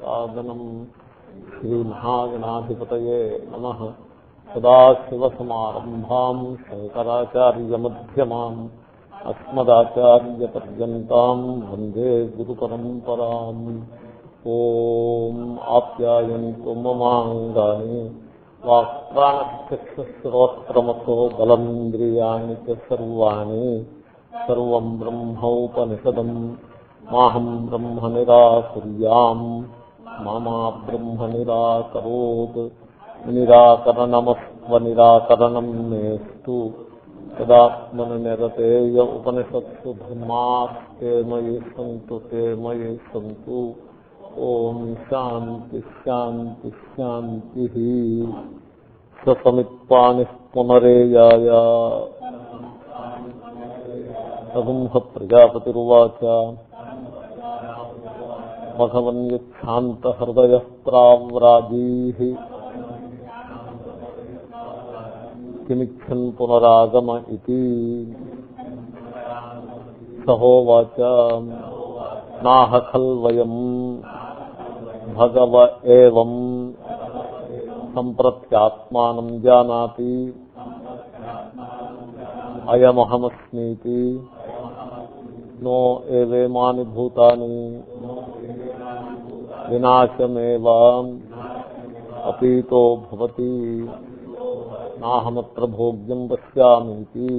సాధనం శ్రీమహాగణాధిపతయే నమ సదాశివసమారంభాం శంకరాచార్యమ్యమాం అస్మదాచార్యపర్యంతం వందే గురు పరంపరా ఓం ఆప్యాయంతు మమాంగాని వాక్ప్రాణశ్రోత్రమతో బలంద్రియాణి సర్వాణి సర్వం బ్రహ్మోపనిషదం మాహం బ్రహ్మ నిరాకుర్యాం మామా బ్రహ్మ నిరాకరోత్ నిరాకరణమస్వ నిరాకరణం మేస్తు తదాత్మన నిరతేయ ఉపనిషత్సు ధర్మాస్తే మయి సంతు తే మయి సంతు ఓం శాంతి శాంతి శాంతి. సమిత్పాని పునరేయాయ. సగుంహ ప్రజాపతిరువాచ. భగవన్యుత్థాంతహృదయ ప్రావ్రాజీ. కిమిచ్చన్ పునరాగమ ఇది సహోవాచ నాహ ఖల్వయం భగవ ఏం సంప్రత్యాత్మానం జానాతి అయమహమస్మీతి నో ఏవేమాని భూతాని వినాశమేవా అపీతో భవతి నాహమత్ర భోగ్యం పశ్యామీతి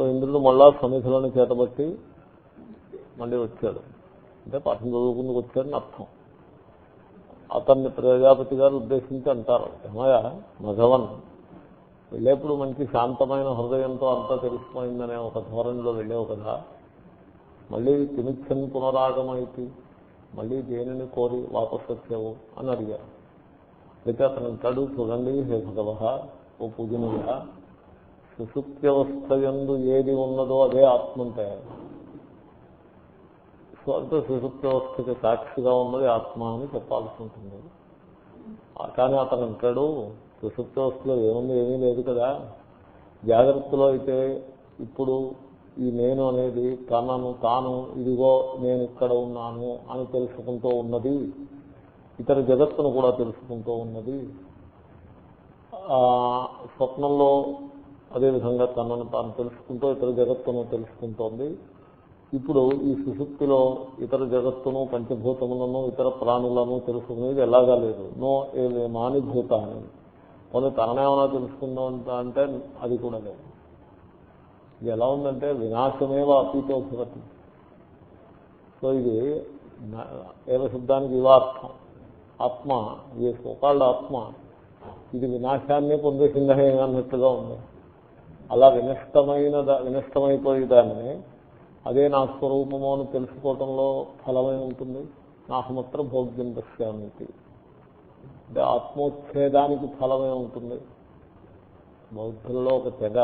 సో ఇంద్రుడు మళ్ళా సమిధులను చేతబట్టి మళ్ళీ వచ్చాడు. అంటే పాఠం చదువుకుందుకు వచ్చాడని అర్థం. అతన్ని ప్రజాపతి గారు ఉద్దేశించి అంటారు. ఏమయ్య మఘవన్ వెళ్ళేప్పుడు మంచి శాంతమైన హృదయంతో అంతా తెలిసిపోయిందనే ఒక ధోరణిలో వెళ్ళావు కదా. మళ్ళీ తిమిచ్చని పునరాగమైతే మళ్ళీ దేనిని కోరి వాపసు వచ్చావు అని అడిగారు. అయితే అతను అంటాడు చూడండి హే భగవ ఓ పూజనీయ సుసుప్త్యవస్థ ఎందు ఏది ఉన్నదో అదే ఆత్మ అంటే సో అంటే సాక్షిగా ఉన్నది ఆత్మ అని చెప్పాల్సి ఉంటుంది. కానీ అతను అంటాడు సుసుప్త్యవస్థలో ఏముంది ఏమీ లేదు కదా. జాగ్రత్తలో అయితే ఇప్పుడు ఈ నేను అనేది తనను తాను ఇదిగో నేను ఇక్కడ ఉన్నాను అని తెలుసుకుంటూ ఉన్నది. ఇతర జగత్తును కూడా తెలుసుకుంటూ ఉన్నది. స్వప్నంలో అదేవిధంగా తనను తాను తెలుసుకుంటూ ఇతర జగత్తును తెలుసుకుంటోంది. ఇప్పుడు ఈ సుశుక్తిలో ఇతర జగత్తును పంచభూతములను ఇతర ప్రాణులను తెలుసుకునేది ఎలాగా లేదు. నో ఏ మానిభూత అని కొన్ని తననేమన్నా తెలుసుకుందాం అంటే అది కూడా లేదు. ఇది ఎలా ఉందంటే వినాశమేవ అతీతో భవతి సో ఇది ఏవ శబ్దానికి ఇవార్థం ఆత్మ ఈ సోకాళ్ళ ఆత్మ ఇది వినాశాన్ని పొందేసిందే అన్నట్టుగా ఉంది. అలా వినష్టమైన వినష్టమైపోయే దాన్ని అదే నా స్వరూపము అని తెలుసుకోవటంలో ఫలమై ఉంటుంది. నాహమత్ర భోగ్యం పశ్యామితి. అంటే ఆత్మోచ్ఛేదానికి ఫలమే ఉంటుంది. బౌద్ధుల్లో ఒక తెగ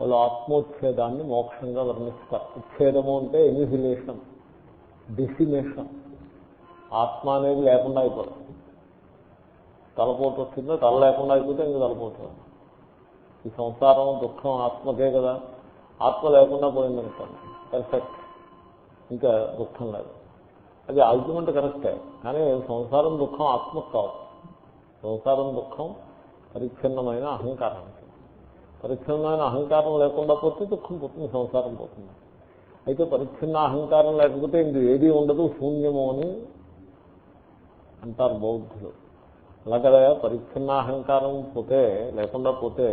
వాళ్ళు ఆత్మోచ్ఛేదాన్ని మోక్షంగా వర్ణిస్తారు. ఉచ్ఛేదము అంటే ఎనిహిలేషన్ డెసినేషన్ ఆత్మ అనేది లేకుండా అయిపోతుంది. తలపోటు వచ్చిందో తల లేకుండా అయిపోతే ఇంకా తలపోతుంది ఈ సంసారం దుఃఖం ఆత్మకే కదా. ఆత్మ లేకుండా పోయిందనుకోండి పర్ఫెక్ట్ ఇంకా దుఃఖం లేదు. అది ఆర్గ్యుమెంట్ కరెక్టే కానీ సంసారం దుఃఖం ఆత్మ కాదు. సంసారం దుఃఖం పరిచ్ఛిన్నమైన అహంకారానికి పరిచ్ఛిన్నమైన అహంకారం లేకుండా పోతే దుఃఖం పోతుంది సంసారం పోతుంది. అయితే పరిచ్ఛిన్న అహంకారం లేకపోతే ఇంక ఏది ఉండదు శూన్యము అని అంటారు బౌద్ధులు. అలాగే పరిచ్ఛిన్న అహంకారం పోతే లేకుండా పోతే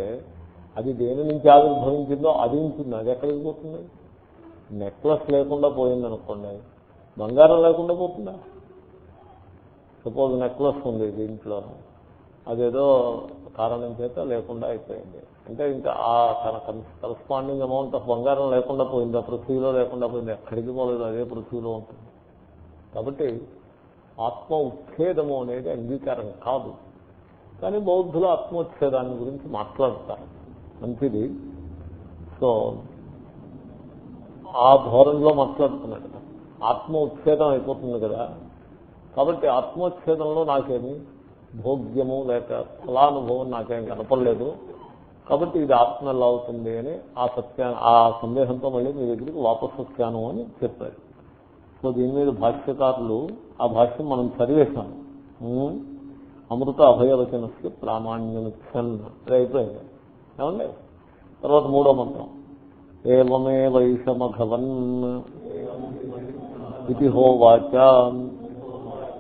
అది దేని నుంచి ఆవిర్భవించిందో అది ఉంటుంది. అది ఎక్కడికి పోతుంది? నెక్లెస్ లేకుండా పోయిందనుకోండి. బంగారం లేకుండా పోతుందా? సపోజ్ నెక్లెస్ ఉంది దీంట్లో. అదేదో కారణం చేత లేకుండా అయిపోయింది. అంటే ఇంకా ఆ తన కరస్పాండింగ్ అమౌంట్ ఆఫ్ బంగారం లేకుండా పోయింది. ఆ పృథ్వీలో లేకుండా పోయింది. ఎక్కడికి పోలేదు. అదే పృథ్వీలో ఉంటుంది. కాబట్టి ఆత్మ ఉచ్ఛేదము అనేది అంగీకారం కాదు. కానీ బౌద్ధులు ఆత్మోచ్ఛేదాన్ని గురించి మాట్లాడతారు. మంచిది. సో ఆ ధోరణిలో మాట్లాడుతున్నాడు. ఆత్మ ఉచ్ఛేదం అయిపోతుంది కదా. కాబట్టి ఆత్మోచ్ఛేదంలో నాకేమి భోగ్యము లేక ఫలానుభవం నాకేం కనపడలేదు. కాబట్టి ఇది ఆత్మ ఎలా అవుతుంది అని ఆ సత్యా ఆ సందేహంతో మళ్ళీ మీ దగ్గరికి వాపసు వచ్చాను అని చెప్పారు సో దీని మీద భాష్యకారులు ఆ భాష్యం మనం చదివేశాము అమృత అభయవచనస్కి ప్రామాణ్యమిచ్చన్ అది అయిపోయింది. ఏమండి? తర్వాత మూడో మంత్రం. ఏమే వైషమఘవన్ ఇది హోవాచ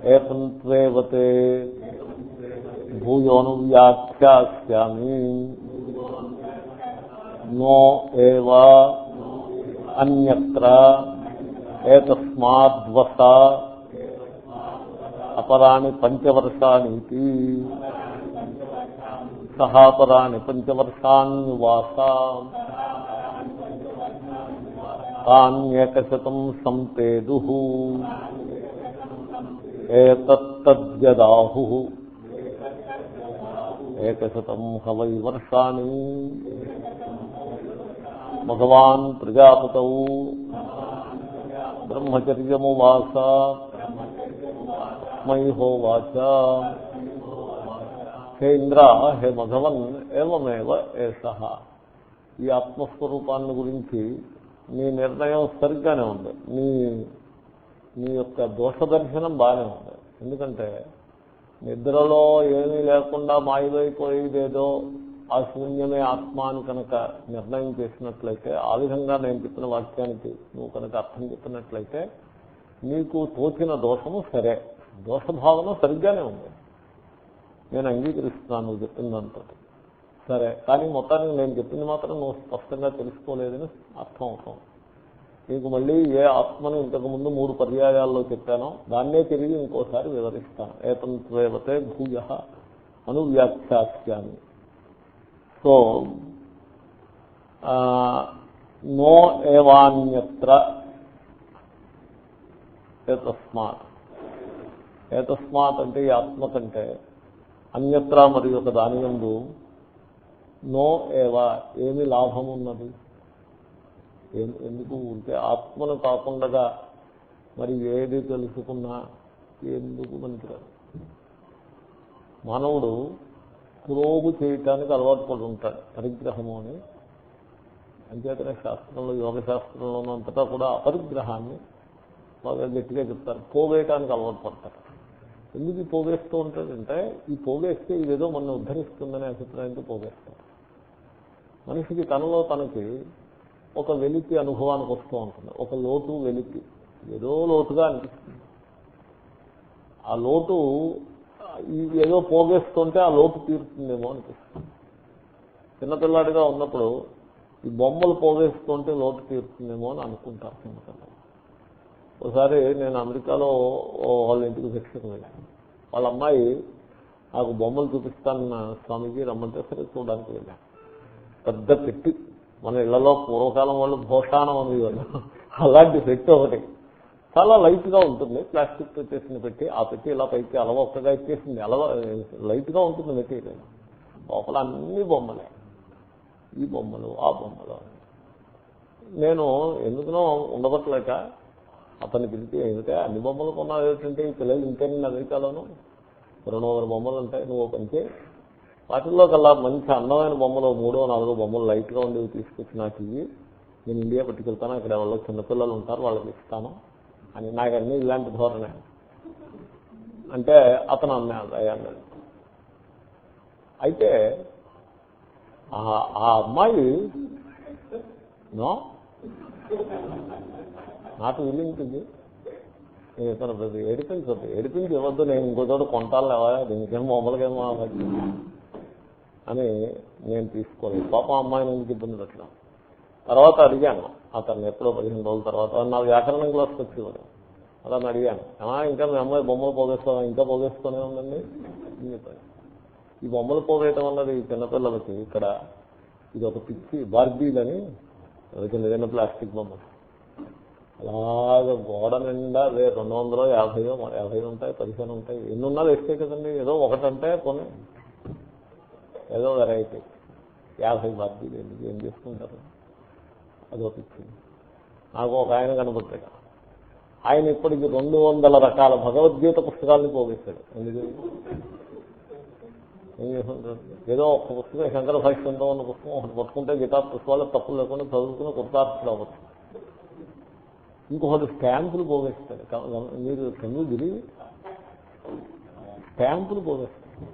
ఏతంత్రేవతే భూయోను వ్యాఖ్యాస్యామి. నో ఏవా అన్యత్ర ఏతస్మాద్వస అపరాణి పంచవర్షాణీతి. సహాపరాణి పంచవర్షాన్నివాస తాన్యేకశతం సంపేదు ఏతత్తద్యదాహు ఏకశతం హవై వర్షాణి భగవాన్ ప్రజాపతౌ బ్రహ్మచర్యమువాస మై హోవాచ హే ఇంద్ర హే మఘవన్ ఏమేవ సహా ఈ ఆత్మస్వరూపాన్ని గురించి నీ నిర్ణయం సరిగ్గానే ఉంది. నీ నీ యొక్క దోష దర్శనం బాగానే ఉంది. ఎందుకంటే నిద్రలో ఏమీ లేకుండా మాయమైపోయేదేదో ఆ శూన్యమే ఆత్మ అని కనుక నిర్ణయం చేసినట్లయితే ఆ విధంగా నేను చెప్పిన వాక్యానికి నువ్వు కనుక అర్థం చెప్పినట్లయితే నీకు తోచిన దోషము సరే. దోషభావన సరిగ్గానే ఉంది. నేను అంగీకరిస్తున్నాను చెప్పిందంతటి సరే కానీ మొత్తానికి నేను చెప్పింది మాత్రం నువ్వు స్పష్టంగా తెలుసుకోలేదని అర్థం అవుతాం. నీకు మళ్ళీ ఏ ఆత్మను ఇంతకుముందు మూడు పర్యాయాల్లో చెప్పానో దాన్నే తిరిగి ఇంకోసారి వివరిస్తాను. ఏతంత్రేవతే భూయ అనువ్యాఖ్యాస్యామి. So no ఏవాన్యత్ర ఏతస్మాత్. ఏతస్మాత్ అంటే ఈ ఆత్మ కంటే అన్యత్ర మరి ఒక దాని నో ఏవా ఏమి లాభం ఉన్నది ఎందుకు ఉంటే ఆత్మను కాకుండా మరి ఏది తెలుసుకున్నా ఎందుకు పనికిరాదు? మానవుడు పురోగు చేయటానికి అలవాటు పడి ఉంటాడు పరిగ్రహము అని. అంచేతనే శాస్త్రంలో యోగ శాస్త్రంలోనంతటా కూడా అపరిగ్రహాన్ని బాగా గట్టిగా చెప్తారు. పోవేయటానికి అలవాటు పడతారు. ఎందుకు ఈ పోగేస్తూ ఉంటాడంటే ఈ పోగేస్తే ఇదేదో మన ఉద్ధరిస్తుందనే అభిప్రాయంతో పోగేస్తాం మనిషికి తనలో తనకి ఒక వెలితి అనుభవానికి వస్తూ ఉంటుంది. ఒక లోటు వెలితి. ఏదో లోటుగా అనిపిస్తుంది. ఆ లోటు ఏదో పోగేస్తుంటే ఆ లోటు తీరుతుందేమో అనిపిస్తుంది. చిన్నపిల్లాడిగా ఉన్నప్పుడు ఈ బొమ్మలు పోగేస్తుంటే లోటు తీరుతుందేమో అని అనుకుంటారు చిన్నపిల్లలు. ఒకసారి నేను అమెరికాలో వాళ్ళ ఇంటికి శిక్షకు వెళ్ళాను వాళ్ళ అమ్మాయి నాకు బొమ్మలు చూపిస్తానన్న స్వామికి రమ్మంటే సరే చూడడానికి వెళ్ళాను పెద్ద పెట్టి మన ఇళ్ళలో పూర్వకాలం వాళ్ళు భోషానం అనేవాళ్ళు అలాంటి పెట్టి ఒకటి. చాలా లైట్గా ఉంటుంది. ప్లాస్టిక్తో చేసిన పెట్టి ఆ పెట్టి ఇలా పైకి అలవ ఒక్కగా ఇచ్చేసింది అలవ లైట్గా ఉంటుంది మెటీరియల్ లోపల అన్ని బొమ్మలే. ఈ బొమ్మలు ఆ బొమ్మలు. నేను ఎందుకునో ఉండబట్టలేక అతన్ని పిలిచి ఏమిటే అన్ని బొమ్మలు కొన్నావు ఏమిటంటే ఈ పిల్లలు ఇంకేనండి అమెరికాలోను రెండు వందల బొమ్మలు ఉంటాయి నువ్వు పంచే వాటిల్లో కల్లా మంచి అందమైన బొమ్మలు మూడో నాలుగో బొమ్మలు లైట్గా ఉండేవి తీసుకొచ్చి నాకు ఇవి నేను ఇండియా పట్టుకెళ్తాను అక్కడ వాళ్ళు చిన్నపిల్లలు ఉంటారు వాళ్ళకి ఇస్తాను అని. నాకు అన్ని ఇలాంటి ధోరణే. అంటే అతను అన్నాడు అన్నాడు. అయితే ఆ- ఆ అమ్మాయి నో నాట్ విల్లింగ్ టు ఏడిపించద్దు ఏడిపించి ఇవ్వద్దు నేను ఇంకో చోట కొంటాను లేవా దీనికేం మొమ్మలకేమో అని నేను తీసుకోలేదు. పాపం అమ్మాయిని ఎందుకు ఇబ్బంది పెట్టడం. తర్వాత అడిగాను. అతను ఎప్పుడో పదిహేను రోజుల తర్వాత నా వ్యాకరణం క్లాస్కి వచ్చేవాడు అతను అడిగాను. ఇంకా మీ అమ్మాయి బొమ్మలు పోగేస్తావా? ఇంకా పోగేస్తూనే ఉందండి. చెప్పాను. ఈ బొమ్మలు పోగేయటం అన్నది చిన్నపిల్లలకి ఇక్కడ ఇది ఒక పిచ్చి బార్బీలని చిన్న చిన్న ప్లాస్టిక్ బొమ్మలు అలాగ గోడ నిండా అదే రెండు వందలు యాభైయో యాభై ఉంటాయి పదిహేను ఉంటాయి. ఎన్ని ఉన్నా వేస్తే కదండి ఏదో ఒకటంటే కొన్ని ఏదో వెరైటీ యాభై బాధ్యత ఎందుకు ఏం చేసుకుంటారు? అదో పిచ్చింది నాకు ఒక ఆయన కనబడ్డాడు. ఆయన ఇప్పటికి రెండు వందల రకాల భగవద్గీత పుస్తకాలను పోగేశాడు ఎందుకు ఏం చేసుకుంటారు ఏదో ఒక పుస్తకం శంకర భాష్యంతో ఉన్న పుస్తకం ఒకటి పట్టుకుంటే గీతా పుస్తకాలు తప్పులు లేకుండా చదువుకుని కృతార్థులు అవ్వచ్చు. ఇంకొకటి స్టాంపులు పోగేస్తాడు మీరు కెన్యూ గిరి స్టాంపులు పోగేస్తాడు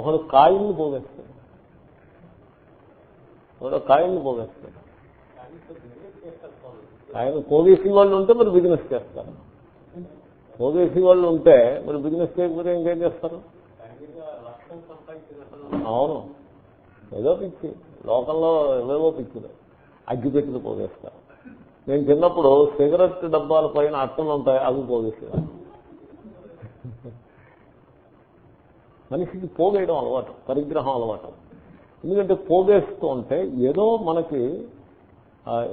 ఒకడు కాయిన్లు పోగేస్తాడు ఒకడు కాయిన్లు పోగేస్తాడు ఆయన పోగేసిన వాళ్ళు ఉంటే మరి బిజినెస్ చేస్తారు. పోగేసి వాళ్ళు ఉంటే మరి బిజినెస్ చేయకపోతే ఇంకేం చేస్తారు? అవును. ఏదో పిచ్చి. లోకంలో ఏవేవో పిచ్చులు. అగ్గిపెట్టులు పోగేస్తారు. నేను చిన్నప్పుడు సిగరెట్ డబ్బాల పైన అట్టలు ఉంటాయి అవి పోగేసేవాడు మనిషికి పోగేయడం అలవాటు పరిగ్రహం అలవాటు. ఎందుకంటే పోగేస్తూ ఉంటే ఏదో మనకి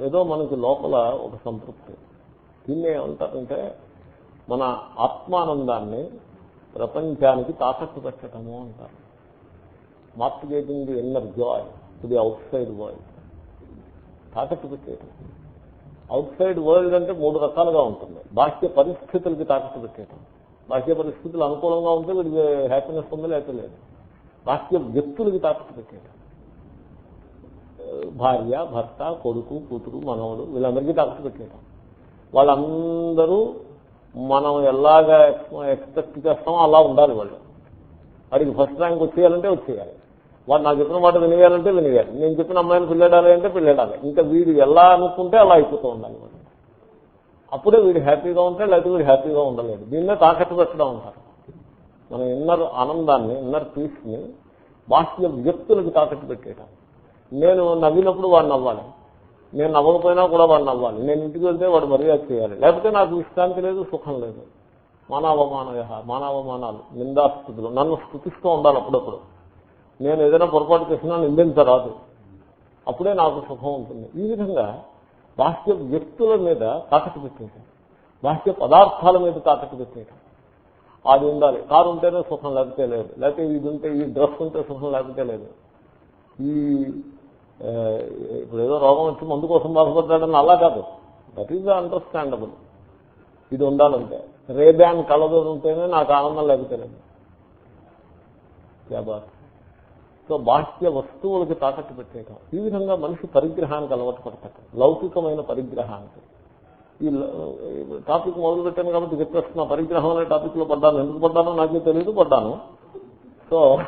ఏదో మనకి లోపల ఒక సంతృప్తి. దీన్ని ఏమంటారంటే మన ఆత్మానందాన్ని ప్రపంచానికి తాకట్టు పెట్టడము అంటారు mortgaging the inner joy to the outside boy తాకట్టు పెట్టేయటం అవుట్ సైడ్ వరల్డ్ అంటే మూడు రకాలుగా ఉంటుంది. బాహ్య పరిస్థితులకి తాకట్టు పెట్టేయటం. బాహ్య పరిస్థితులు అనుకూలంగా ఉంటే వీడికి హ్యాపీనెస్ ఉంది లేకపోతే లేదు. బాహ్య వ్యక్తులకి తాకట్టు పెట్టేయటం. భార్య భర్త కొడుకు కూతురు మనవడు వీళ్ళందరికీ తాకట్టు పెట్టేయటం. వాళ్ళందరూ మనం ఎలాగా ఎక్స్పెక్ట్ చేస్తామో అలా ఉండాలి వాళ్ళు. వాడికి ఫస్ట్ ర్యాంక్ వచ్చేయాలంటే వచ్చేయాలి. వాడు నాకు చెప్పిన మాట వినివేయాలంటే వినివేయాలి. నేను చెప్పిన అమ్మాయిని పిల్లడాలి అంటే పిల్లడాలి. ఇంకా వీడు ఎలా అనుకుంటే అలా అయిపోతూ ఉండాలి వాడు. అప్పుడే వీడు హ్యాపీగా ఉంటే లేకపోతే వీడు హ్యాపీగా ఉండలేదు దీన్నే తాకట్టు పెట్టడం ఉంటారు మన ఇన్నర్ ఆనందాన్ని ఇన్నర్ పీస్ని బాహ్య వ్యక్తులకు తాకట్టు పెట్టేయటం. నేను నవ్వినప్పుడు వాడు నవ్వాలి. నేను నవ్వకపోయినా కూడా వాడు నవ్వాలి. నేను ఇంటికి వెళ్తే వాడు మర్యాద చేయాలి. లేకపోతే నాకు విశ్రాంతి లేదు సుఖం లేదు. మానవమానయ మానవమానాలు నిందాస్థుతులు. నన్ను స్థుతిస్తూ ఉండాలి అప్పుడప్పుడు. నేను ఏదైనా పొరపాటు చేసినా నిందించరాదు అప్పుడే నాకు సుఖం ఉంటుంది. ఈ విధంగా బాహ్య వ్యక్తుల మీద తాకట్టు పెట్టేయటం. బాహ్య పదార్థాల మీద తాకట్టు పెట్టేయటం. అది ఉండాలి. కారు ఉంటేనే సుఖం లేకపోతే లేదు. లేకపోతే ఇది ఉంటే ఈ డ్రెస్ ఉంటే సుఖం లేకపోతే లేదు. ఈ ఇప్పుడు ఏదో రోగం వచ్చి మందు కోసం బాధపడ్డాడని అలా కాదు. దట్ ఈజ్ అండర్స్టాండబుల్ ఇది ఉండాలంటే. రేబ్యాన్ కలదు ఉంటేనే నాకు ఆనందం లేకపోతే లేదు. క్యా సో బాహ్య వస్తువులకి తాకట్టు పెట్టేయటం. ఈ విధంగా మనిషి పరిగ్రహానికి అలవాటు పడతాడు. లౌకికమైన పరిగ్రహానికి. ఈ టాపిక్ మొదలు పెట్టాను కాబట్టి చెప్పేస్తున్నా పరిగ్రహం అనే టాపిక్లో పడ్డాను. ఎందుకు పడ్డానో నాకే తెలియదు పడ్డాను. సో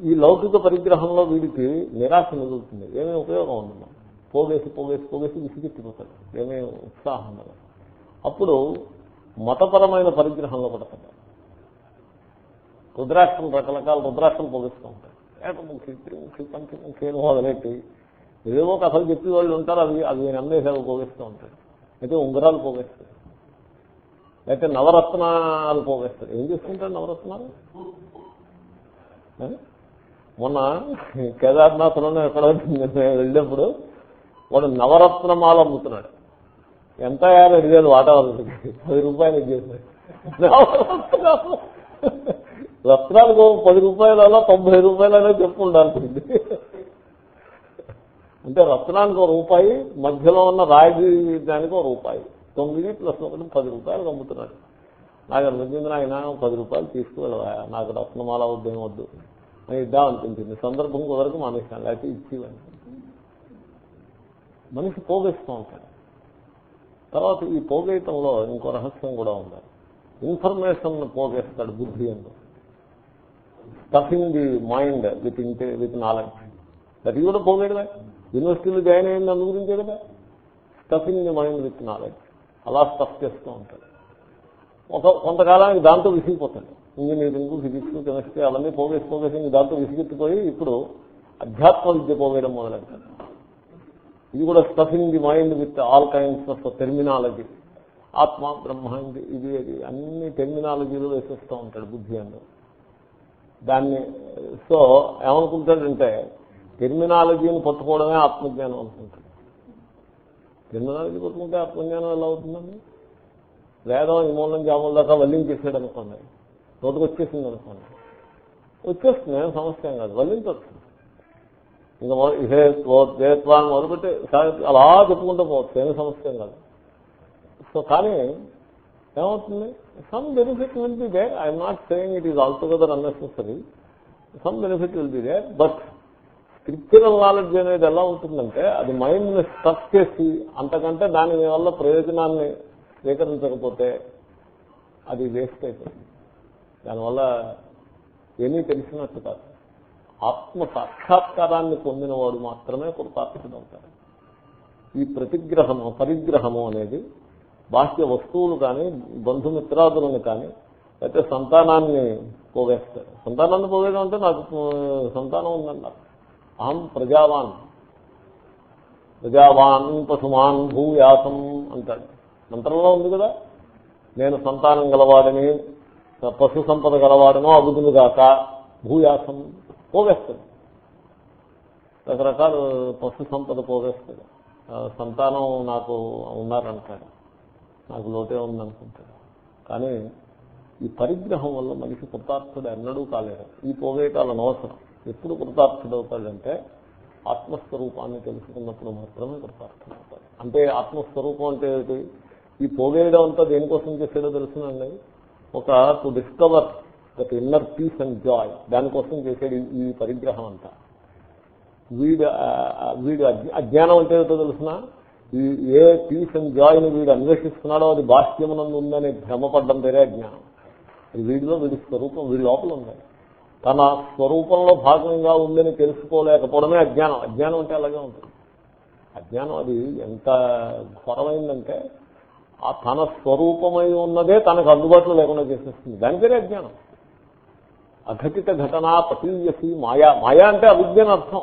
ఈ లౌకిక పరిగ్రహంలో వీడికి నిరాశ మిగులుతుంది. ఏమీ ఉపయోగం ఉండదు. పోగేసి పోగేసి పోగేసి విసిగెత్తిపోతాడు. ఏమీ ఉత్సాహం ఉండదు. అప్పుడు మతపరమైన పరిగ్రహంలో పడతాడు. రుద్రాక్షం రకరకాల రుద్రాక్షలు పోగిస్తూ ఉంటారు. ఏకముఖి త్రిముఖి పంచి అని మొదలెట్టి ఏవేవో కథలు చెప్పి వాళ్ళు ఉంటారు అవి అవి అన్నేసేవి పోగిస్తూ ఉంటాయి అయితే ఉంగరాలు పోగేస్తాయి లేకపోతే నవరత్నాలు పోగేస్తారు ఏం చేసుకుంటారు నవరత్నాలు? మొన్న కేదార్నాథ్లోనే ఎక్కడ వెళ్ళినప్పుడు వాడు నవరత్నమాల అమ్ముతున్నాడు. ఎంత యాభై అడిగాడు వాటావరణకి పది రూపాయలు ఇచ్చేసాడు. నవరత్నాలు. రత్నాలకు పది రూపాయలలో తొంభై రూపాయలనే చెప్పు అంటే రత్నానికి ఒక రూపాయి మధ్యలో ఉన్న రాగి దానికి ఒక రూపాయి. తొమ్మిది ప్లస్ ఒకటి పది రూపాయలు అమ్ముతున్నాడు. నాకు అనిపించింది ఆయన పది రూపాయలు తీసుకువెళ్ళవా? నాకు రత్నమాల వద్దు వద్దు? అని ఇద్దాం అనిపించింది. సందర్భం కుదరకు మానేశాను లేకపోతే ఇచ్చేవాడిని. మనిషి పోగేస్తూ ఉంటాడు. తర్వాత ఈ పోగేయటంలో ఇంకో రహస్యం కూడా ఉంది ఇన్ఫర్మేషన్ పోగేస్తాడు బుద్ధి అందులో స్టఫింగ్ ది మైండ్ విత్ ఇంటే విత్ నాలెడ్జ్ దట్ కూడా పోగేయడమే యూనివర్సిటీలో జాయిన్ అయింది అందు గురించే కదా stuffing the mind with knowledge అలా స్టఫ్ చేస్తూ ఉంటాడు. ఒక కొంతకాలానికి దాంతో విసిగిపోతాడు. ఇంజనీరింగ్ ఫిజిక్స్ కెమిస్ట్రీ అవన్నీ పోగేసి పోగేసి దాంతో విసిగెత్తిపోయి ఇప్పుడు అధ్యాత్మ విద్య పోగేయడం మొదలెడతాడు. ఇది కూడా stuffing the mind with all kinds of terminology ఆత్మ బ్రహ్మ ఇది ఇది అది అన్ని టెర్మినాలజీలు వేసేస్తూ ఉంటాడు బుద్ధి అందరూ దాన్ని సో ఏమనుకుంటాడంటే టెర్మినాలజీని పట్టుకోవడమే ఆత్మజ్ఞానం అనుకుంటాడు. టెర్మినాలజీ పట్టుకుంటే ఆత్మజ్ఞానం ఎలా అవుతుందండి? వేదం ఈ మూలం జాముల దాకా వల్లించేసాడు అనుకోండి. నోటికి వచ్చేసింది అనుకోండి. వచ్చేస్తుంది ఏం సమస్య ఏం కాదు వల్లించవచ్చు ఇంకా మొద- ఇహే మొదలుపెట్టి అలా చెప్పుకుంటూ పోవచ్చు ఏమి సమస్య ఏం కాదు. సో కానీ ఏమవుతుంది? Some benefit will be there I'm not saying it is altogether unnecessary some benefit will be there but scriptural knowledge అనేది ఎలా ఉంటుందంటే అది మైండ్ని స్టక్ చేసి అంతకంటే దాని వల్ల ప్రయోజనాన్ని స్వీకరించకపోతే అది వేస్ట్ అయిపోతుంది. దానివల్ల ఏమీ తెలిసినట్టు కాదు. ఆత్మ సాక్షాత్కారాన్ని పొందినవాడు మాత్రమే కృతార్థుడవుతాడు ఈ ప్రతిగ్రహము పరిగ్రహము అనేది బాహ్య వస్తువులు కానీ బంధుమిత్రాదులను కానీ అయితే సంతానాన్ని పోగేస్తాడు సంతానాన్ని పోగేయడం అంటే నాకు సంతానం ఉందన్నారు అహం ప్రజావాన్. ప్రజావాన్ పశుమాన్ భూయాసం అంటాడు. మంత్రంలో ఉంది కదా? నేను సంతానం గలవాడని పశు సంపద గలవాడనో అబుదులు గాక భూయాసం పోగేస్తాడు. రకరకాల పశు సంపద పోగేస్తాడు. సంతానం నాకు ఉన్నారంటాడు. నాకు లోటే ఉందనుకుంటాడు. కానీ ఈ పరిగ్రహం వల్ల మనిషి కృతార్థుడు ఎన్నడూ కాలేదు. ఈ పోగేటాలను అనవసరం ఎప్పుడు కృతార్థుడవుతాడంటే ఆత్మస్వరూపాన్ని తెలుసుకున్నప్పుడు మాత్రమే కృతార్థుడవుతాడు. అంటే ఆత్మస్వరూపం అంటే ఏమిటి? ఈ పోగేయడం అంతా దేనికోసం చేసేదో తెలుసునండి? ఒక to discover that inner peace and joy దానికోసం చేసేది ఈ పరిగ్రహం అంతా. వీడు వీడు అజ్ఞానం అంటే ఏదో తెలుసిన? ఈ ఏ పీస్ అండ్ జాయ్ని వీడు అన్వేషిస్తున్నాడో అది బాహ్యమునందు ఉందని భ్రమపడ్డం పేరే అజ్ఞానం అది వీడిలో వీడి స్వరూపం వీడి లోపల ఉంది. తన స్వరూపంలో భాగంగా ఉందని తెలుసుకోలేకపోవడమే అజ్ఞానం. అజ్ఞానం అంటే అలాగే ఉంటుంది. అజ్ఞానం అది ఎంత ఘోరమైందంటే ఆ తన స్వరూపమై ఉన్నదే తనకు అందుబాటులో లేకుండా చేసేస్తుంది. దాని పేరే అజ్ఞానం. అఘటిత ఘటన పటీయసి మాయా. మాయా అంటే అవిద్యని అర్థం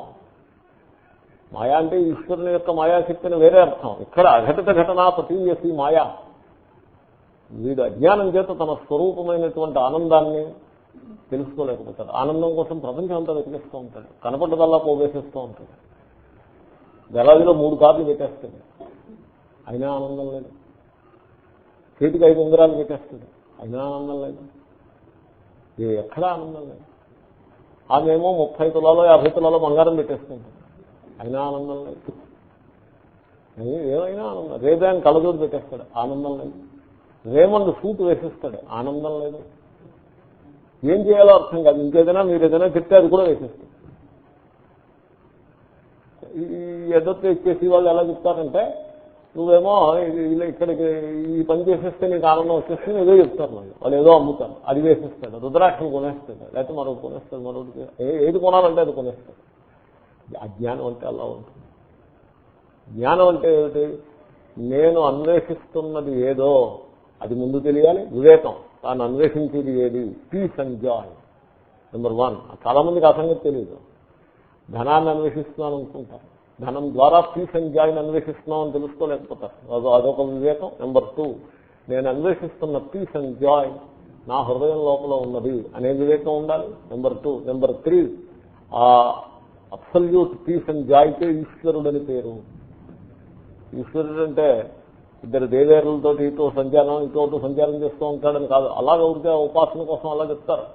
మాయా అంటే ఈశ్వరుని యొక్క మాయాశక్తిని వేరే అర్థం. ఇక్కడ అఘటిత ఘటన ప్రతీయసి మాయా. వీడు అజ్ఞానం చేత తన స్వరూపమైనటువంటి ఆనందాన్ని తెలుసుకోలేకపోతాడు. ఆనందం కోసం ప్రపంచం అంతా వెతికిస్తూ ఉంటాడు. కనపడ్డదల్లా పోవేసేస్తూ ఉంటాడు. గలాదిలో మూడు కార్లు పెట్టేస్తుంది అయినా ఆనందం లేదు. చేతికి ఐదు ఉంగరాలు పెట్టేస్తుంది అయినా ఆనందం లేదు. ఎక్కడా ఆనందం లేదు. ఆమెమో ముప్పై తులాలో యాభై తులాలో బంగారం పెట్టేస్తుంటాడు అయినా ఆనందం లేదు. ఏమైనా ఆనందం. రేదాన్ని కళ్ళజోడు పెట్టేస్తాడు ఆనందం లేదు. రేమండ్ సూట్ వేసేస్తాడు ఆనందం లేదు. ఏం చేయాలో అర్థం కాదు. ఇంకేదైనా మీరు ఏదైనా చెప్తే అది కూడా వేసేస్తాడు. ఈ ఇచ్చేసి వాళ్ళు ఎలా చెప్తారంటే నువ్వేమో ఇలా ఇక్కడికి ఈ పని చేసేస్తే నీకు ఆనందం వచ్చేస్తుంది ఏదో చెప్తారు వాళ్ళు. వాళ్ళు ఏదో అమ్ముతారు. అది వేసేస్తాడు. రుద్రాక్షం కొనేస్తాడు. లేకపోతే మరొకటి కొనేస్తాడు మరొకటి ఏది కొనాలంటే అది కొనేస్తాడు. అజ్ఞానం అంటే అలా ఉంటుంది. జ్ఞానం అంటే ఏమిటి? నేను అన్వేషిస్తున్నది ఏదో అది ముందు తెలియాలి వివేకం. తాను అన్వేషించేది ఏది? Peace and joy number one చాలా మందికి ఆ సంగతి తెలియదు ధనాన్ని అన్వేషిస్తున్నాను అనుకుంటారు. ధనం ద్వారా పీస్ అండ్ జాయ్ని అన్వేషిస్తున్నాం అని తెలుసుకోలేకపోతారు. అదో అదొక వివేకం. నెంబర్ టూ నేను అన్వేషిస్తున్న పీస్ అండ్ జాయ్ నా హృదయం లోపల ఉన్నది అనే వివేకం ఉండాలి. నెంబర్ టూ నెంబర్ త్రీ ఆ అబ్సల్యూట్ పీస్ అండ్ జాయ్కే ఈశ్వరుడని పేరు. ఈశ్వరుడు అంటే ఇద్దరు దేవేరులతో ఇటు సంచారం ఇటు సంచారం చేస్తూ ఉంటాడని కాదు. అలాగ ఉంటే ఉపాసన కోసం అలా చెప్తారు.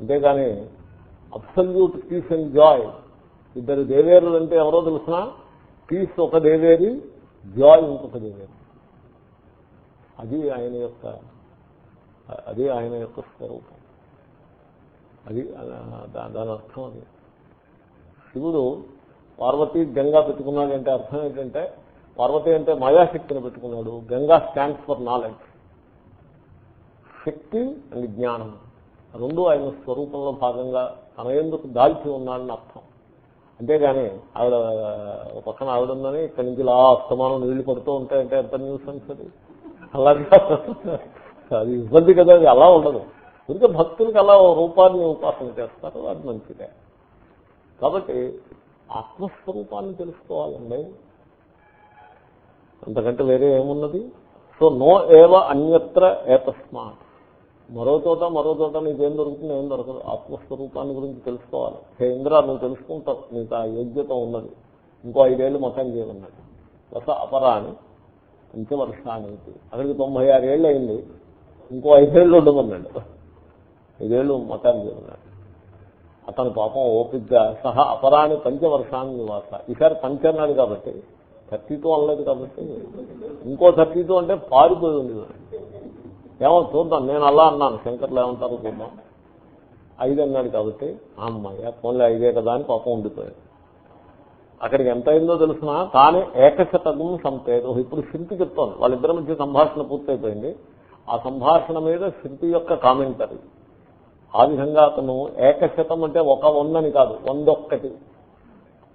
అంతేగాని అబ్సల్యూట్ పీస్ అండ్ జాయ్. ఇద్దరు దేవేరులు అంటే ఎవరో తెలిసిన పీస్ ఒక దేవేరి జాయ్ ఇంకొక దేవేరి. అది ఆయన యొక్క అది ఆయన యొక్క స్వరూపం. అది దాని అర్థం అది. శివుడు పార్వతి గంగా పెట్టుకున్నాడంటే అర్థం ఏంటంటే పార్వతి అంటే మాయాశక్తిని పెట్టుకున్నాడు. గంగా స్టాండ్స్ ఫర్ నాలెడ్జ్ శక్తి అండ్ జ్ఞానం. రెండు ఆయన స్వరూపంలో భాగంగా తన ఎందుకు దాల్చి ఉన్నాడని అర్థం. అంతేగాని ఆవిడ పక్కన ఆవిడ ఉందని ఇక్కడి నుంచి ఇలా అస్తమానం నీళ్ళు పడుతూ ఉంటాయంటే ఎంత న్యూసెన్స్ అది? అలాగే అది ఇబ్బంది కదా అది అలా ఉండదు. ఇంకా భక్తులకి అలా రూపాన్ని ఉపాసన చేస్తారు అది మంచిదే. కాబట్టి ఆత్మస్వరూపాన్ని తెలుసుకోవాలండి. అంతకంటే వేరే ఏమున్నది? సో నో ఏవ అన్యత్ర ఏతస్మాత్. మరో చోట మరో చోట నీకేం దొరుకుతుంది ఏం దొరకదు. ఆత్మస్వరూపాన్ని గురించి తెలుసుకోవాలి. హే ఇంద్ర నువ్వు తెలుసుకుంటావు. నీకు ఆ యోగ్యత ఉన్నది. ఇంకో ఐదేళ్ళు మతం చేయమన్నది వస అపరాని పంచవర్షాన్ని అక్కడికి తొంభై ఆరేళ్ళు అయింది. ఇంకో ఐదేళ్ళు ఉండమన్నాడు. ఐదేళ్ళు మతం చేయమన్నాడు. అతను పాపం ఓపిక్గా సహా అపరాని పంచవర్షాన్ని నివాస ఈసారి పంచ అన్నాడు కాబట్టి థర్టీతో అనలేదు కాబట్టి ఇంకో థర్టీతో అంటే పారిపోయి ఉంది ఏమో చూద్దాం నేను అలా అన్నాను శంకర్లు ఏమంటారు చూద్దాం. ఐదు అన్నాడు కాబట్టి అమ్మాయ ఫోన్లో ఐదే కదా అని పాపం ఉండిపోయాడు. అక్కడికి ఎంత అయిందో తెలిసిన తానే ఏకశతకం సంపేదు. ఇప్పుడు శృతి చెప్తాను వాళ్ళిద్దరి మధ్య సంభాషణ పూర్తయిపోయింది. ఆ సంభాషణ మీద శృతి యొక్క కామెంటరీ. ఆ విధంగా అతను ఏకశతం అంటే ఒక వందని కాదు వందొక్కటి.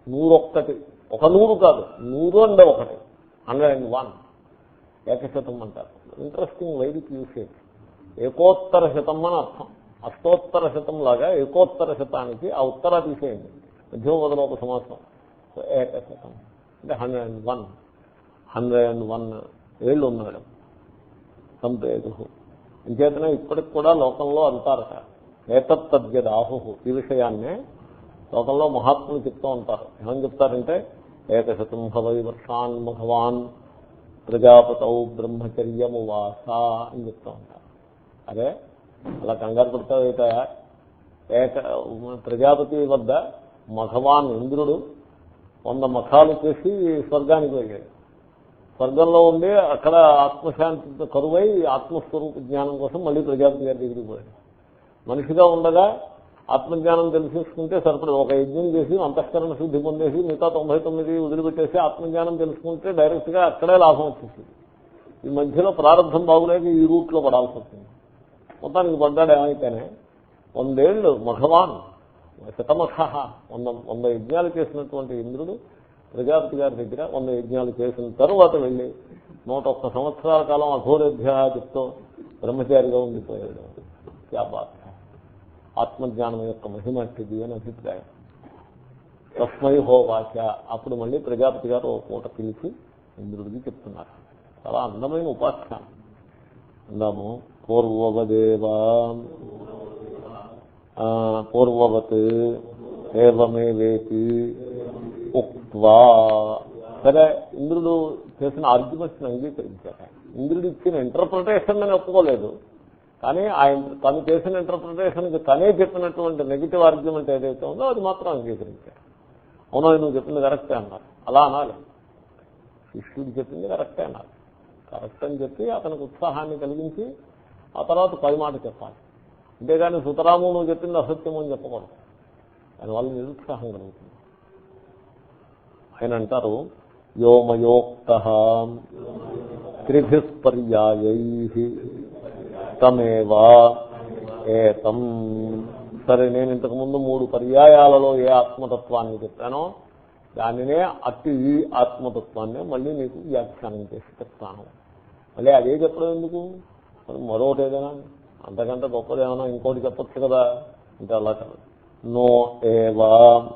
నూరొక్కటి. ఒక నూరు కాదు నూరు అండ్ ఒకటి. Hundred and one. ఏకశతం అంటారు. ఇంట్రెస్టింగ్ వైదిక్ యూసేజ్ ఏకోత్తర శతం అని అర్థం. అష్టోత్తర శతం లాగా ఏకోత్తర శతానికి ఆ ఉత్తర తీసేయండి. మధ్యమ మొదలు ఒక సంవత్సరం సో ఏకశతం. అంటే hundred and one. Hundred and one ఏళ్ళు ఉన్నాడు సంపేదు ఇంచేతనే ఇప్పటికి కూడా లోకంలో అంటారట ఏతత్తద్యదాహు. ఈ విషయాన్నే లోకంలో మహాత్ములు చెప్తూ ఉంటారు. ఏమని చెప్తారంటే ఏకశతుంభవై వర్షాన్ భగవాన్ ప్రజాపతౌ బ్రహ్మచర్యము వాస అని చెప్తూ ఉంటారు. అదే అలా కంగారు పడతావుట ఏక ప్రజాపతి వద్ద మఘవాన్ ఇంద్రుడు వంద మఖాలు చేసి స్వర్గానికి వెళ్ళాడు స్వర్గంలో ఉండి అక్కడ ఆత్మశాంతి కరువై ఆత్మస్వరూప జ్ఞానం కోసం మళ్ళీ ప్రజాపతి గారి దగ్గరికి పోయాడు. మనిషిగా ఉండగా ఆత్మజ్ఞానం తెలిసేసుకుంటే సరిపడి ఒక యజ్ఞం చేసి అంతఃకరణ శుద్ధి పొందేసి మిగతా తొంభై తొమ్మిది వదిలిపెట్టేసి ఆత్మజ్ఞానం తెలుసుకుంటే డైరెక్ట్గా అక్కడే లాభం వచ్చేసింది ఈ మధ్యలో ప్రారంభం బాగులేక ఈ రూట్లో పడాల్సి వస్తుంది. మొత్తానికి పడ్డాడు ఏమైతేనే వందేళ్ళు మఘవాన్ శతమఖ వంద వంద యజ్ఞాలు చేసినటువంటి ఇంద్రుడు ప్రజాపతి గారి దగ్గర వంద యజ్ఞాలు చేసిన తరువాత వెళ్ళి నూట ఒక్క సంవత్సరాల కాలం అఘోరేభ్య చెప్తూ బ్రహ్మచారిగా ఉండిపోయాడు. వ్యాపారం ఆత్మజ్ఞానం యొక్క మహిమట్టిది అని అభిప్రాయం. తస్మై హోవాచ అప్పుడు మళ్ళీ ప్రజాపతి గారు ఓ పూట పిలిచి ఇంద్రుడికి చెప్తున్నారు. చాలా అందమైన ఉపాఖ్యానం. అందాము పూర్వవదేవా పూర్వవత్ ఏవమేవేతి ఉక్వా. సరే ఇంద్రుడు చేసిన ఆర్గ్యుమెంట్స్ అంగీకరించారు. ఇంద్రుడు ఇచ్చిన ఇంటర్ప్రిటేషన్ అని ఒప్పుకోలేదు. కానీ ఆయన తను చేసిన ఇంటర్ప్రిటేషన్కి తనే చెప్పినటువంటి నెగిటివ్ ఆర్గ్యుమెంట్ ఏదైతే ఉందో అది మాత్రం అంగీకరించారు. అవునో నువ్వు చెప్పింది కరెక్టే అన్నారు. అలా అనాలి. శిష్యుడు చెప్పింది కరెక్టే అన్నారు. కరెక్ట్ అని చెప్పి అతనికి ఉత్సాహాన్ని కలిగించి ఆ తర్వాత పది మాట చెప్పాలి. అంతేగాని సుతరాము నువ్వు చెప్పింది అసత్యము అని చెప్పకూడదు. దానివల్ల నిరుత్సాహం కలుగుతుంది. ఆయన అంటారు యోమయోక్త త్రిభిస్పర్యాయై తమేవా? ఏతం. సరే నేను ఇంతకు ముందు మూడు పర్యాయాలలో ఏ ఆత్మతత్వాన్ని చెప్పానో దానినే అతి ఈ ఆత్మతత్వాన్ని మళ్ళీ నీకు వ్యాఖ్యానం చేసి చెప్తాను. మళ్ళీ అదే చెప్పడం ఎందుకు? మరొకటి ఏదైనా? అంతకంటే గొప్పది ఏమైనా ఇంకోటి చెప్పచ్చు కదా. అంటే అలా కాదు. నో ఏవా.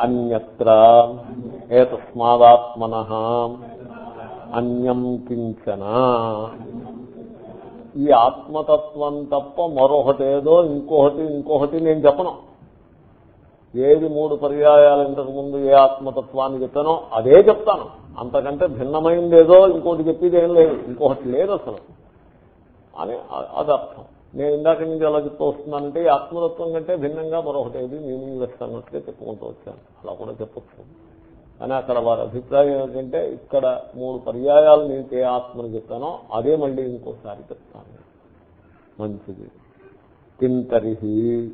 అన్యత్ర. ఏతస్మాదాత్మన. అన్యం కించన. ఈ ఆత్మతత్వం తప్ప మరొకటేదో ఇంకొకటి ఇంకొకటి నేను చెప్పను. ఏది మూడు పర్యాయాలు ఇంతకు ముందు ఏ ఆత్మతత్వాన్ని చెప్పానో అదే చెప్తాను. అంతకంటే భిన్నమైందేదో ఇంకోటి చెప్పేది ఏం లేదు. ఇంకొకటి లేదు అసలు. అని అది అర్థం నేను ఇందాక నుంచి ఎలా చెప్తూ వస్తున్నానంటే ఈ ఆత్మతత్వం కంటే భిన్నంగా మరొకటి ఏది మీనింగ్ లెస్ అన్నట్టుగా చెప్పుకుంటూ వచ్చాను. అలా కూడా చెప్పొచ్చు. కానీ అక్కడ వారి అభిప్రాయం ఏంటంటే ఇక్కడ మూడు పర్యాయాలు నేను ఏ ఆత్మని చెప్తానో అదే మళ్ళీ ఇంకోసారి చెప్తాను. మంచిది. కింతరిహి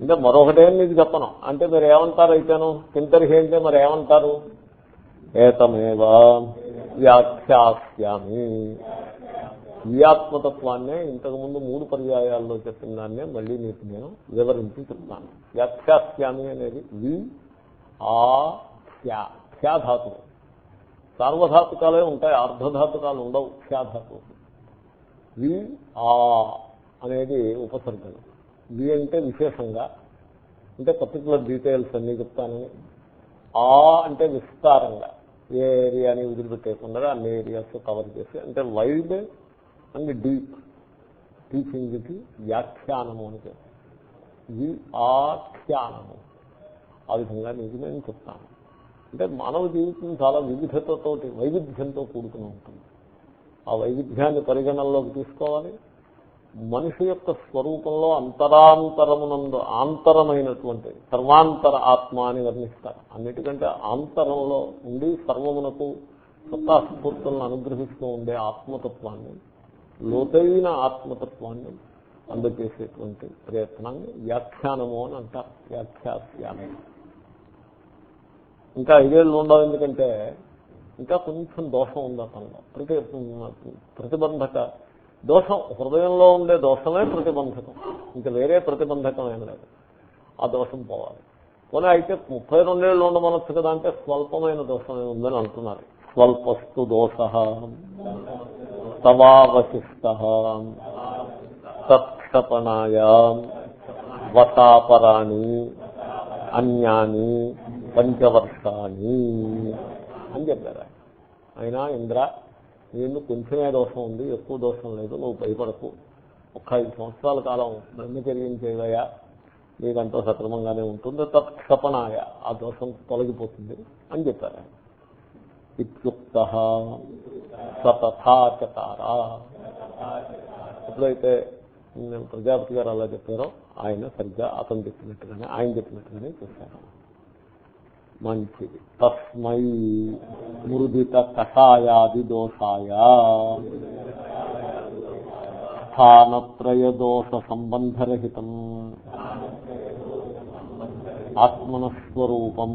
అంటే మరొకటే నీకు చెప్పను. అంటే మీరు ఏమంటారు అయితేను? కింతరిహి అంటే మరి ఏమంటారు? ఏతమేవా వ్యాఖ్యాస్యామి. క్రియాత్మతత్వాన్నే ఇంతకుముందు మూడు పర్యాయాల్లో చెప్పిన దాన్నే మళ్ళీ నీకు నేను వివరించి చెప్తాను. వ్యాఖ్యాస్యామి అనేది వి ఆ ఖ్యా ఖ్యాధాతువు సార్వధాతుకాలే ఉంటాయి అర్ధధాతుకాలు ఉండవు ఖ్యాధాతువు వి ఆ అనేది ఉపసర్గం. వి అంటే విశేషంగా అంటే పర్టికులర్ డీటెయిల్స్ అన్ని చెప్తానని ఆ అంటే విస్తారంగా. ఏ ఏరియాని వదిలిపెట్టేయకుండా అన్ని ఏరియాస్ కవర్ చేసి అంటే వైడ్ అండ్ డీప్ టీచింగ్కి వ్యాఖ్యానము అని చెప్పి. ఆఖ్యానము ఆ విధంగా నీకు నేను చెప్తాను. అంటే మానవ జీవితం చాలా వివిధతతో వైవిధ్యంతో కూడుకుని ఉంటుంది. ఆ వైవిధ్యాన్ని పరిగణనలోకి తీసుకోవాలి. మనిషి యొక్క స్వరూపంలో అంతరాంతరమునందు ఆంతరమైనటువంటి సర్వాంతర ఆత్మ అని వర్ణిస్తారు. అన్నిటికంటే ఆంతరంలో ఉండి సర్వమునకు సత్తాస్ఫూర్తులను అనుగ్రహిస్తూ ఉండే ఆత్మతత్వాన్ని లోతైన ఆత్మతత్వాన్ని అందజేసేటువంటి ప్రయత్నాన్ని వ్యాఖ్యానము అని అంటారు. వ్యాఖ్యాస్యామి. ఇంకా ఐదేళ్ళు ఉండవు ఎందుకంటే ఇంకా కొంచెం దోషం ఉంది అతనిలో. ప్రతి ప్రతిబంధక దోషం హృదయంలో ఉండే దోషమే ప్రతిబంధకం. ఇంకా వేరే ప్రతిబంధకం ఏం లేదు. ఆ దోషం పోవాలి. పోనీ అయితే ముప్పై రెండేళ్ళు ఉండమనొచ్చు కదా అంటే స్వల్పమైన దోషం ఉందని అంటున్నారు. స్వల్పస్తు దోష తవావశిష్ట తత్క్షపణాయ వసాపరాణి అన్యాని పంచవర్షాన్ని అని చెప్పారు అయినా ఇంద్ర నేను కొంచెమే దోషం ఉంది ఎక్కువ దోషం లేదు నువ్వు భయపడకు. ఒక ఐదు సంవత్సరాల కాలం బ్రహ్మచర్యం చేయవయా నీకంతా సక్రమంగానే ఉంటుంది. తత్క్షపణాయ ఆ దోషం తొలగిపోతుంది అని చెప్పారు ఇత్యుక్త సతథాచతారా ఎప్పుడైతే ప్రజాపతి గారు అలా చెప్పారో ఆయన సరిగ్గా అతను చెప్పినట్టుగానే ఆయన చెప్పినట్టుగానే చేశారు. మంచిది. తస్మై మృదిత కషాయాది దోషాయ. స్థానత్రయ దోష సంబంధరహితం ఆత్మనస్వరూపం.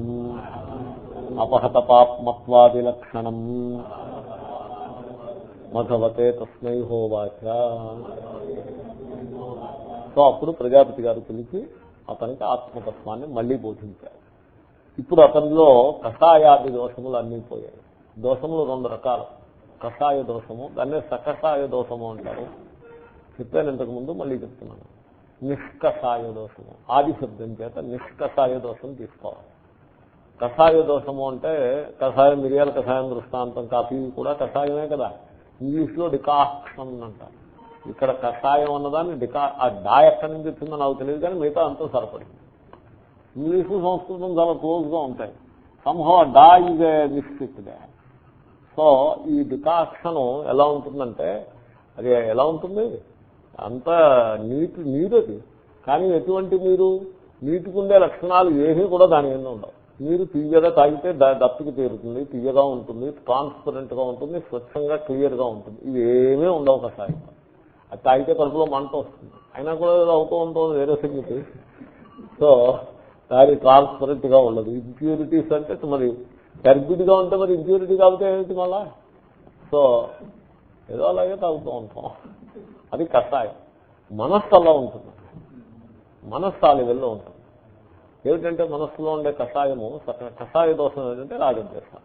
అపహత పాప్మత్వాది లక్షణం మధవతే తస్మై హోవాచ. సో అప్పుడు ప్రజాపతి గారు పిలిచి అతనికి ఆత్మతత్వాన్ని మళ్ళీ బోధించారు. ఇప్పుడు అతనిలో కషాయాది దోషములు అన్నీ పోయాయి. దోషములు రెండు రకాలు. కషాయ దోషము దాన్నే సకషాయ దోషము అంటారు. చెప్పాను ఇంతకు ముందు మళ్ళీ చెప్తున్నాను. నిష్కషాయ దోషము. ఆది శబ్దం చేత నిష్కషాయ దోషం తీసుకోవాలి. కషాయ దోషము అంటే కషాయం మిరియాల కషాయం దృష్టాంతం కాఫీ కూడా కషాయమే కదా. ఇంగ్లీష్లో డికాక్షన్ అంటారు. ఇక్కడ కషాయం అన్నదాన్ని డికా ఆ డా ఎక్కడి నుంచి వచ్చిందో నాకు తెలియదు కానీ మిగతా అంతా సరిపడింది. ఇంగ్లీషు సంస్కృతం చాలా క్లోజ్గా ఉంటాయి సంహో డా ఇజ్ మిస్టిక్ డే సో ఈ డికాక్షన్ ఎలా ఉంటుందంటే అది ఎలా ఉంటుంది? అంత నీటి నీరు అది కానీ ఎటువంటి నీరు? నీటికుండే లక్షణాలు ఏమీ కూడా దాని మీద ఉండవు. నీరు తీయగా తాగితే దప్పికి తీరుతుంది తీయగా ఉంటుంది ట్రాన్స్పరెంట్గా ఉంటుంది స్వచ్ఛంగా క్లియర్గా ఉంటుంది. ఇవి ఏమీ ఉండవు ఒకసారి. అది తాగితే కడుపులో మంట వస్తుంది. అయినా కూడా అవుతూ ఉంటుంది వేరే సంగతి సో దాని ట్రాన్స్పరెంట్గా ఉండదు. ఇంప్యూరిటీస్ అంటే మరి టర్బిడ్గా ఉంటే మరి ఇంప్యూరిటీ కాబట్టి ఏమిటి మళ్ళా? సో ఏదో అలాగే తాగుతూ ఉంటాం. అది కషాయం. మనస్సు అలా ఉంటుంది. మనస్సు ఆ లెవెల్లో ఉంటుంది. ఏమిటంటే మనస్సులో ఉండే కషాయము కషాయ దోషం ఏంటంటే రాగద్వేష.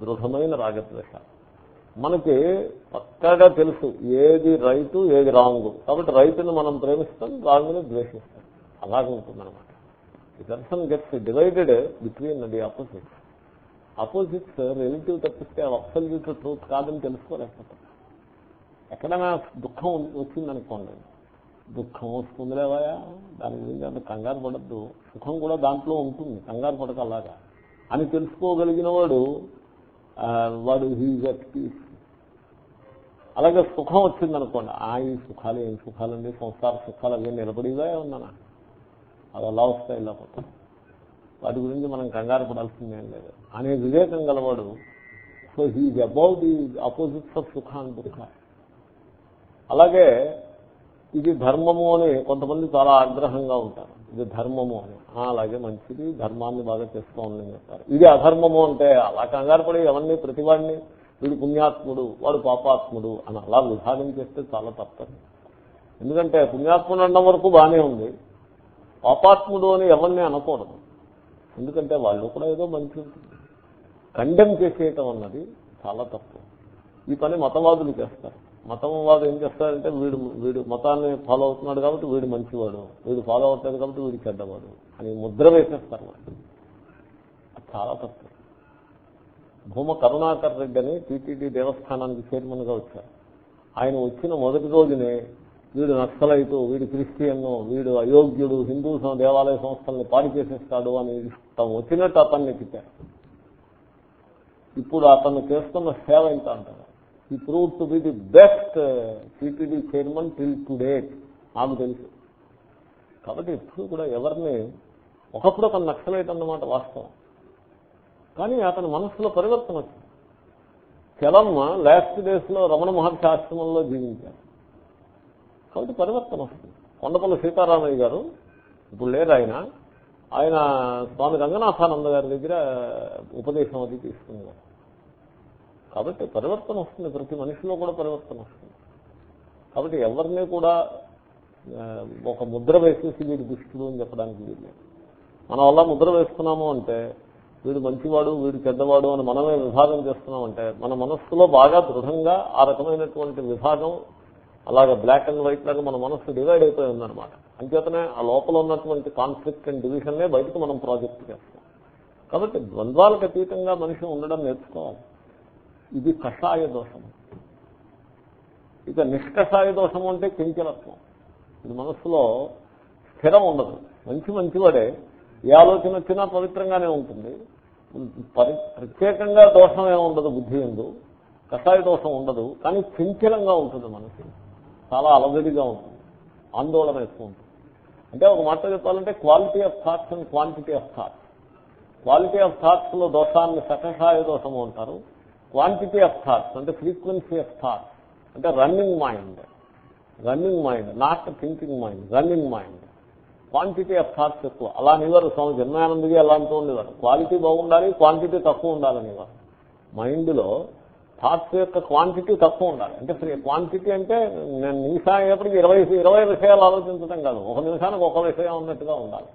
దృఢమైన రాగద్వేష. మనకి పక్కగా తెలుసు ఏది రైతు ఏది రాంగు కాబట్టి రైతుని మనం ప్రేమిస్తాం రాంగుని ద్వేషిస్తాం. అలాగే ఉంటుంది అనమాట the person gets divided between the opposite opposites relative తప్పిస్తే అబ్సల్యూట్ ట్రూత్ కాదని తెలుసుకోలేకపోతాం. ఎక్కడైనా దుఃఖం వచ్చిందనుకోండి. దుఃఖం వస్తుందిలేవాయా దాని గురించి అంత కంగారు పడద్దు. సుఖం కూడా దాంట్లో ఉంటుంది. కంగారు పడక అలాగా. అని తెలుసుకోగలిగిన వాడు వాడు హీజ్ అట్ పీస్ అలాగే సుఖం వచ్చిందనుకోండి. ఆ ఈ సుఖాలు ఏం సుఖాలండి? సంసార సుఖాలు అవి నిలబడిగా ఉన్నానా అది అలా వస్తాయి ఇలా పోతాయి వాటి గురించి మనం కంగారు పడాల్సిందేం లేదు. అనే వివేకం గలవాడు so he's above the opposites of సుఖ అండ్ దుఃఖ. అలాగే ఇది ధర్మము అని కొంతమంది చాలా ఆగ్రహంగా ఉంటారు. ఇది ధర్మము అని. అలాగే మంచిది ధర్మాన్ని బాగా చేస్తూ ఉందని చెప్తారు ఇది అధర్మము అంటే అలా కంగారు పడి ఎవరిని ప్రతివాడిని వీడు పుణ్యాత్ముడు వాడు పాపాత్ముడు అని అలా విభాగం చేస్తే చాలా తప్పదు. ఎందుకంటే పుణ్యాత్ముడు అన్న వరకు బాగానే ఉంది. పాపాత్ముడు అని ఎవరిని అనకూడదు. ఎందుకంటే వాళ్ళు కూడా ఏదో మంచి కండెమ్ చేసేయటం అన్నది చాలా తప్పు. ఈ పని మతవాదులు చేస్తారు. మతవాదు ఏం చేస్తారంటే వీడు వీడు మతాన్ని ఫాలో అవుతున్నాడు కాబట్టి వీడు మంచివాడు. వీడు ఫాలో అవుతాడు కాబట్టి వీడు చెడ్డవాడు అని ముద్ర వేసేస్తారు వాళ్ళు. చాలా తప్పు. భూమ కరుణాకర్ రెడ్డి అని టీటీడీ దేవస్థానానికి చైర్మన్గా వచ్చారు. ఆయన వచ్చిన మొదటి రోజునే వీడు నక్సలైటు వీడు క్రిస్టియన్ వీడు అయోగ్యుడు హిందూ దేవాలయ సంస్థల్ని పాడు చేసేస్తాడు అని ఇష్టం వచ్చినట్టు అతన్ని ఎక్కితారు ఇప్పుడు అతను చేస్తున్న సేవ ఎంత అంటారు ఈ prove to be the best CPD chairman till to date నాకు తెలుసు. కాబట్టి ఎప్పుడు కూడా ఎవరిని ఒకప్పుడు ఒక నక్సలైట్ అన్నమాట వాస్తవం. కానీ అతని మనస్సులో పరివర్తన వచ్చింది. చలమ్మ లాస్ట్ డేస్లో రమణ మహర్షి ఆశ్రమంలో జీవించారు కాబట్టి పరివర్తన. వస్తుంది కొండపల్లి సీతారామయ్య గారు ఇప్పుడు లేరు ఆయన. ఆయన స్వామి రంగనాథానంద గారి దగ్గర ఉపదేశం అది తీసుకున్నారు. కాబట్టి పరివర్తన వస్తుంది. ప్రతి మనిషిలో కూడా పరివర్తన వస్తుంది. కాబట్టి ఎవరిని కూడా ఒక ముద్ర వేసేసి వీడు దుష్టుడు అని చెప్పడానికి వీళ్ళు మనం అలా ముద్ర వేస్తున్నాము అంటే వీడు మంచివాడు వీడు చెడ్డవాడు అని మనమే విభాగం చేస్తున్నామంటే మన మనస్సులో బాగా దృఢంగా ఆ రకమైనటువంటి విభాగం అలాగే బ్లాక్ అండ్ వైట్ లాగా మన మనస్సు డివైడ్ అయిపోయి ఉందన్నమాట. అంచేతనే ఆ లోపల ఉన్నటువంటి కాన్ఫ్లిక్ట్ అండ్ డివిజన్నే బయటకు మనం ప్రాజెక్ట్ చేస్తాం. కాబట్టి ద్వంద్వాలకు అతీతంగా మనిషి ఉండడం నేర్చుకోవాలి. ఇది కషాయ దోషం. ఇక నిష్కషాయ దోషం అంటే కించలత్వం. ఇది మనస్సులో స్థిరం ఉండదు. మంచి మంచివాడే ఏ ఆలోచన వచ్చినా పవిత్రంగానే ఉంటుంది. పరి ప్రత్యేకంగా దోషం ఏమి ఉండదు బుద్ధి ఎందు. కషాయ దోషం ఉండదు. కానీ చంచలంగా ఉంటుంది మనసు చాలా అలజడిగా ఉంటుంది. ఆందోళన ఎక్కువ ఉంటుంది. అంటే ఒక మాట చెప్పాలంటే quality of thoughts and quantity of thoughts quality of థాట్స్లో దోషాన్ని సకసాయ దోషము అంటారు. క్వాంటిటీ ఆఫ్ థాట్స్ అంటే ఫ్రీక్వెన్సీ ఆఫ్ థాట్స్ అంటే running mind running mind not thinking mind running mind quantity of thoughts ఎక్కువ. అలా అనేవారు స్వామి జన్మానందగి అలా అంటూ ఉండేవారు క్వాలిటీ బాగుండాలి క్వాంటిటీ తక్కువ ఉండాలనేవారు మైండ్లో థాట్స్ యొక్క క్వాంటిటీ తక్కువ ఉండాలి. అంటే క్వాంటిటీ అంటే నేను నిమిషం అయ్యేప్పటికి ఇరవై ఇరవై విషయాలు ఆలోచించడం కాదు. ఒక నిమిషానికి ఒక విషయం ఉన్నట్టుగా ఉండాలి.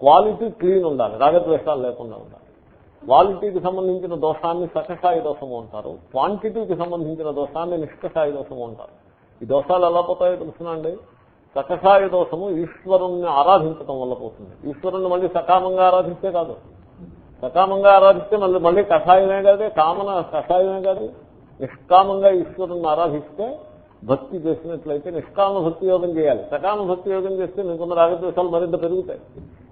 క్వాలిటీ క్లీన్ ఉండాలి. రాగద్వేషాలు లేకుండా ఉండాలి. క్వాలిటీకి సంబంధించిన దోషాన్ని సకషాయి దోషము అంటారు. క్వాంటిటీకి సంబంధించిన దోషాన్ని నిష్కసాయి దోషము అంటారు. ఈ దోషాలు ఎలా పోతాయో తెలుసునండి సకషాయ దోషము ఈశ్వరుణ్ణి ఆరాధించటం వల్ల పోతుంది. ఈశ్వరుణ్ణి మళ్ళీ సకామంగా ఆరాధిస్తే కాదు. సకామంగా ఆరాధిస్తే మళ్ళీ మళ్ళీ కషాయమే కాదు కామన కషాయమే కాదు. నిష్కామంగా ఈశ్వరుని ఆరాధిస్తే భక్తి చేసినట్లయితే నిష్కామ భక్తి యోగం చేయాలి. సకామ భక్తి యోగం చేస్తే నీకున్న రాగద్వేషాలు మరింత పెరుగుతాయి.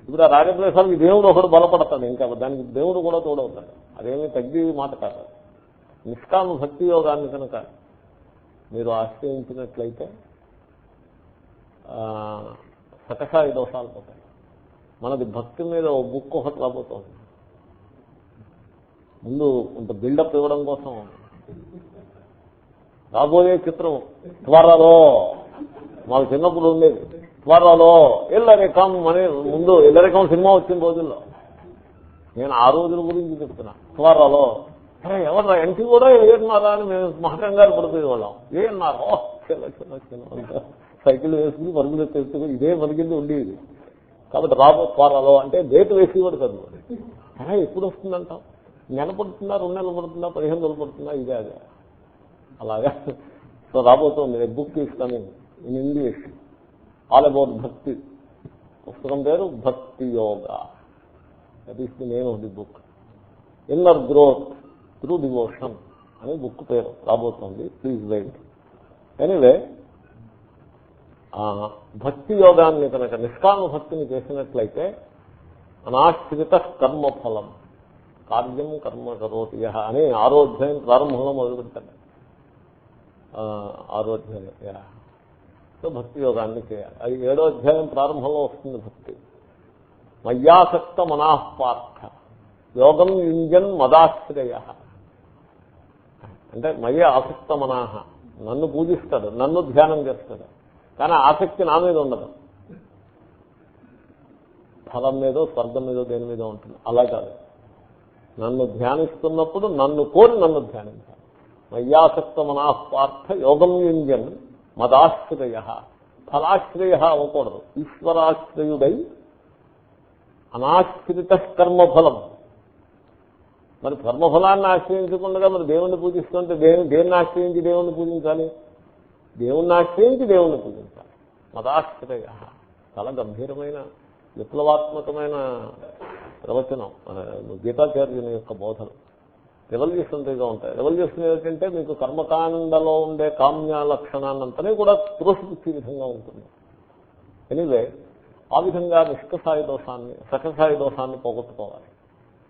ఇప్పుడు ఆ రాగద్వేషాలకి దేవుడు ఒకడు బలపడతాడు ఇంకా దానికి దేవుడు కూడా తోడవుతాడు. అదేమీ తగ్గి మాట కాదు. నిష్కామ భక్తి యోగాన్ని కనుక మీరు ఆశ్రయించినట్లయితే ఆ, సకసాయి దోషాలు పోతాయి. మనది భక్తి మీద ఓ బుక్ ఒకటి రాబోతోంది. ముందు కొంత బిల్డప్ ఇవ్వడం కోసం. రాబోయే చిత్రం త్వరలో. మాకు చిన్నప్పుడు ఉండేది. త్వరలో. ఇల్లరికం అని ముందు ఇల్లరికం సినిమా వచ్చిన రోజుల్లో. నేను ఆ రోజుల గురించి చెప్తున్నా. త్వరలో. అరే ఎవరు ఎంటి కూడా ఏమన్నారా అని మేము మహకంగారు పడిపోయేవాళ్ళం వాళ్ళం. ఓ చిన్న చిన్న సైకిల్ వేసుకుని పరుగులు తెలుసుకుని ఇదే పరిగింది ఉండేది. కాబట్టి రాబో త్వరలో అంటే డేట్ వేసేవాడు కాదు అరే ఎప్పుడు వస్తుందంటాం నెల పడుతుందా రెండు నెలలు పడుతుందా పదిహేను రోజులు పడుతుందా ఇదే అదే. అలాగా. సో రాబోతుంది book is in English. All about bhakti. పుస్తకం పేరు Bhakti Yoga. That is the name of the book inner growth through devotion అని బుక్ పేరు రాబోతుంది. ప్లీజ్ వెయిట్ ఎనీవే భక్తి యోగాన్ని కనుక నిష్కామ భక్తిని చేసినట్లయితే అనాశ్రిత కర్మఫలం. కార్యం కర్మ కరోతి అని ఆరోధ్యాయం ప్రారంభంలో మొదలు పెడతాడు ఆరోధ్యాయం సో భక్తి యోగాన్ని చేయాలి. అది ఏడో అధ్యాయం ప్రారంభంలో వస్తుంది భక్తి. మయ్యాసక్త మనాపార్థ యోగం యుంజన్ మదాశ్రయ. అంటే మయ్య ఆసక్త మనాహ నన్ను పూజిస్తాడు నన్ను ధ్యానం చేస్తాడు. కానీ ఆసక్తి నా మీద ఉండదు. ఫలం మీదో స్వర్గం మీదో దేని మీద ఉంటుంది. అలా కాదు. నన్ను ధ్యానిస్తున్నప్పుడు నన్ను కోరి నన్ను ధ్యానించాలి. మయ్యాసక్త మనాస్వార్థ యోగం యుంజన్ మదాశ్రయ. ఫలాశ్రయ అవ్వకూడదు. ఈశ్వరాశ్రయుడై అనాశ్రిత కర్మఫలం మరి కర్మఫలాన్ని ఆశ్రయించకుండా మరి దేవుణ్ణి పూజిస్తుంటే దేని దేన్ని ఆశ్రయించి దేవుణ్ణి పూజించాలి? దేవుణ్ణి ఆశ్రయించి దేవుణ్ణి పూజించాలి. మదాశ్రయ. చాలా గంభీరమైన విప్లవాత్మకమైన ప్రవచనం గీతాచార్యుని యొక్క బోధలు. రెవల్యూషనరీగా ఉంటాయి. రెవల్యూషన్ ఏమిటంటే మీకు కర్మకాండలో ఉండే కామ్య లక్షణాన్నంతనే కూడా త్రోసిపుచ్చే విధంగా ఉంటుంది. ఎనీవే ఆ విధంగా నిష్కసాయి దోషాన్ని సకసాయి దోషాన్ని పోగొట్టుకోవాలి.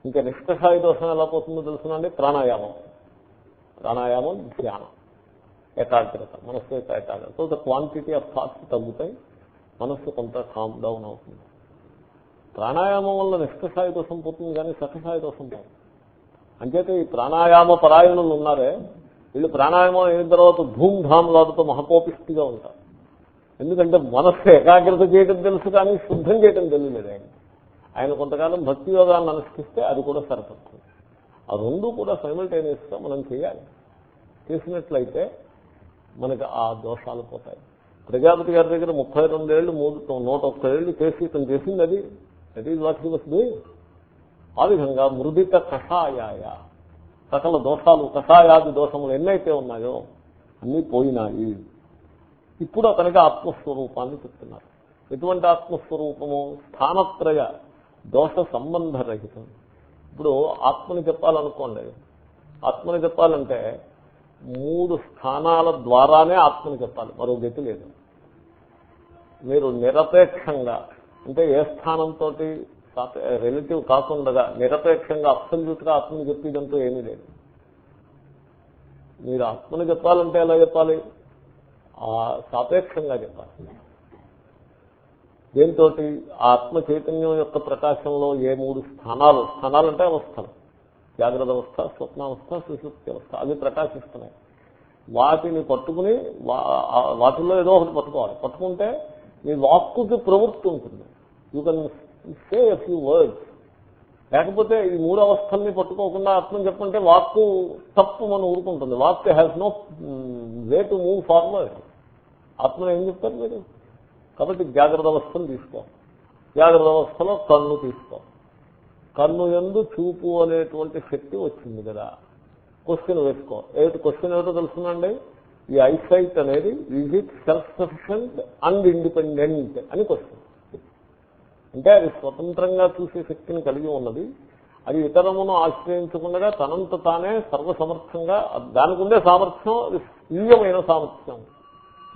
ఇంకా నిష్కసాయి దోషం ఎలా పోతుందో తెలుసునండి ప్రాణాయామం. ప్రాణాయామం ధ్యానం. ఏకాగ్రత మనస్సు యొక్క ఏకాగ్రత. క్వాంటిటీ ఆఫ్ థాట్స్ తగ్గుతాయి. మనస్సు కొంత కామ్ డౌన్ అవుతుంది. ప్రాణాయామం వల్ల నిష్కసాయి దోషం పోతుంది కానీ సకసాయి దోషం పోతుంది అంచేతే ఈ ప్రాణాయామ పరాయణులు ఉన్నారే వీళ్ళు ప్రాణాయామం అయిన తర్వాత ధూమ్ ధామ్ లాడుతూ మహపోపిష్టిగా ఉంటారు. ఎందుకంటే మనస్సు ఏకాగ్రత చేయడం తెలుసు కానీ శుద్ధం చేయడం తెలియలేదు ఆయన. ఆయన కొంతకాలం భక్తి యోగాన్ని అనుష్ఠిస్తే అది కూడా సరిపడుతుంది ఆ రెండు కూడా సైమల్టేనియస్గా మనం చేయాలి. చేసినట్లయితే మనకి ఆ దోషాలు పోతాయి. ప్రజాపతి గారి దగ్గర ముప్పై రెండేళ్ళు మూడు నూట ఒక్క ఏళ్ళు చేసి ఇతను చేసింది అది. దట్ ఈజ్ వాట్ వస్తుంది ఆ విధంగా మృదిత కషాయాయ. సకల దోషాలు కషాయాది దోషములు ఎన్నైతే ఉన్నాయో అన్నీ పోయినాయి. ఇప్పుడు అతనికి ఆత్మస్వరూపాన్ని చెప్తున్నారు. ఎటువంటి ఆత్మస్వరూపము? స్థానత్రయ దోష సంబంధరహితం. ఇప్పుడు ఆత్మని చెప్పాలనుకోండి. ఆత్మని చెప్పాలంటే మూడు స్థానాల ద్వారానే ఆత్మని చెప్పాలి. మరో గతి లేదు. మీరు నిరపేక్షంగా అంటే ఏ స్థానంతో రిలేటివ్ కాకుండా నిరపేక్షంగా అబ్సల్యూట్గా ఆత్మని చెప్పేదంటూ ఏమీ లేదు. మీరు ఆత్మని చెప్పాలంటే ఎలా చెప్పాలి? ఆ సాపేక్షంగా చెప్పాలి. దేంతో ఆత్మ చైతన్యం యొక్క ప్రకాశంలో ఏ మూడు స్థానాలు స్థానాలంటే అవస్థలు. జాగ్రత్త అవస్థ స్వప్నావస్థ సుశుప్తి అవస్థ అవి ప్రకాశిస్తున్నాయి. వాటిని పట్టుకుని వాటిల్లో ఏదో ఒకటి పట్టుకోవాలి. పట్టుకుంటే మీ వాక్కుకి ప్రవృత్తి ఉంటుంది. You can say a few words లేకపోతే ఈ మూడు అవస్థల్ని పట్టుకోకుండా అర్థం చెప్పంటే వాక్కు తప్పు మనం ఊరుకుంటుంది. Walk has no way to move forward ఆత్మను ఏం చెప్తారు మీరు? కాబట్టి జాగ్రత్త అవస్థను తీసుకో. జాగ్రత్త అవస్థలో కన్ను తీసుకో. కన్ను ఎందు చూపు అనేటువంటి శక్తి వచ్చింది కదా. క్వశ్చన్ వేసుకో. ఏమిటి క్వశ్చన్ ఏమిటో తెలుసునండి? ఈ ఐసైట్ అనేది is it self sufficient and independent అని క్వశ్చన్ అంటే అది స్వతంత్రంగా చూసే శక్తిని కలిగి ఉన్నది. అది ఇతరమును ఆశ్రయించకుండా తనంత తానే సర్వసమర్థంగా దానికి ఉండే సామర్థ్యం అది స్వీయమైన సామర్థ్యం.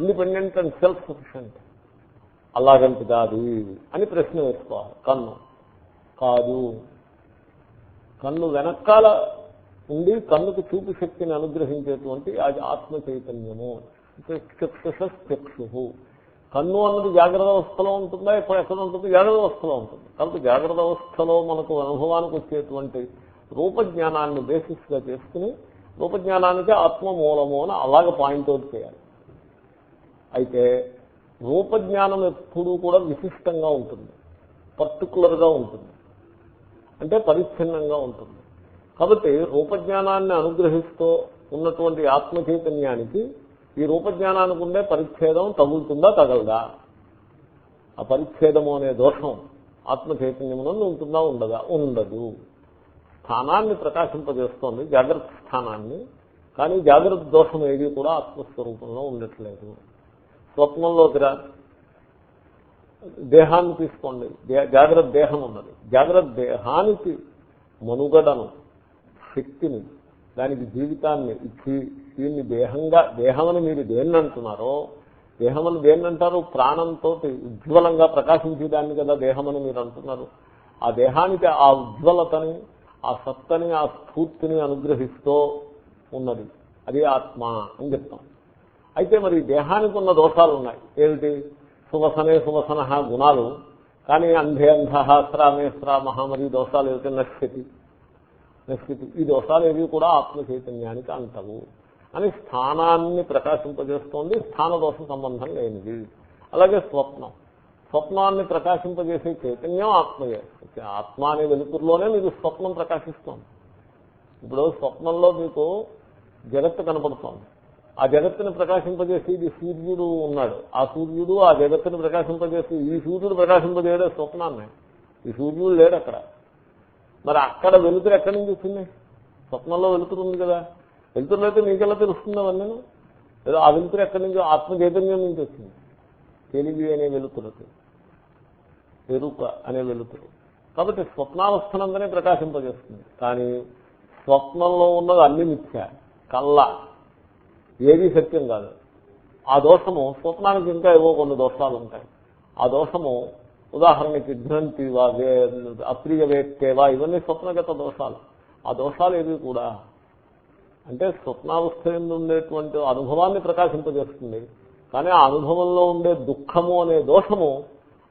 ఇండిపెండెంట్ అండ్ సెల్ఫ్ సఫిషియంట్ అలాగంటి కాదు అని ప్రశ్న వేసుకోవాలి. కన్ను. కాదు. కన్ను వెనకాల ఉండి కన్నుకు చూపు శక్తిని అనుగ్రహించేటువంటి అది ఆత్మ చైతన్యము. చక్షు కన్ను అన్నది జాగ్రత్త అవస్థలో ఉంటుందా? ఇప్పుడు ఎక్కడ ఉంటుంది? జాగ్రత్త అవస్థలో ఉంటుంది. కాబట్టి జాగ్రత్త అవస్థలో మనకు అనుభవానికి వచ్చేటువంటి రూపజ్ఞానాన్ని బేసిస్గా చేసుకుని రూపజ్ఞానానికి ఆత్మ మూలము అని అలాగ పాయింట్అవుట్ చేయాలి. అయితే రూపజ్ఞానం ఎప్పుడూ కూడా విశిష్టంగా ఉంటుంది. పర్టికులర్గా ఉంటుంది. అంటే పరిచ్ఛిన్నంగా ఉంటుంది. కాబట్టి రూపజ్ఞానాన్ని అనుగ్రహిస్తూ ఉన్నటువంటి ఆత్మ చైతన్యానికి ఈ రూపజ్ఞానానికి ఉండే పరిచ్ఛేదం తగులుతుందా తగలదా? ఆ పరిచ్ఛేదము అనే దోషం ఆత్మ చైతన్యమునందు ఉంటుందా ఉండదా? ఉండదు. స్థానాన్ని ప్రకాశింపజేస్తోంది జాగ్రత్త స్థానాన్ని. కానీ జాగ్రత్త దోషం ఏది కూడా ఆత్మస్వరూపంలో ఉండట్లేదు. స్వప్నంలోకి రా. దేహాన్ని తీసుకోండి. జాగ్రత్త దేహం ఉన్నది. జాగ్రత్త దేహానికి మనుగడను శక్తిని దానికి జీవితాన్ని ఇచ్చి దీన్ని దేహంగా దేహమని మీరు దేన్ని అంటున్నారో దేహమని దేన్ని అంటారు ప్రాణంతో ఉజ్వలంగా ప్రకాశించేదాన్ని కదా దేహమని మీరు అంటున్నారు. ఆ దేహానికి ఆ ఉజ్వలతని ఆ సత్తని ఆ స్ఫూర్తిని అనుగ్రహిస్తూ ఉన్నది. అది ఆత్మ అని చెప్తాం. అయితే మరి దేహానికి ఉన్న దోషాలు ఉన్నాయి ఏమిటి? సువసనే సువసన గుణాలు. కానీ అంధే అంధ శ్రామే శ్రామ మరి దోషాలు ఏమిటి? నశ్యతి. నశ్యతి. ఈ దోషాలు ఏవి కూడా ఆత్మ చైతన్యానికి అంటవు. అని స్థానాన్ని ప్రకాశింపజేస్తోంది స్థాన దోష సంబంధం లేనిది. అలాగే స్వప్నం. స్వప్నాన్ని ప్రకాశింపజేసే చైతన్యం ఆత్మయే. ఆత్మ అనే వెలుతురులోనే మీకు స్వప్నం ప్రకాశిస్తోంది. ఇప్పుడు స్వప్నంలో మీకు జగత్తు కనపడుతోంది. ఆ జగత్తుని ప్రకాశింపజేసి ఇది సూర్యుడు ఉన్నాడు. ఆ సూర్యుడు ఆ జగత్తుని ప్రకాశింపజేసి ఈ సూర్యుడు ప్రకాశింపజేయడే స్వప్నాన్ని. ఈ సూర్యుడు లేడు అక్కడ మరి అక్కడ వెలుతురు ఎక్కడి నుంచి వచ్చింది? స్వప్నంలో వెలుతురు ఉంది కదా. వెళ్తున్నట్టు నీకెలా మీకెలా తెలుస్తుంది అవన్నీ ఏదో ఆ వెలుతురు ఎక్కడి నుంచి ఆత్మ చైతన్యం నుంచి వచ్చింది. తెలివి అనే వెలుతురు ఎరుక అనే వెలుతురు. కాబట్టి స్వప్నావస్థనందనే ప్రకాశింపజేస్తుంది. కానీ స్వప్నంలో ఉన్నది అన్ని మిథ్య కళ్ళ. ఏది సత్యం కాదు. ఆ దోషము స్వప్నానికి ఇంకా ఏవో కొన్ని దోషాలు ఉంటాయి. ఆ దోషము ఉదాహరణకి ఘ్నంతివా అప్రియ వేట్టేవా ఇవన్నీ స్వప్నగత దోషాలు. ఆ దోషాలు ఏవి కూడా అంటే స్వప్నావస్థ ఉండేటువంటి అనుభవాన్ని ప్రకాశింపజేస్తుంది. కానీ ఆ అనుభవంలో ఉండే దుఃఖము అనే దోషము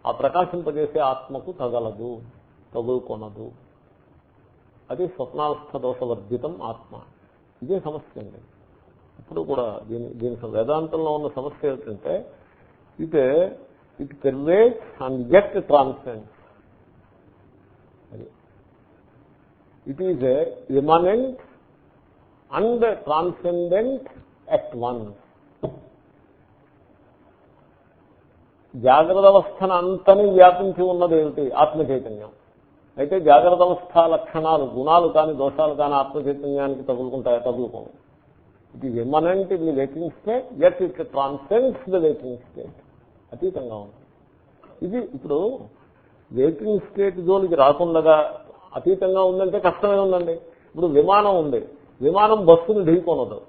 ఆ ప్రకాశింపజేసే ఆత్మకు తగలదు తగులుకొనదు. అది స్వప్నావస్థ దోషవర్జితం ఆత్మ. ఇదే సమస్య అండి. ఇప్పుడు కూడా దీని దీని వేదాంతంలో ఉన్న సమస్య ఏమిటంటే it it pervades and get transcend it is immanent and transcendent at one. జాగ్రత్త అవస్థను అంతని వ్యాపించి ఉన్నది ఏమిటి? ఆత్మ చైతన్యం అయితే జాగ్రత్త అవస్థ లక్షణాలు గుణాలు కానీ దోషాలు కానీ ఆత్మ చైతన్యానికి తగులుకుంటాయా? తగులుకోవు. It is immanent in the waking state at it transcends the waking state అతీతంగా ఉంది. ఇది ఇప్పుడు వేకింగ్ స్టేట్ జోలికి రాకుండా అతీతంగా ఉందంటే కష్టమే ఉందండి. ఇప్పుడు విమానం ఉంది. విమానం బస్సును ఢీకొనదు.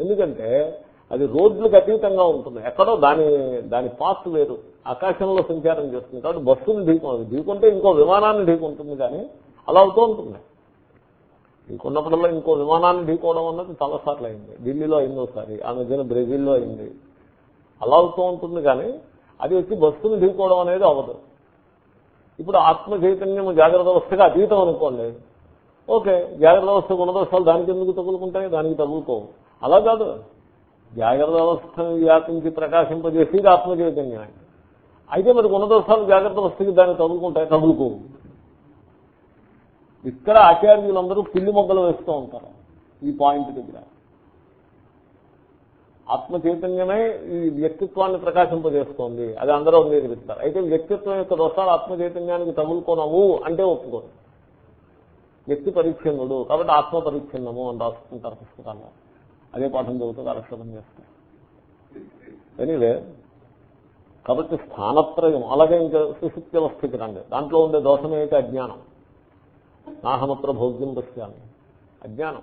ఎందుకంటే అది రోడ్లకు అతీతంగా ఉంటుంది. ఎక్కడో దాని దాని పాస్ట్ వేరు. ఆకాశంలో సంచారం చేస్తుంది. కాబట్టి బస్సును ఢీకొనదు. ఢీకుంటే ఇంకో విమానాన్ని ఢీకుంటుంది కానీ అలా అవుతూ ఉంటుంది. ఢీకున్నప్పుడల్లా ఇంకో విమానాన్ని ఢీకోవడం అన్నది చాలాసార్లు అయింది. ఢిల్లీలో అయింది ఒకసారి ఆ మధ్యన బ్రెజిల్లో అయింది. అలా అవుతూ ఉంటుంది కానీ అది వచ్చి బస్సును ఢీకోవడం అనేది అవ్వదు. ఇప్పుడు ఆత్మ చైతన్యం జాగ్రత్త అవస్థగా అతీతం అనుకోండి. ఓకే జాగ్రత్త అవస్థ గుణదోషాలు దానికి ఎందుకు తగులుకుంటాయి? దానికి తగులుకోవు. అలా కాదు. జాగ్రత్త అవస్థను వ్యాపించి ప్రకాశింపజేసి ఆత్మ చైతన్యం అయితే మరి గుణదోషాలు జాగ్రత్త అవస్థకి దాన్ని తగులుకుంటాయి తగులుకోవు. ఇక్కడ ఆచార్యులందరూ పిల్లి మొగ్గలు వేస్తూ ఉంటారు ఈ పాయింట్ దగ్గర. ఆత్మ చైతన్యమే ఈ వ్యక్తిత్వాన్ని ప్రకాశింపజేస్తోంది. అది అందరూ అంగీకరిస్తారు. అయితే వ్యక్తిత్వం యొక్క దోషాలు ఆత్మ చైతన్యానికి తగులుకోనవు అంటే ఒప్పుకోరు. వ్యక్తి పరిచ్ఛిన్నుడు కాబట్టి ఆత్మ పరిచ్ఛిన్నము అని రాసుకుంటారు పుస్తకాల్లో అదే పాఠం చదువుతూ కాలక్షేపం చేస్తారు ఎనీవే కాబట్టి స్థానత్రయం అలాగే ఇంకా సుశుక్తి అవస్థకి రండి. దాంట్లో ఉండే దోషం ఏమిటి? అజ్ఞానం. నాహమత్ర భోగ్యం పశ్యామి. అజ్ఞానం.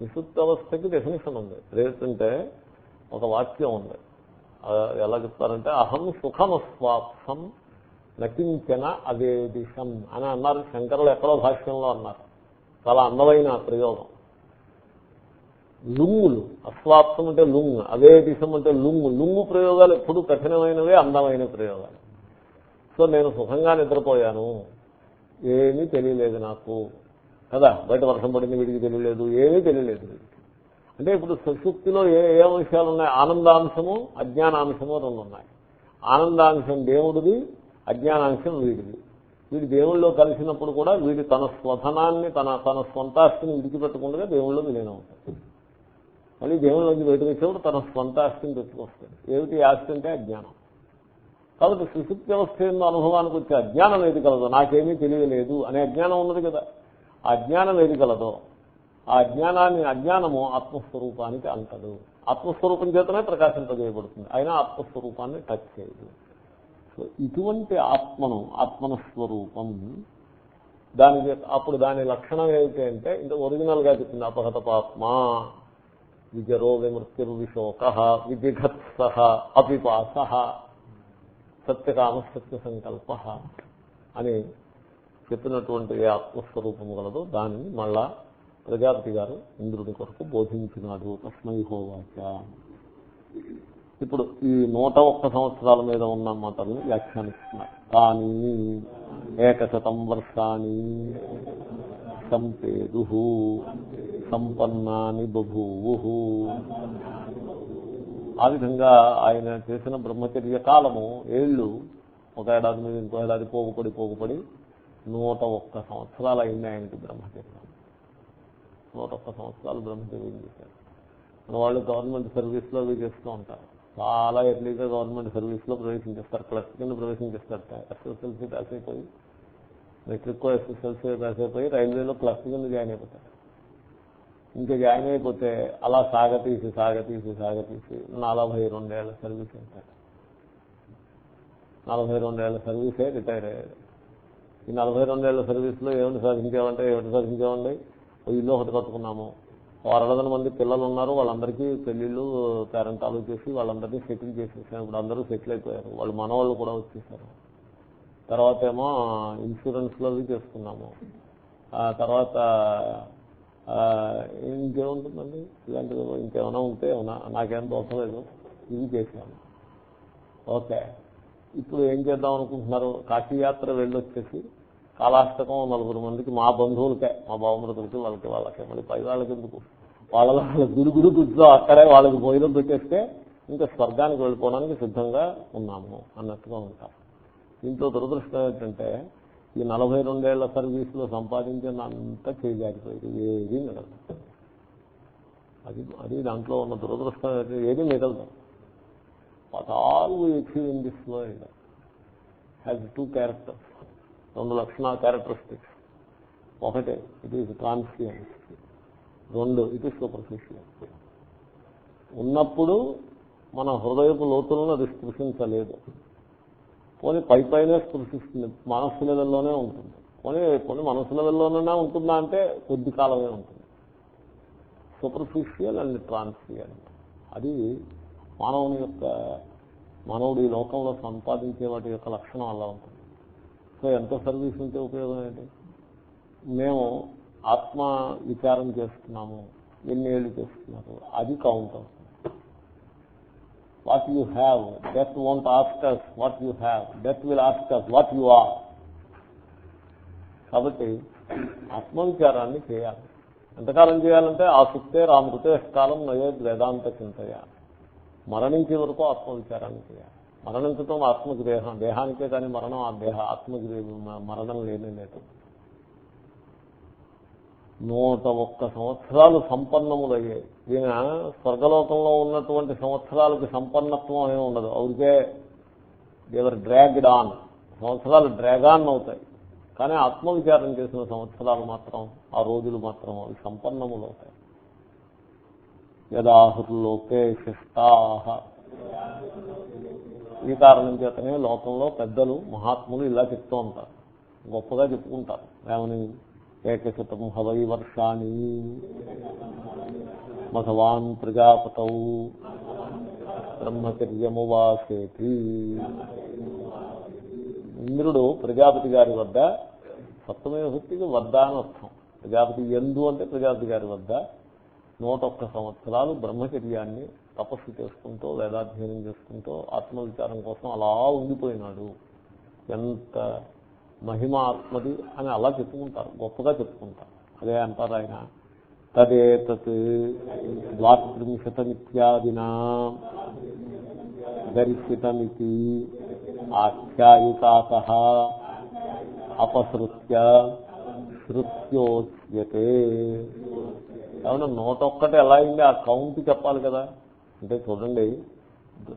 సుశుక్తి అవస్థకి డెఫినేషన్ ఉంది. ఏంటంటే ఒక వాక్యం ఉంది. ఎలా చెప్తారంటే అహం సుఖమస్వాప్సం నటించిన అవేదిశం అని అన్నారు. శంకరులు ఎక్కడో భాష్యంలో అన్నారు. చాలా అందమైన ప్రయోగం. లుంగులు అస్వాప్సం అంటే లుంగ్ అదే దిశం అంటే లుంగు. లుంగు ప్రయోగాలు ఎప్పుడు కఠినమైనవే అందమైన ప్రయోగాలు. సో నేను సుఖంగా నిద్రపోయాను. ఏమీ తెలియలేదు నాకు. కదా బయట వర్షం పడింది వీడికి తెలియలేదు. ఏమీ తెలియలేదు అంటే ఇప్పుడు సుశుక్తిలో ఏ ఏ అంశాలు ఉన్నాయి ఆనందాంశము అజ్ఞానాంశము రెండు ఉన్నాయి ఆనందాంశం దేవుడిది అజ్ఞానాంశం వీడిది. వీడి దేవుళ్ళలో కలిసినప్పుడు కూడా వీడి తన స్వధనాన్ని తన తన స్వంతాస్తిని విడిచిపెట్టకుండా దేవుళ్ళు విలీనం అవుతాడు. మళ్ళీ దేవుళ్ళు బయటకు వచ్చేప్పుడు తన స్వంతాస్తిని తెచ్చుకొస్తాడు ఏమిటి ఆస్తి అంటే అజ్ఞానం. కాబట్టి సుశుద్ధి వ్యవస్థ ఎందు అనుభవానికి వచ్చే అజ్ఞానం ఏది కలదో నాకేమీ తెలియలేదు అనే అజ్ఞానం ఉన్నది కదా. ఆ అజ్ఞానం ఏది కలదో ఆ అజ్ఞానాన్ని అజ్ఞానము ఆత్మస్వరూపానికి అంటదు. ఆత్మస్వరూపం చేతనే ప్రకాశింపజేయబడుతుంది. అయినా ఆత్మస్వరూపాన్ని టచ్ చేయదు. సో ఇటువంటి ఆత్మను ఆత్మన స్వరూపం దానికి అప్పుడు దాని లక్షణం ఏమిటి అంటే ఇంత ఒరిజినల్గా చెప్పింది అపహత పాత్మ విజరో విమృత్యుర్విశోక విజిఘత్స అపిపాస సత్యకామ సత్య సంకల్ప అని చెప్పినటువంటి ఏ ఆత్మస్వరూపము గలదో దానిని మళ్ళా ప్రజాపతి గారు ఇంద్రుడి కొరకు బోధించినాడు. తస్మై హోవాచ ఇప్పుడు ఈ నూట ఒక్క సంవత్సరాల మీద ఉన్న మాటల్ని వ్యాఖ్యానిస్తున్నారు. కానీ ఏకశతం వర్షాన్ని సంపేదు సంపన్నాని బభూవు. ఆ విధంగా ఆయన చేసిన బ్రహ్మచర్య కాలము ఏళ్ళు ఒక ఏడాది మీద ఇంకో ఏడాది పోగుపడి పోగుపడి నూట ఒక్క సంవత్సరాలు అయింది ఆయనకి బ్రహ్మచర్యం. నూట ఒక్క సంవత్సరాలు బ్రహ్మచర్యం చేశారు. మన వాళ్ళు గవర్నమెంట్ సర్వీస్లో అవి చేస్తూ ఉంటారు. చాలా ఎర్లీగా గవర్నమెంట్ సర్వీస్లో ప్రవేశించేస్తారు క్లర్క్ కింద ప్రవేశించేస్తారు ఎస్ఎస్ఎల్సీ పాస్ అయిపోయి మెట్రిక్ ఎస్ఎస్ఎల్సీ పాస్ అయిపోయి రైల్వేలో క్లర్క్ కింద జాయిన్ అయిపోతారు. ఇంకా జాయిన్ అయిపోతే అలా సాగతీసి సాగతీసి సాగతీసి నలభై రెండేళ్ళ సర్వీస్ అంటారు నలభై రెండేళ్ళ సర్వీసే రిటైర్ అయ్యారు ఈ నలభై రెండేళ్ళ సర్వీస్లో ఏమిటి సాధించామంటే ఏమిటి సాధించామండి? ఇల్లు ఒకటి కట్టుకున్నాము. అరడదన మంది పిల్లలు ఉన్నారు వాళ్ళందరికీ పెళ్ళిళ్ళు పేరెంటాలు చేసి వాళ్ళందరినీ సెటిల్ చేసేసాం ఇప్పుడు అందరూ సెటిల్ అయిపోయారు. వాళ్ళు మనవాళ్ళు కూడా వచ్చేసారు. తర్వాత ఏమో ఇన్సూరెన్స్లో చేసుకున్నాము. ఆ తర్వాత ఇంకేముంటుందండి? ఇలాంటిది ఇంకేమైనా ఉంటే ఏమైనా నాకేం తోచలేదు ఇది చేశాను. ఓకే. ఇప్పుడు ఏం చేద్దాం అనుకుంటున్నారు? కాశీయాత్ర వెళ్ళొచ్చేసి కాలాష్టకం నలుగురు మందికి మా బంధువులకే మా బావమృతులకి వాళ్ళకి వాళ్ళకి మళ్ళీ పై వాళ్ళకి ఎందుకు వాళ్ళ వాళ్ళ గుడి గుడి అక్కడే వాళ్ళకి భోజనం పెట్టేస్తే ఇంకా స్వర్గానికి వెళ్ళిపోవడానికి సిద్ధంగా ఉన్నాము అన్నట్టుగా ఉంటాం. దీంతో దురదృష్టం ఏంటంటే ఈ నలభై రెండేళ్ళ సర్వీసులో సంపాదించిన అంతా చేయజారిపోయింది ఏది మిగలదు. అది అది దాంట్లో ఉన్న దురదృష్టం ఏంటంటే ఏది మిగలదు. What all we in this world has two characters రెండు లక్షణ క్యారెక్టరిస్టిక్స్ ఒకటే ఇట్ ఈస్ ట్రాన్స్ఫియన్స్ రెండు ఇట్ ఈస్ సూపర్ఫిషియల్ ఉన్నప్పుడు మన హృదయపు లోతులను అది స్పృశించలేదు. పోనీ పై పైనే స్పృశిస్తుంది మనస్సు లెవెల్లోనే ఉంటుంది. పోనీ కొన్ని మనస్సు లెవెల్లోనే ఉంటుందా అంటే కొద్ది కాలమే ఉంటుంది. సూపర్ఫిషియల్ అండ్ ట్రాన్స్ఫియల్ అది మానవుని యొక్క మానవుడు ఈ లోకంలో సంపాదించే వాటి యొక్క లక్షణం అలా ఉంటుంది. సో ఎంత సర్వీస్ ఉంటే ఉపయోగం ఏంటి? మేము ఆత్మ విచారం చేస్తున్నాము. ఎన్ని ఏళ్ళు చేస్తున్నారు? అది కౌంట్ అవుతుంది. What you have death won't ask us what you have death will ask us what you are కాబట్టి ఆత్మవిచారాన్ని చేయాలి. ఎంతకాలం చేయాలంటే ఆ సుక్తే రామృతే కాలం నయోద్ వేదాంత చింతయ. మరణించే వరకు ఆత్మవిచారాన్ని చేయాలి. మరణించటం ఆత్మకి దేహం. దేహానికే కానీ మరణం ఆ దేహ ఆత్మకి మరణం లేనే లేదు. నూట ఒక్క సంవత్సరాలు సంపన్నములయ్యాయి ఈయన స్వర్గలోకంలో ఉన్నటువంటి సంవత్సరాలకి సంపన్నత్వం అనేది ఉండదు. అవురికే దేవర్ డ్రాగ్డ్ ఆన్. సంవత్సరాలు డ్రాగాన్ అవుతాయి. కానీ ఆత్మవిచారం చేసిన సంవత్సరాలు మాత్రం ఆ రోజులు మాత్రం అవి సంపన్నములు అవుతాయి యదాహుర్లోకే శిష్టాహ ఈ కారణం చేతనే లోకంలో పెద్దలు మహాత్ములు ఇలా చెప్తూ ఉంటారు. గొప్పగా చెప్పుకుంటారు. ఏమని? ఏకశతం హవై వర్షాన్ని మఘవాన్ ప్రజాపతౌ. బ్రహ్మచర్యమువాసేతి ఇంద్రుడు ప్రజాపతి గారి వద్ద సప్తమయ వృత్తికి వద్ద అని అర్థం. ప్రజాపతి ఎందు అంటే ప్రజాపతి గారి వద్ద. నూట ఒక్క సంవత్సరాలు బ్రహ్మచర్యాన్ని తపస్సు చేసుకుంటూ వేదాధ్యయనం చేసుకుంటూ ఆత్మవిచారం కోసం అలా ఉండిపోయినాడు. ఎంత మహిమ ఆత్మది అని అలా చెప్పుకుంటారు గొప్పగా చెప్పుకుంటారు. అదే అంటారు ఆయన తదేతత్ ద్వాత్రింశతమిత్యాదినా దర్శితమితి ఆఖ్యాయికాత అపసృత్య శృత్యోచ్యతే. కావున నూట ఒక్కటి ఎలా అయింది? ఆ కౌంట్ చెప్పాలి కదా. అంటే చూడండి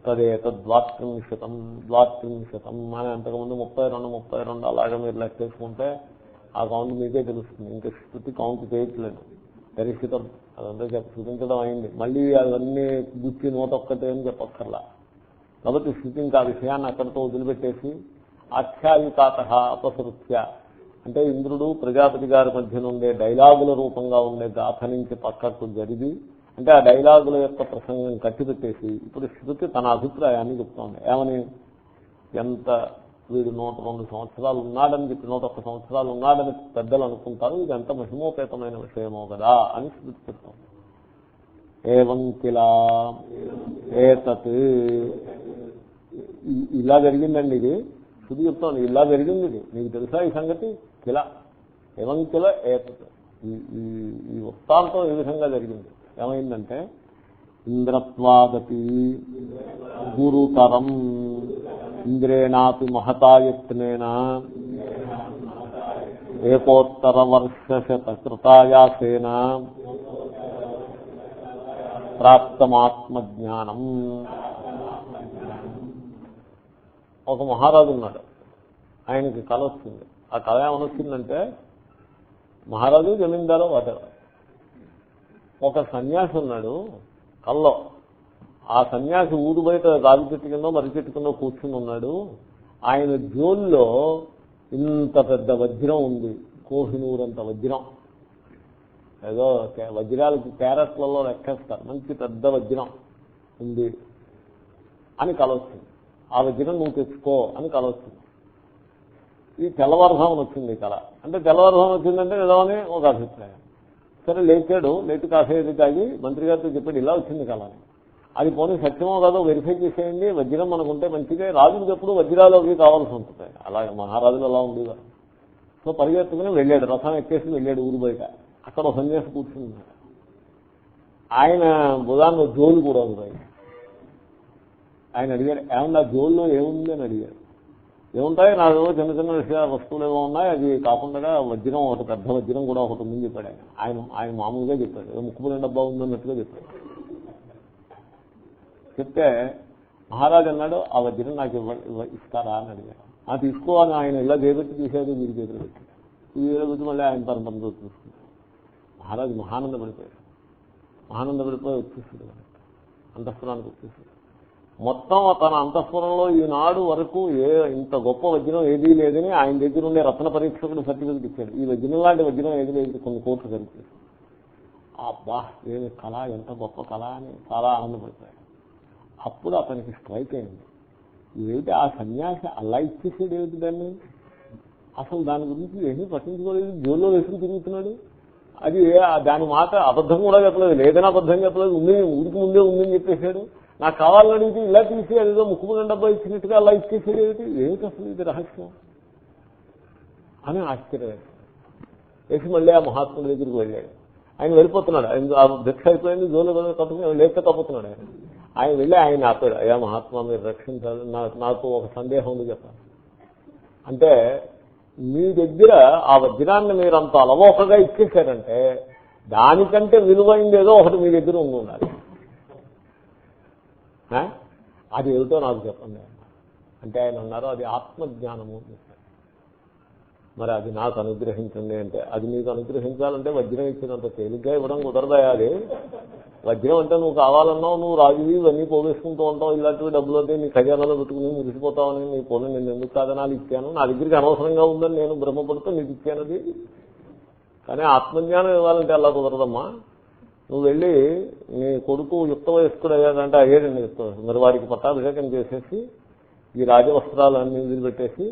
తదేతద్వాత్రింశతం ద్వాత్రింశతం అని అంతకుముందు ముప్పై రెండు ముప్పై రెండు అలాగే మీరు లెక్కేసుకుంటే ఆ కౌంట్ మీకే తెలుస్తుంది. ఇంకా శృతి కౌంట్ చేయట్లేదు. దరిశితం అదంతా చెప్ప చూపించడం అయింది. మళ్ళీ అవన్నీ గుచ్చి నూట ఒక్కటే అని చెప్పక్కర్లా. కాబట్టి స్థితి ఇంకా ఆ విషయాన్ని అక్కడితో వదిలిపెట్టేసి ఆఖ్యాయికాత అపసృత్య. అంటే ఇంద్రుడు ప్రజాపతి గారి మధ్య ఉండే డైలాగుల రూపంగా ఉండే గాథ నుంచి పక్కకు జరిగి అంటే ఆ డైలాగుల యొక్క ప్రసంగం కట్టిపెట్టేసి ఇప్పుడు శృతి తన అభిప్రాయాన్ని చెప్తోంది. ఏమని? ఎంత వీడు నూట రెండు సంవత్సరాలు ఉన్నాడని చెప్పి నూట ఒక్క సంవత్సరాలు ఉన్నాడని పెద్దలు అనుకుంటారు. ఇది ఎంత మహిమోపేతమైన విషయమో కదా అని శృతి చెప్తాం ఏవం కిలా? ఏతత్? ఇలా జరిగిందండి ఇది. శృతి చెప్తాను ఇలా జరిగింది ఇది. నీకు తెలుసా ఈ సంగతి? కిల. ఏవం కిల? ఏతత్. ఈ వృత్తాంతం ఈ విధంగా జరిగింది. ఏమైందంటే ఇంద్రత్వాదపి గురుతరం ఇంద్రేణాపి మహతాయత్నేన ఏకోత్తర వర్షశతకృతాయాసేన ప్రాప్తమాత్మజ్ఞానం. ఒక మహారాజు ఉన్నాడు. ఆయనకి కళ వస్తుంది. ఆ కళ ఏమనొచ్చిందంటే మహారాజు జమీందారు వాటెవర్ ఒక సన్యాసి ఉన్నాడు కల్లో. ఆ సన్యాసి ఊరు బయట రాగి చెట్టు కింద మర్రి చెట్టు కింద కూర్చుని ఉన్నాడు. ఆయన జోల్లో ఇంత పెద్ద వజ్రం ఉంది కోహినూరంత వజ్రం. ఏదో వజ్రాలకి క్యారెట్లలో లెక్కేస్తారు మంచి పెద్ద వజ్రం ఉంది అని కలవచ్చింది ఆ వజ్రం నువ్వు తెచ్చుకో అని కలొస్తుంది. ఈ తెల్లవారుధామం వచ్చింది కళ. అంటే తెల్లవారుధామం వచ్చిందంటే నిజమని ఒక అభిప్రాయం. సరే లేచాడు లేటు కాసేది తాగి మంత్రి గారితో చెప్పాడు ఇలా వచ్చింది కళ అని అది పోనీ సత్యమో కాదో వెరిఫై చేసేయండి వజ్రం మనకుంటే మంచిదే. రాజులకు ఎప్పుడు వజ్రాలు అవి కావాల్సి ఉంటుంది. అలాగే మహారాజులు అలా ఉండేవారు. సో పరిగెత్తుకుని వెళ్ళాడు రథం ఎక్కేసి వెళ్ళాడు ఊరు బయట. అక్కడ సన్యాసి కూర్చున్నాడు ఆయన బుధాన్ని జోలు కూడా ఉంది. ఆయన అడిగాడు ఏమన్నా జోల్లో ఏముంది అని అడిగాడు ఏముంటాయి? నా చిన్న చిన్న విషయాలు వస్తువులు ఏవో ఉన్నాయి. అది కాకుండా వజ్రం ఒకటి పెద్ద వజ్రం కూడా ఒకటి ఉందని చెప్పాడు ఆయన. ఆయన ఆయన మామూలుగా చెప్పాడు. ఏదో ముక్కుపురం డబ్బా ఉందన్నట్టుగా చెప్పాడు. చెప్తే మహారాజు అన్నాడు ఆ వజ్రం నాకు ఇవ్వ ఇస్తారా? అని అడిగాడు. ఆ తీసుకోవాలని అని ఆయన ఇలా చేపెట్టి తీసేది వీరి చేతులు పెట్టి. వీరి పెట్టి మళ్ళీ ఆయన తన పనితో చూసుకుంటాడు మహారాజు మహానంద పడిపోయాడు మహానంద పడిపోయి వచ్చేసాడు. అంతఃపురానికి వచ్చేసాడు. మొత్తం తన అంతఃపురంలో ఈనాడు వరకు ఏ ఇంత గొప్ప వజ్రం ఏదీ లేదని ఆయన దగ్గర ఉండే రత్న పరీక్షకుడు సర్టిఫికెట్ ఇచ్చాడు ఈ వజ్రం లాంటి వజ్రం ఏది లేదు. కొన్ని కోట్లు కలిపి అబ్బా ఏమి కళ ఎంత గొప్ప కళ అని చాలా ఆనందపడతాడు అప్పుడు అతనికి స్ట్రైక్ అయింది. ఏమిటి ఆ సన్యాసి అలా ఇచ్చేసాడు ఏమిటి దాన్ని? అసలు దాని గురించి ఏమీ పట్టించుకోలేదు. జోల్లో వేసుకుని తిరుగుతున్నాడు. అది దాని మాట అబద్ధం కూడా చెప్పలేదు. లేదని అబద్ధం చెప్పలేదు. ఉంది ఊరికి ముందే ఉందని చెప్పేశాడు. నాకు కావాలని అడిగితే ఇలా తీసి అదేదో ముక్కుముఖ డబ్బా ఇచ్చినట్టుగా అలా ఇచ్చేసేది ఏమిటి? ఏమిటి అసలు ఇది రహస్యం? అని ఆశ్చర్యం వేసి మళ్ళీ ఆ మహాత్ముడి దగ్గరికి వెళ్ళాడు. ఆయన వెళ్ళిపోతున్నాడు. ఆయన భిక్ష అయిపోయింది జోలు కట్టుకుని లేక తప్పుతున్నాడు ఆయన. ఆయన వెళ్ళి ఆయన ఆపాడు. అయ్యా మహాత్మా మీరు రక్షించాలి. నాకు ఒక సందేహం ఉంది చెప్పాలి అంటే మీ దగ్గర ఆ వజ్రాన్ని మీరు అంత అలవోకగా ఇచ్చేశారంటే దానికంటే విలువైంది ఏదో ఒకటి మీ దగ్గర ఉండి ఉండాలి. అది ఏమిటో నాకు చెప్పండి అంటే ఆయన అన్నారు అది ఆత్మజ్ఞానము అని చెప్పారు. మరి అది నాకు అనుగ్రహించండి అంటే అది నీకు అనుగ్రహించాలంటే వజ్రం ఇచ్చినంత తేలిగ్గా ఇవ్వడం కుదరదా అది? వజ్రం అంటే నువ్వు కావాలన్నావు నువ్వు రాజువి ఇవన్నీ పోగేసుకుంటూ ఉంటావు ఇలాంటివి డబ్బులు అయితే నీ ఖజానాలో పెట్టుకుని మురిసిపోతావని నీ పొలం నేను ఎందుకు సాధనాలు ఇచ్చాను? నా దగ్గరికి అనవసరంగా ఉందని నేను బ్రహ్మపడుతూ నీకు ఇచ్చాను అది కానీ ఆత్మజ్ఞానం ఇవ్వాలంటే అలా కుదరదమ్మా. నువ్వు వెళ్ళి నీ కొడుకు యుక్త వయస్కుడు అయ్యాడంటే అయ్యాడండి యుక్త మరి వారికి పట్టాభిషేకం చేసేసి ఈ రాజవస్త్రాలన్నీ వదిలిపెట్టేసి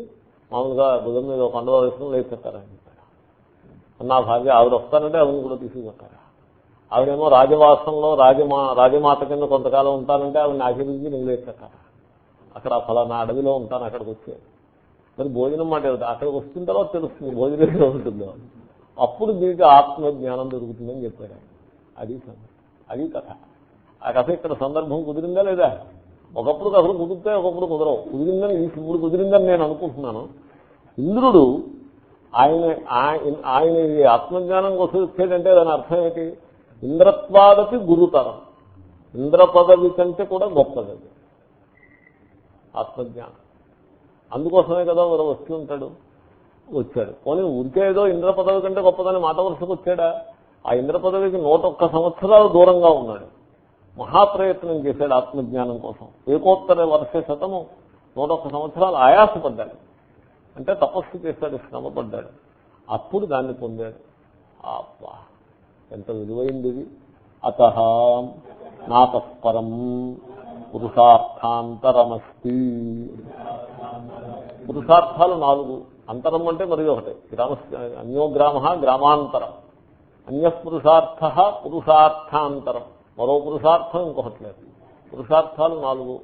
మామూలుగా భుజం మీద ఒక అండవ వేసుకుని లేచెత్తారని నా భార్య ఆవిడ వస్తానంటే ఆవిడని కూడా తీసుకుపోతారు? ఆవిడేమో రాజవాసంలో రాజమా రాజమాత కింద కొంతకాలం ఉంటానంటే ఆవిడని ఆశీర్వించి నేను లేచెత్తారు అక్కడ ఫలానా అడవిలో ఉంటాను అక్కడికి వచ్చే. మరి భోజనం మాట అక్కడికి వస్తున్న తర్వాత తెలుస్తుంది భోజనం ఉంటుందో. అప్పుడు దీనికి ఆత్మజ్ఞానం దొరుకుతుందని చెప్పారు ఆయన. అది అది కథ. ఆ కథ ఇక్కడ సందర్భం కుదిరిందా లేదా? ఒకప్పుడు కథలు కుదిరితే ఒకప్పుడు కుదరవు. కుదిరిందని ఇప్పుడు కుదిరిందని నేను అనుకుంటున్నాను. ఇంద్రుడు ఆయన ఆయన- ఆయన ఈ ఆత్మజ్ఞానం కోసం వచ్చేటంటే దాని అర్థం ఏంటి ఇంద్రత్వాదపి గురుతరం. ఇంద్ర పదవి కంటే కూడా గొప్పది. ఆత్మజ్ఞానం. అందుకోసమే కదా మరో వస్తూ ఉంటాడు వచ్చాడు. పోనీ ఊరికే ఏదో ఇంద్ర పదవి కంటే గొప్పదని మాట వరుసకు వచ్చాడా? ఆ ఇంద్ర పదవికి నూట ఒక్క సంవత్సరాలు దూరంగా ఉన్నాడు. మహాప్రయత్నం చేశాడు ఆత్మజ్ఞానం కోసం. ఏకోత్తర వర్ష శతము నూట ఒక్క సంవత్సరాలు ఆయాసపడ్డాడు. అంటే తపస్సు చేశాడు శ్రమ పడ్డాడు అప్పుడు దాన్ని పొందాడు. అబ్బా ఎంత విలువైంది ఇది అత నాతఃపరం పురుషార్థాంతరమస్తి. పురుషార్థాలు నాలుగు. అంతరం అంటే మరి ఒకటి. గ్రామ అన్యో గ్రామ గ్రామాంతరం. అన్య పురుషార్థ పురుషార్థాంతరం. మరో పురుషార్థం ఇంకొకటి లేదు పురుషార్థాలు నాలుగు.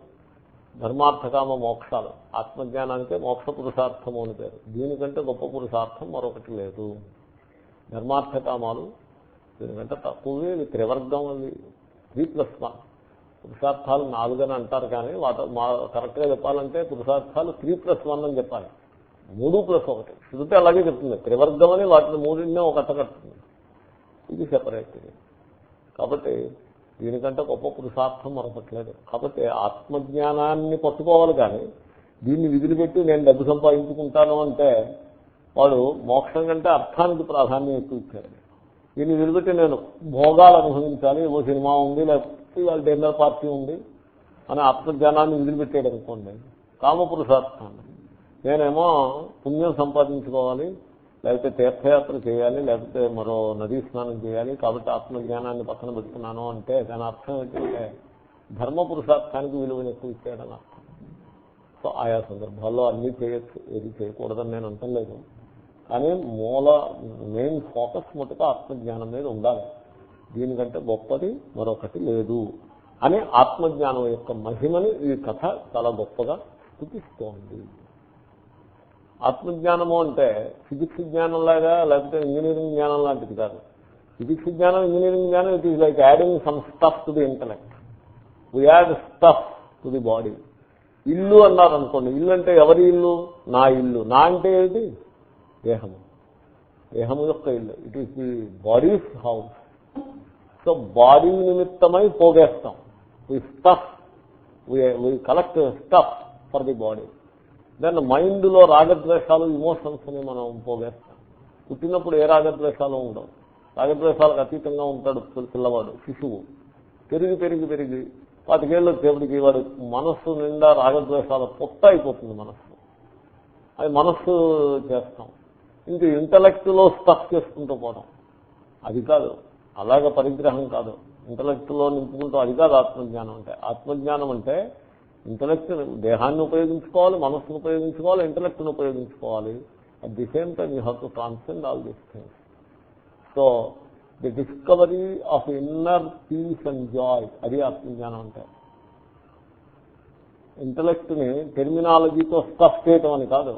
ధర్మార్థకామ మోక్షాలు. ఆత్మజ్ఞానానికే మోక్ష పురుషార్థము అని పేరు. దీనికంటే గొప్ప పురుషార్థం మరొకటి లేదు. ధర్మార్థకామాలు దీనికంటే తక్కువే ఇది త్రివర్గం అది. Three plus one. పురుషార్థాలు నాలుగని అంటారు కానీ వాటి మా కరెక్ట్గా చెప్పాలంటే పురుషార్థాలు త్రీ ప్లస్ వన్ అని చెప్పాలి. మూడు ప్లస్ ఒకటి. శృతి అలాగే చెప్తుంది. త్రివర్గం అని వాటిని మూడింటినే ఒక అట్ట కడుతుంది ఇది సెపరేట్ కాబట్టి దీనికంటే గొప్ప పురుషార్థం మరొకట్లేదు. కాబట్టి ఆత్మజ్ఞానాన్ని పట్టుకోవాలి కానీ దీన్ని విదిలిపెట్టి నేను డబ్బు సంపాదించుకుంటాను అంటే వాడు మోక్షం కంటే అర్థానికి ప్రాధాన్యం ఎక్కువ ఇచ్చాడు. దీన్ని విదిలిపెట్టి నేను భోగాలు అనుభవించాలి. ఓ సినిమా ఉంది లేకపోతే వాళ్ళ డిన్నర్ పార్టీ ఉంది అని ఆత్మజ్ఞానాన్ని విదిలిపెట్టాడు అనుకోండి. కామపురుషార్థాన్ని నేనేమో పుణ్యం సంపాదించుకోవాలి లేకపోతే తీర్థయాత్ర చేయాలి లేకపోతే మరో నదీ స్నానం చేయాలి. కాబట్టి ఆత్మజ్ఞానాన్ని పక్కన పెట్టుకున్నాను అంటే దాని అర్థం ఏంటంటే ధర్మ పురుషార్థానికి విలువను ఎక్కువ ఇచ్చాడని అర్థం. సో ఆయా సందర్భాల్లో అన్నీ చేయొచ్చు ఏది చేయకూడదని నేను అంటలేదు కానీ మూల మెయిన్ ఫోకస్ మటుకు ఆత్మజ్ఞానం మీద ఉండాలి. దీనికంటే గొప్పది మరొకటి లేదు అని ఆత్మజ్ఞానం యొక్క మహిమని ఈ కథ చాలా గొప్పగా చూపిస్తోంది. ఆత్మజ్ఞానము అంటే ఫిజిక్స్ జ్ఞానం లాగా లేకపోతే ఇంజనీరింగ్ జ్ఞానం లాంటిది కాదు. ఫిజిక్స్ జ్ఞానం ఇంజనీరింగ్ జ్ఞానం it is like adding some stuff to the intellect we add stuff to the body ఇల్లు అన్నారు అనుకోండి ఇల్లు అంటే ఎవరి ఇల్లు? నా ఇల్లు. నా అంటే ఏంటి దేహము. దేహము యొక్క ఇల్లు. It is the body's house so body నిమిత్తమై పోగేస్తాం. We stuff we collect stuff for the body then మైండ్లో రాగద్వేషాలు ఇమోషన్స్ని మనం పోగేస్తాం. పుట్టినప్పుడు ఏ రాగద్వేషాలు ఉండవు. రాగద్వేషాలకు అతీతంగా ఉంటాడు పిల్లవాడు శిశువు. పెరిగి పెరిగి పెరిగి పాతికేళ్ళు వచ్చేప్పటికి వాడు మనస్సు నిండా రాగద్వేషాల పొత్త అయిపోతుంది మనస్సు. అది మనస్సు చేస్తాం. ఇంక ఇంటలెక్ట్లో స్టఫ్ చేసుకుంటూ పోవడం. అది కాదు. అలాగ పరిగ్రహం కాదు. ఇంటలెక్ట్లో నింపుకుంటూ అది కాదు ఆత్మజ్ఞానం అంటే. ఆత్మజ్ఞానం అంటే ఇంటలెక్ట్ దేహాన్ని ఉపయోగించుకోవాలి మనస్సును ఉపయోగించుకోవాలి ఇంటలెక్ట్ను ఉపయోగించుకోవాలి. At the same time you have to consent all these things so the discovery of inner peace and joy అది ఆత్మజ్ఞానం అంటే. ఇంటలెక్ట్ని టెర్మినాలజీతో స్టఫ్ చేయటం అని కాదు.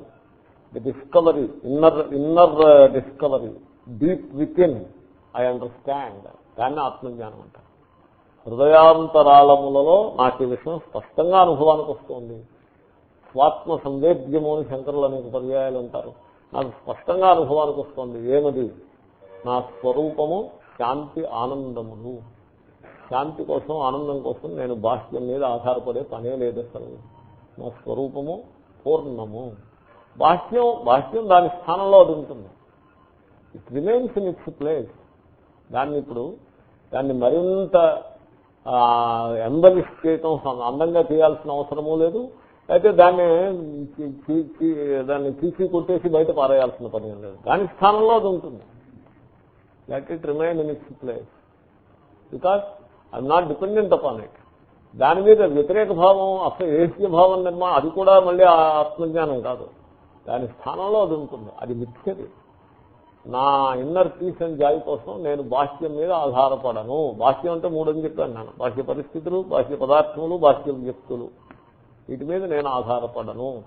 The discovery inner inner discovery deep within I understand దాన్ని ఆత్మజ్ఞానం అంటారు. హృదయాంతరాళములలో నాకు ఈ విషయం స్పష్టంగా అనుభవానికి వస్తుంది. స్వాత్మ సంవేద్యము అని శంకరులు అనేక పర్యాయాలు అంటారు. నాకు స్పష్టంగా అనుభవానికి వస్తుంది. ఏమది? నా స్వరూపము శాంతి ఆనందములు. శాంతి కోసం ఆనందం కోసం నేను బాహ్యం మీద ఆధారపడే పనే లేదు అసలు. నా స్వరూపము పూర్ణము. బాహ్యం బాహ్యం దాని స్థానంలో అది ఉంటుంది. It remains in its place దాన్ని ఇప్పుడు దాన్ని మరింత ఎంబలిష్ చేయటం అందంగా చేయాల్సిన అవసరమూ లేదు. అయితే దాన్ని దాన్ని తీసి కొట్టేసి బయట పారేయాల్సిన పని లేదు. దాని స్థానంలో అది ఉంటుంది. Let it remain in its place because I'm not dependent upon it దాని మీద వ్యతిరేక భావం అసలు ఏసీయ భావం నిర్మాణం అది కూడా మళ్ళీ ఆత్మజ్ఞానం కాదు. దాని స్థానంలో అది ఉంటుంది. అది మిథ్యది. నా ఇన్నర్ పీస్ అండ్ జాయ్ కోసం నేను బాహ్యం మీద ఆధారపడను. బాహ్యం అంటే మూడని చెప్పాను నేను. బాహ్య పరిస్థితులు బాహ్య పదార్థములు బాహ్య వ్యక్తులు. వీటి మీద నేను ఆధారపడను.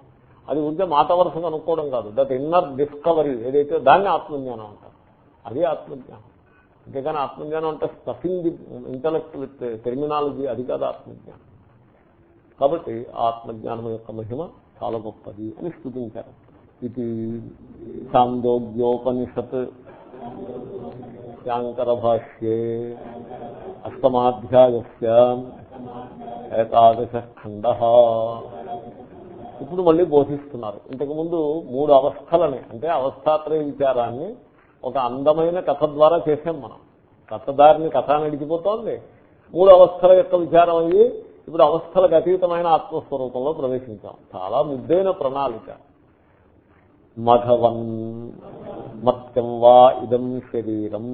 అది ఉంటే మాట వరుసగా అనుకోవడం కాదు. దట్ ఇన్నర్ డిస్కవరీ ఏదైతే దాన్ని ఆత్మజ్ఞానం అంటారు. అది ఆత్మజ్ఞానం. అంతేగాని ఆత్మజ్ఞానం అంటే stuffing the intellect with terminology అది కాదు ఆత్మజ్ఞానం. కాబట్టి ఆత్మజ్ఞానం యొక్క మహిమ చాలా గొప్పది అని స్థుతించారు. ఇది సాందోగ్యోపనిషత్ శాంకర భాష్యే అష్టమాధ్యాయ ఏకాదశ ఖండ ఇప్పుడు మళ్ళీ బోధిస్తున్నారు. ఇంతకుముందు మూడు అవస్థలని అంటే అవస్థాత్రయ విచారాన్ని ఒక అందమైన కథ ద్వారా చేసాం మనం. కథదారిని కథ నడిచిపోతోంది. మూడు అవస్థల యొక్క విచారం అయ్యి ఇప్పుడు అవస్థలకు అతీతమైన ఆత్మస్వరూపంలో ప్రవేశించాం. చాలా ముద్దైన ప్రణాళిక. మఘవన్ మత్యం వా ఇదం శరీరం.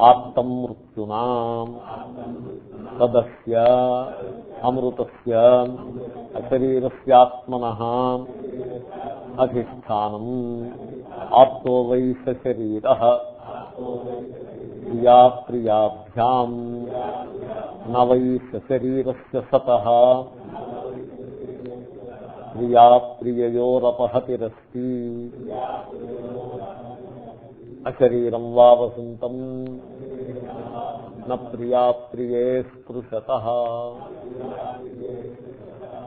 ఆత్తం మృత్యునా తదస్య అమృతస్య అశరీరస్యాత్మన అధిష్టానం. ఆప్తో వై శరీర. ప్రియా ప్రియాభ్యాం. నవై శరీరస్య సత. ప్రియా ప్రియయోరపహతిరస్తి అశరీరం వా వసంతం న ప్రియా ప్రియే స్పృశత.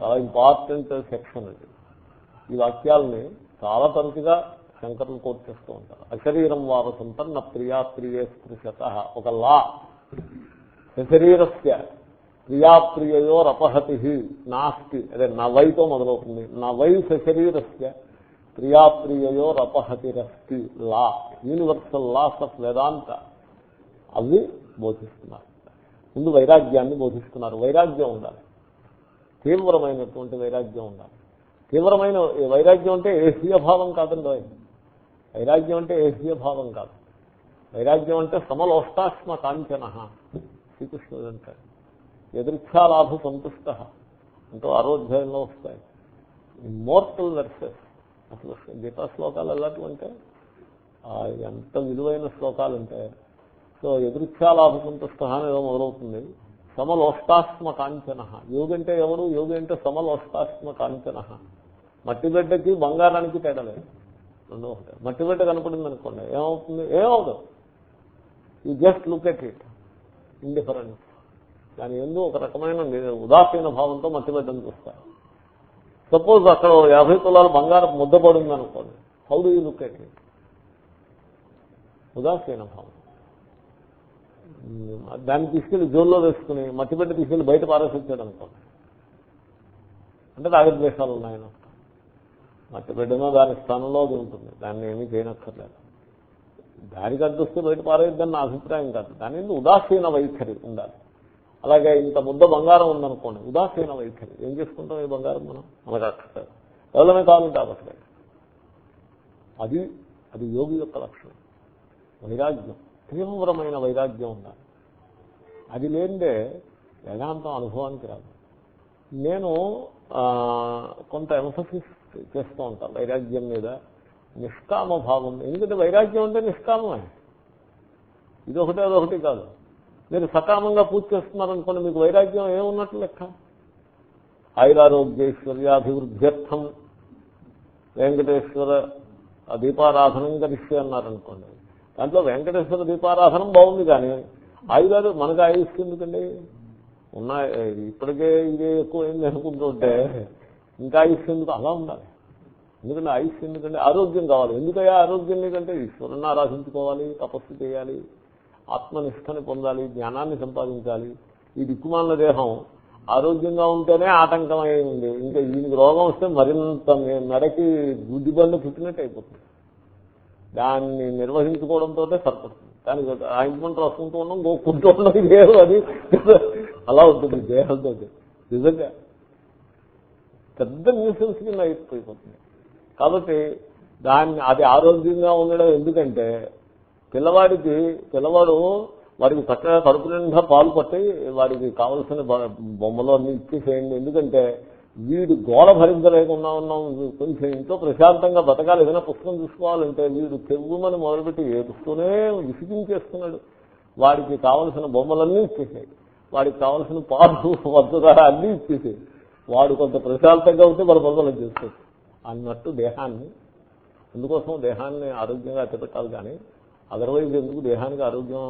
చాలా ఇంపార్టెంట్ సెక్షన్ ఇది ఈ వాక్యాలని చాలా తరచుగా శంకరులు కోట్ చేస్తూ ఉంటారు. అశరీరం వారసంతం నా ప్రియా ప్రియే స్పృశత. ఒక లా. శరీరస్య. ప్రియాప్రియయో రపహతి నాస్తి. అదే నా మొదలవుతుంది. నా వై శరీరస్య ప్రియాప్రియయో లా యూనివర్సల్ లాస్ ఆఫ్ వేదాంత అవి బోధిస్తున్నారు. ముందు వైరాగ్యాన్ని బోధిస్తున్నారు. వైరాగ్యం ఉండాలి. తీవ్రమైనటువంటి వైరాగ్యం ఉండాలి. తీవ్రమైన వైరాగ్యం అంటే ఏసీయ భావం కాదండి వైరాగ్యం అంటే ఏసీయ భావం కాదు. వైరాగ్యం అంటే సమలోష్టాత్మ కాంచన. శ్రీకృష్ణుడు అంటారు ఎదుర్ఖ్యాలాభ సంతుష్ట అంటూ ఆరోధ్యాయంలో వస్తాయి. మోర్టల్ వెర్సెస్ అసలు గీతా శ్లోకాలు ఎలాంటివంటే ఎంత విలువైన శ్లోకాలు ఉంటాయి సో ఎదుర్ఖ్యాలాభ సంతుష్ట ఏదో మొదలవుతుంది. సమలోష్టాస్మ కాంచన. యోగంటే అంటే ఎవరు? యోగి అంటే సమలోష్టాస్మ కాంచన. మట్టి బిడ్డకి బంగారానికి తేడా లేదు. రెండో ఒకటి. మట్టి బిడ్డ కనపడింది అనుకోండి ఏమవుతుంది? ఏమవుతుంది? You just look at it indifference దాని ఎందు ఒక రకమైన ఉదాసీన భావంతో మట్టిబెట్టని చూస్తారు. సపోజ్ అక్కడ యాభై తులాలు బంగారం ముద్దపడింది అనుకోండి how do you look at it ఉదాసీన భావం. దాన్ని తీసుకెళ్ళి జోల్లో వేసుకుని మట్టిపెట్టి తీసుకెళ్ళి బయట పారేసొచ్చాడు అనుకోండి అంటే రాగద్వేషాలు ఉన్నాయని మట్టిబడ్డనో దాని స్థానంలో అది ఉంటుంది. దాన్ని ఏమీ చేయనక్కర్లేదు. దానికి అడ్డొస్తే బయట పారేయద్దని నా అభిప్రాయం కాదు. దాని ఉదాసీన వైఖరి ఉండాలి. అలాగే ఇంత ముద్ద బంగారం ఉందనుకోండి ఉదాసీన వైఖరి. ఏం చేసుకుంటాం ఈ బంగారం మనం? మనకు అక్కర్లేదు. ఎవరైనా కావాలంటే అవ్వట్లేదు. అది అది యోగి యొక్క లక్షణం. వైరాగ్యం. తీవ్రమైన వైరాగ్యం ఉండాలి. అది లేనిదే వేదాంతం అనుభవానికి రాదు. నేను కొంత ఎంఫసిస్ చేస్తూ ఉంటాను వైరాగ్యం మీద. నిష్కామ భావం. ఎందుకంటే వైరాగ్యం అంటే నిష్కామమే. ఇదొకటి అదొకటి కాదు. మీరు సకామంగా పూజ చేస్తున్నారనుకోండి మీకు వైరాగ్యం ఏమున్నట్లు లెక్క? ఐరారోగ్యైశ్వర్యాభివృద్ధ్యర్థం. వెంకటేశ్వర ఆ దీపారాధనం కలిసి అన్నారనుకోండి. దాంట్లో వెంకటేశ్వర దీపారాధనం బాగుంది కానీ ఆయుధాలు మనకు ఆయుష్ ఎందుకండి? ఉన్నాయి ఇప్పటికే ఇదే ఎక్కువైంది అనుకుంటుంటే ఇంకా ఆయుష్ ఎందుకు అలా ఉండాలి? ఎందుకంటే ఆయుష్ ఎందుకంటే ఆరోగ్యం కావాలి. ఎందుకయ్యా ఆరోగ్యం లేదంటే ఈశ్వరుని ఆరాధించుకోవాలి తపస్సు చేయాలి. ఆత్మనిష్టని పొందాలి జ్ఞానాన్ని సంపాదించాలి. ఈ దిక్కుమాల దేహం ఆరోగ్యంగా ఉంటేనే ఆటంకమై ఉంది. ఇంకా దీనికి రోగం వస్తే మరింత మె- మెడకి గుడ్డి బండ చుట్టినట్టు అయిపోతుంది. దాన్ని నిర్వహించుకోవడంతో సరిపడుతుంది. దానికి ఆయింట్మెంట్ రాసుకుంటూ ఉన్నాం గోక్కుంటూ ఉన్నాం లేదు అది. అలా ఉంటుంది దేహంతో. నిజంగా పెద్ద న్యూసెన్స్ కింద అయిపోయిపోతుంది. కాబట్టి దాన్ని అది ఆరోగ్యంగా ఉండడం ఎందుకంటే పిల్లవాడికి పిల్లవాడు వాడికి చక్కగా కడుపు నిండా పాలు పట్టి వాడికి కావలసిన బ- బొమ్మలు అన్ని ఇచ్చేసేయండి. ఎందుకంటే వీడు గోడ భరించలేకుండా ఉన్నాం. కొంచెం ఇంట్లో ప్రశాంతంగా బతకాలి. ఏదైనా పుస్తకం చూసుకోవాలంటే వీడు తెవ్వుమని మొదలుపెట్టి ఏడుస్తూనే విసిగించేస్తున్నాడు. వాడికి కావలసిన బొమ్మలన్నీ ఇచ్చేసాయి. వాడికి కావలసిన పాలు వద్దరా అన్నీ ఇచ్చేసాయి. వాడు కొంత ప్రశాంతంగా ఉంటే మన బొమ్మలు చేసుకోవచ్చు అన్నట్టు దేహాన్ని అందుకోసం దేహాన్ని ఆరోగ్యంగా అట్టపెట్టాలి కానీ అదర్వైజ్ ఎందుకు? దేహానికి ఆరోగ్యం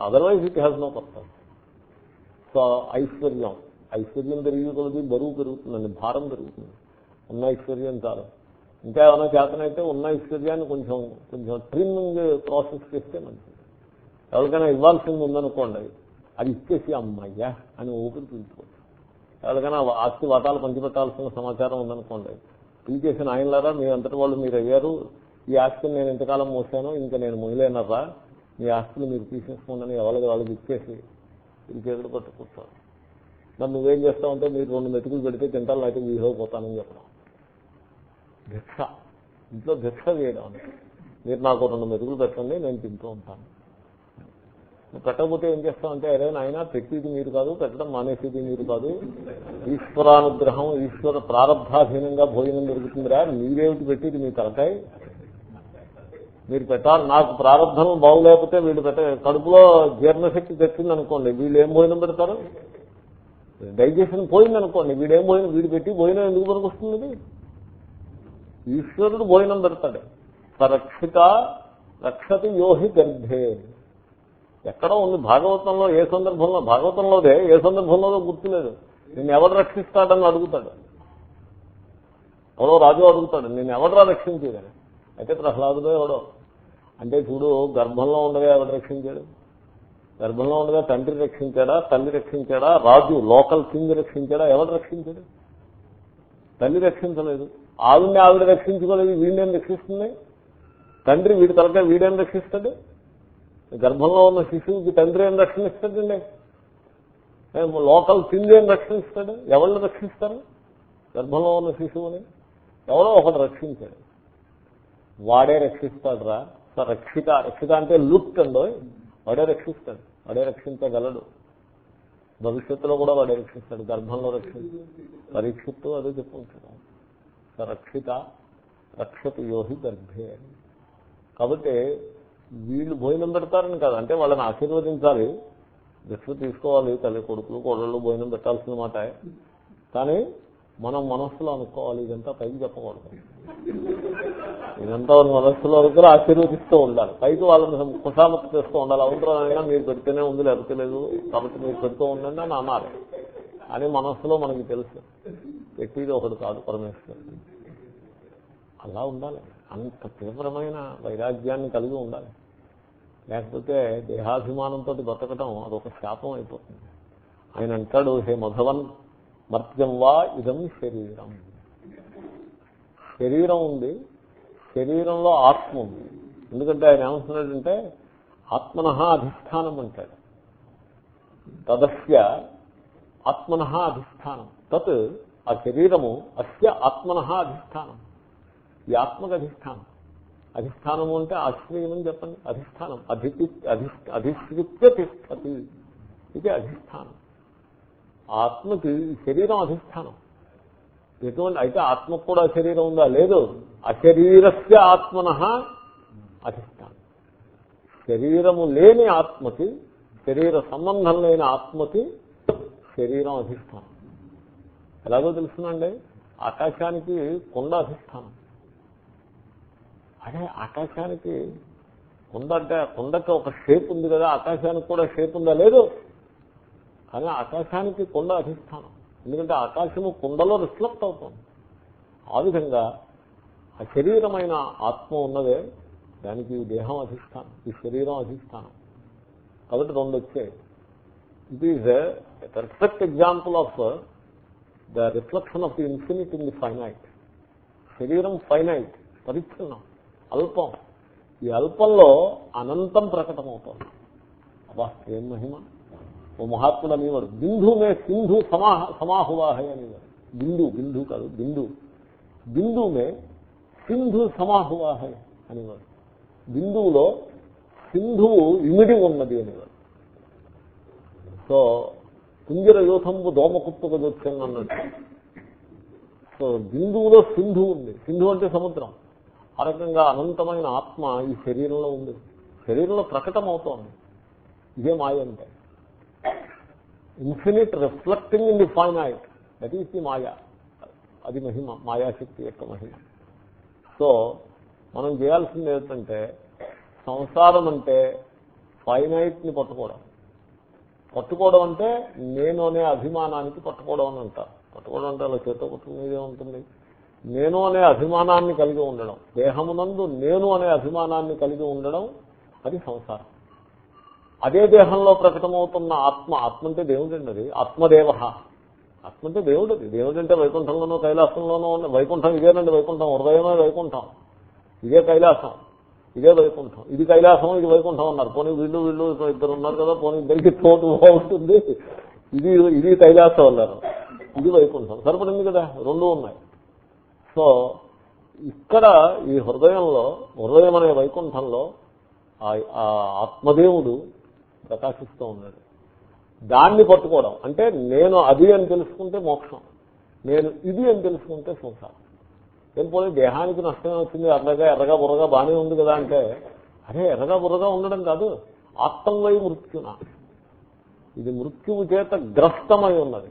otherwise it has no purpose so ఐశ్వర్యం. ఐశ్వర్యం పెరిగి కొలది బరువు పెరుగుతుందండి భారం పెరుగుతుంది. ఉన్న ఐశ్వర్యం చాలు. ఇంకా ఏమైనా చేతనైతే ఉన్న ఐశ్వర్యాన్ని కొంచెం కొంచెం ట్రిమ్మింగ్ ప్రాసెస్ చేస్తే మంచిది. ఎవరికైనా ఇవ్వాల్సింది ఉందనుకోండి అది ఇచ్చేసి అమ్మయ్యా అని ఊపిరి పీల్చుకోవచ్చు. ఎవరికైనా ఆస్తి వాటాలు పంచిపెట్టాల్సిన సమాచారం ఉందనుకోండి పిలిచేసిన ఆయనలారా మీ అంతటి వాళ్ళు మీరు అయ్యారు ఈ ఆస్తులు నేను ఇంతకాలం మోసాను ఇంకా నేను మొదలైనరా మీ ఆస్తులు మీరు తీసేసుకోండి ఎవరికి వాళ్ళకి ఇచ్చేసి ఇది చేతులు పట్టు కూర్చోవాలి. మరి నువ్వేం చేస్తావంటే మీరు రెండు మెతుకులు పెడితే తింటాను అయితే పోతానని చెప్పడం. భిక్ష. ఇంట్లో భిక్ష చేయడం అంటే మీరు నాకు రెండు మెతుకులు పెట్టండి నేను తింటూ ఉంటాను. పెట్టకపోతే ఏం చేస్తామంటే అరే నాయన పెట్టేది మీరు కాదు పెట్టడం మానేసేది మీరు కాదు. ఈశ్వరానుగ్రహం ఈశ్వర ప్రారంభాధీనంగా భోజనం దొరుకుతుందిరా మీరేమిటి పెట్టేది మీ తలకాయ? మీరు పెట్టాలి. నాకు ప్రారంభం బాగులేకపోతే వీళ్ళు పెట్ట కడుపులో జీర్ణశక్తి తెచ్చింది అనుకోండి వీళ్ళు ఏం భోజనం పెడతారు? డైజెషన్ పోయింది అనుకోండి వీడేం భోజనం వీడు పెట్టి భోజనం ఎందుకు పనికొస్తుంది? ఈశ్వరుడు భోజనం పెడతాడు. సరక్షిత రక్షతి యోహి గర్భే. ఎక్కడో ఉంది భాగవతంలో ఏ సందర్భంలో భాగవతంలోదే ఏ సందర్భంలోదో గుర్తులేదు. నేను ఎవరు రక్షిస్తాడని అడుగుతాడు. ఎవరో రాజు అడుగుతాడు నేను ఎవడరా రక్షించేదని అయితే ప్రహ్లాదుడో ఎవడో? అంటే చూడు గర్భంలో ఉండగా ఎవరు రక్షించాడు? గర్భంలో ఉండగా తండ్రి రక్షించాడా? తల్లి రక్షించాడా? రాజు లోకల్ కింగ్ రక్షించాడా? ఎవరు రక్షించాడు? తల్లి రక్షించలేదు. ఆవిడ్ని ఆవిడ రక్షించుకోలేదు వీడిని రక్షిస్తుంది. తండ్రి వీడి తలకాయ వీడేం రక్షిస్తాడు? గర్భంలో ఉన్న శిశువుకి తండ్రి ఏం రక్షణిస్తాడండి లోకల్ కింగ్ ఏం రక్షిస్తాడు? ఎవరిని రక్షిస్తారు? గర్భంలో ఉన్న శిశువుని. ఎవరో ఒకటి రక్షించాడు. వాడే రక్షిస్తాడు రా రక్షిత రక్షిత అంటే లుక్ అండో. వాడే రక్షిస్తాడు. వాడే రక్షించగలడు. భవిష్యత్తులో కూడా వాడే రక్షిస్తాడు. గర్భంలో రక్షిస్తాడు పరీక్షిత్తు అదే చెప్పుకుంటాడు. రక్షిత రక్షతు యోహి గర్భే కాబట్టి వీళ్ళు భోజనం పెడతారని కాదు. అంటే వాళ్ళని ఆశీర్వదించాలి. దక్షిణ తీసుకోవాలి. తల్లి కొడుకులు కోడళ్ళు భోజనం పెట్టాల్సిన మాట. కానీ మనం మనస్సులో అనుకోవాలి. ఇదంతా పైకి చెప్పకూడదు. ఇదంతా వాళ్ళ మనస్సులో వరకు ఆశీర్వదిస్తూ ఉండాలి. పైకి వాళ్ళని కుసామత చేస్తూ ఉండాలి. అవసరమైనా మీరు పెడితేనే ఉంది లేకపోతే లేదు. కాబట్టి మీరు పెడుతూ ఉండండి అని అన్నారు అని మనస్సులో మనకి తెలుసు. పెట్టిది ఒకటి కాదు పరమేశ్వరుడు. అలా ఉండాలి. అంత తీవ్రమైన వైరాగ్యాన్ని కలిగి ఉండాలి. లేకపోతే దేహాభిమానంతో బతకటం అదొక శాపం అయిపోతుంది. ఆయన అంటాడు హే మధవన్ మర్త్యం వా ఇదం శరీరం. శరీరం ఉంది శరీరంలో ఆత్మ ఉంది. ఎందుకంటే ఆయన ఏమంటున్నాడంటే ఆత్మన అధిష్టానం అంటాడు. తదస్య ఆత్మన అధిష్టానం. తత్ ఆ శరీరము అస్య ఆత్మన అధిష్టానం. ఈ ఆత్మకు అధిష్టానం. అధిష్టానము అంటే ఆశ్రయం అని చెప్పండి. అధిష్టానం. అధితి అధిశ్రిత్య తిష్టతి. ఇది అధిష్టానం. ఆత్మకి శరీరం అధిష్టానం. ఎటువంటి అయితే ఆత్మకు కూడా శరీరం ఉందా? లేదు. అశరీరస్య ఆత్మన అధిష్టానం. శరీరము లేని ఆత్మకి శరీర సంబంధం లేని ఆత్మకి శరీరం అధిష్టానం. ఎలాగో తెలుసునండి? ఆకాశానికి కొండ అధిష్టానం. అదే ఆకాశానికి కొండ అంటే కొండకి ఒక షేప్ ఉంది కదా ఆకాశానికి కూడా షేప్ ఉందా? లేదు. కానీ ఆకాశానికి కొండ అధిష్టానం. ఎందుకంటే ఆకాశము కుండలో రిఫ్లెక్ట్ అవుతుంది. ఆ విధంగా ఆ శరీరమైన ఆత్మ ఉన్నదే దానికి ఈ దేహం అధిష్టానం ఈ శరీరం అధిష్టానం. కాబట్టి రెండు వచ్చాయి. It is perfect example of the reflection of the infinite in the finite శరీరం ఫైనైట్ పరిచ్ఛిన్నం అల్పం. ఈ అల్పంలో అనంతం ప్రకటమవుతుంది. అబ్బా ఏం మహిమ? ఓ మహాత్ముడు అనేవారు బిందు మే సింధు సమాహ సమాహువాహే అనేవారు బిందు బిందు కాదు బిందు బిందు మే సింధు సమాహువాహే అనేవారు బిందువులో సింధువు ఇమిడి ఉన్నది అనేవారు సో కుంజర యూథంబు దోమకుప్పక దొచ్చింది అన్నట్టు సో బిందువులో సింధు ఉంది. సింధు అంటే సముద్రం. ఆ రకంగా అనంతమైన ఆత్మ ఈ శరీరంలో ఉంది. శరీరంలో ప్రకటమవుతోంది. ఇదే మాయ అంటే. Infinite reflecting in the finite that is the maya అది మహిమ మాయాశక్తి యొక్క మహిమ. సో మనం చేయాల్సింది ఏంటంటే సంసారం అంటే ఫైనైట్ని పట్టుకోవడం. పట్టుకోవడం అంటే నేను అనే అభిమానానికి పట్టుకోవడం అని అంటారు. పట్టుకోవడం అంటే అలా చేత పట్టుకునేదే ఉంటుంది నేను అనే అభిమానాన్ని కలిగి ఉండడం. దేహమునందు నేను అనే అభిమానాన్ని కలిగి ఉండడం అది సంసారం. అదే దేహంలో ప్రకటమవుతున్న ఆత్మ ఆత్మ అంటే దేవుడండి అది. ఆత్మదేవ. ఆత్మ అంటే దేవుడది దేవుడు అంటే వైకుంఠంలోనో కైలాసంలోనో ఉన్న వైకుంఠం ఇదేనండి వైకుంఠం. హృదయమే వైకుంఠం. ఇదే కైలాసం. ఇదే వైకుంఠం. ఇది కైలాసం ఇది వైకుంఠం అన్నారు. పోనీ వీళ్ళు వీళ్ళు ఇద్దరు ఉన్నారు కదా పోనీ ఇద్దరికి తోటు బాగుంటుంది. ఇది ఇది కైలాసం అన్నారు. ఇది వైకుంఠం. సరిపడింది కదా? రెండు ఉన్నాయి. సో ఇక్కడ ఈ హృదయంలో హృదయం అనే వైకుంఠంలో ఆ ఆత్మదేవుడు ప్రకాశిస్తూ ఉన్నాడు దాన్ని పట్టుకోవడం. అంటే నేను అది అని తెలుసుకుంటే మోక్షం. నేను ఇది అని తెలుసుకుంటే సంసారం. ఏం పోనీ దేహానికి నష్టం వచ్చింది ఎర్రగా ఎర్రగా బుర్రగా బాగానే ఉంది కదా అంటే అరే ఎర్రగా బుర్రగా ఉండడం కాదు. ఆత్మవై మృత్యున. ఇది మృత్యువు చేత గ్రస్తమై ఉన్నది.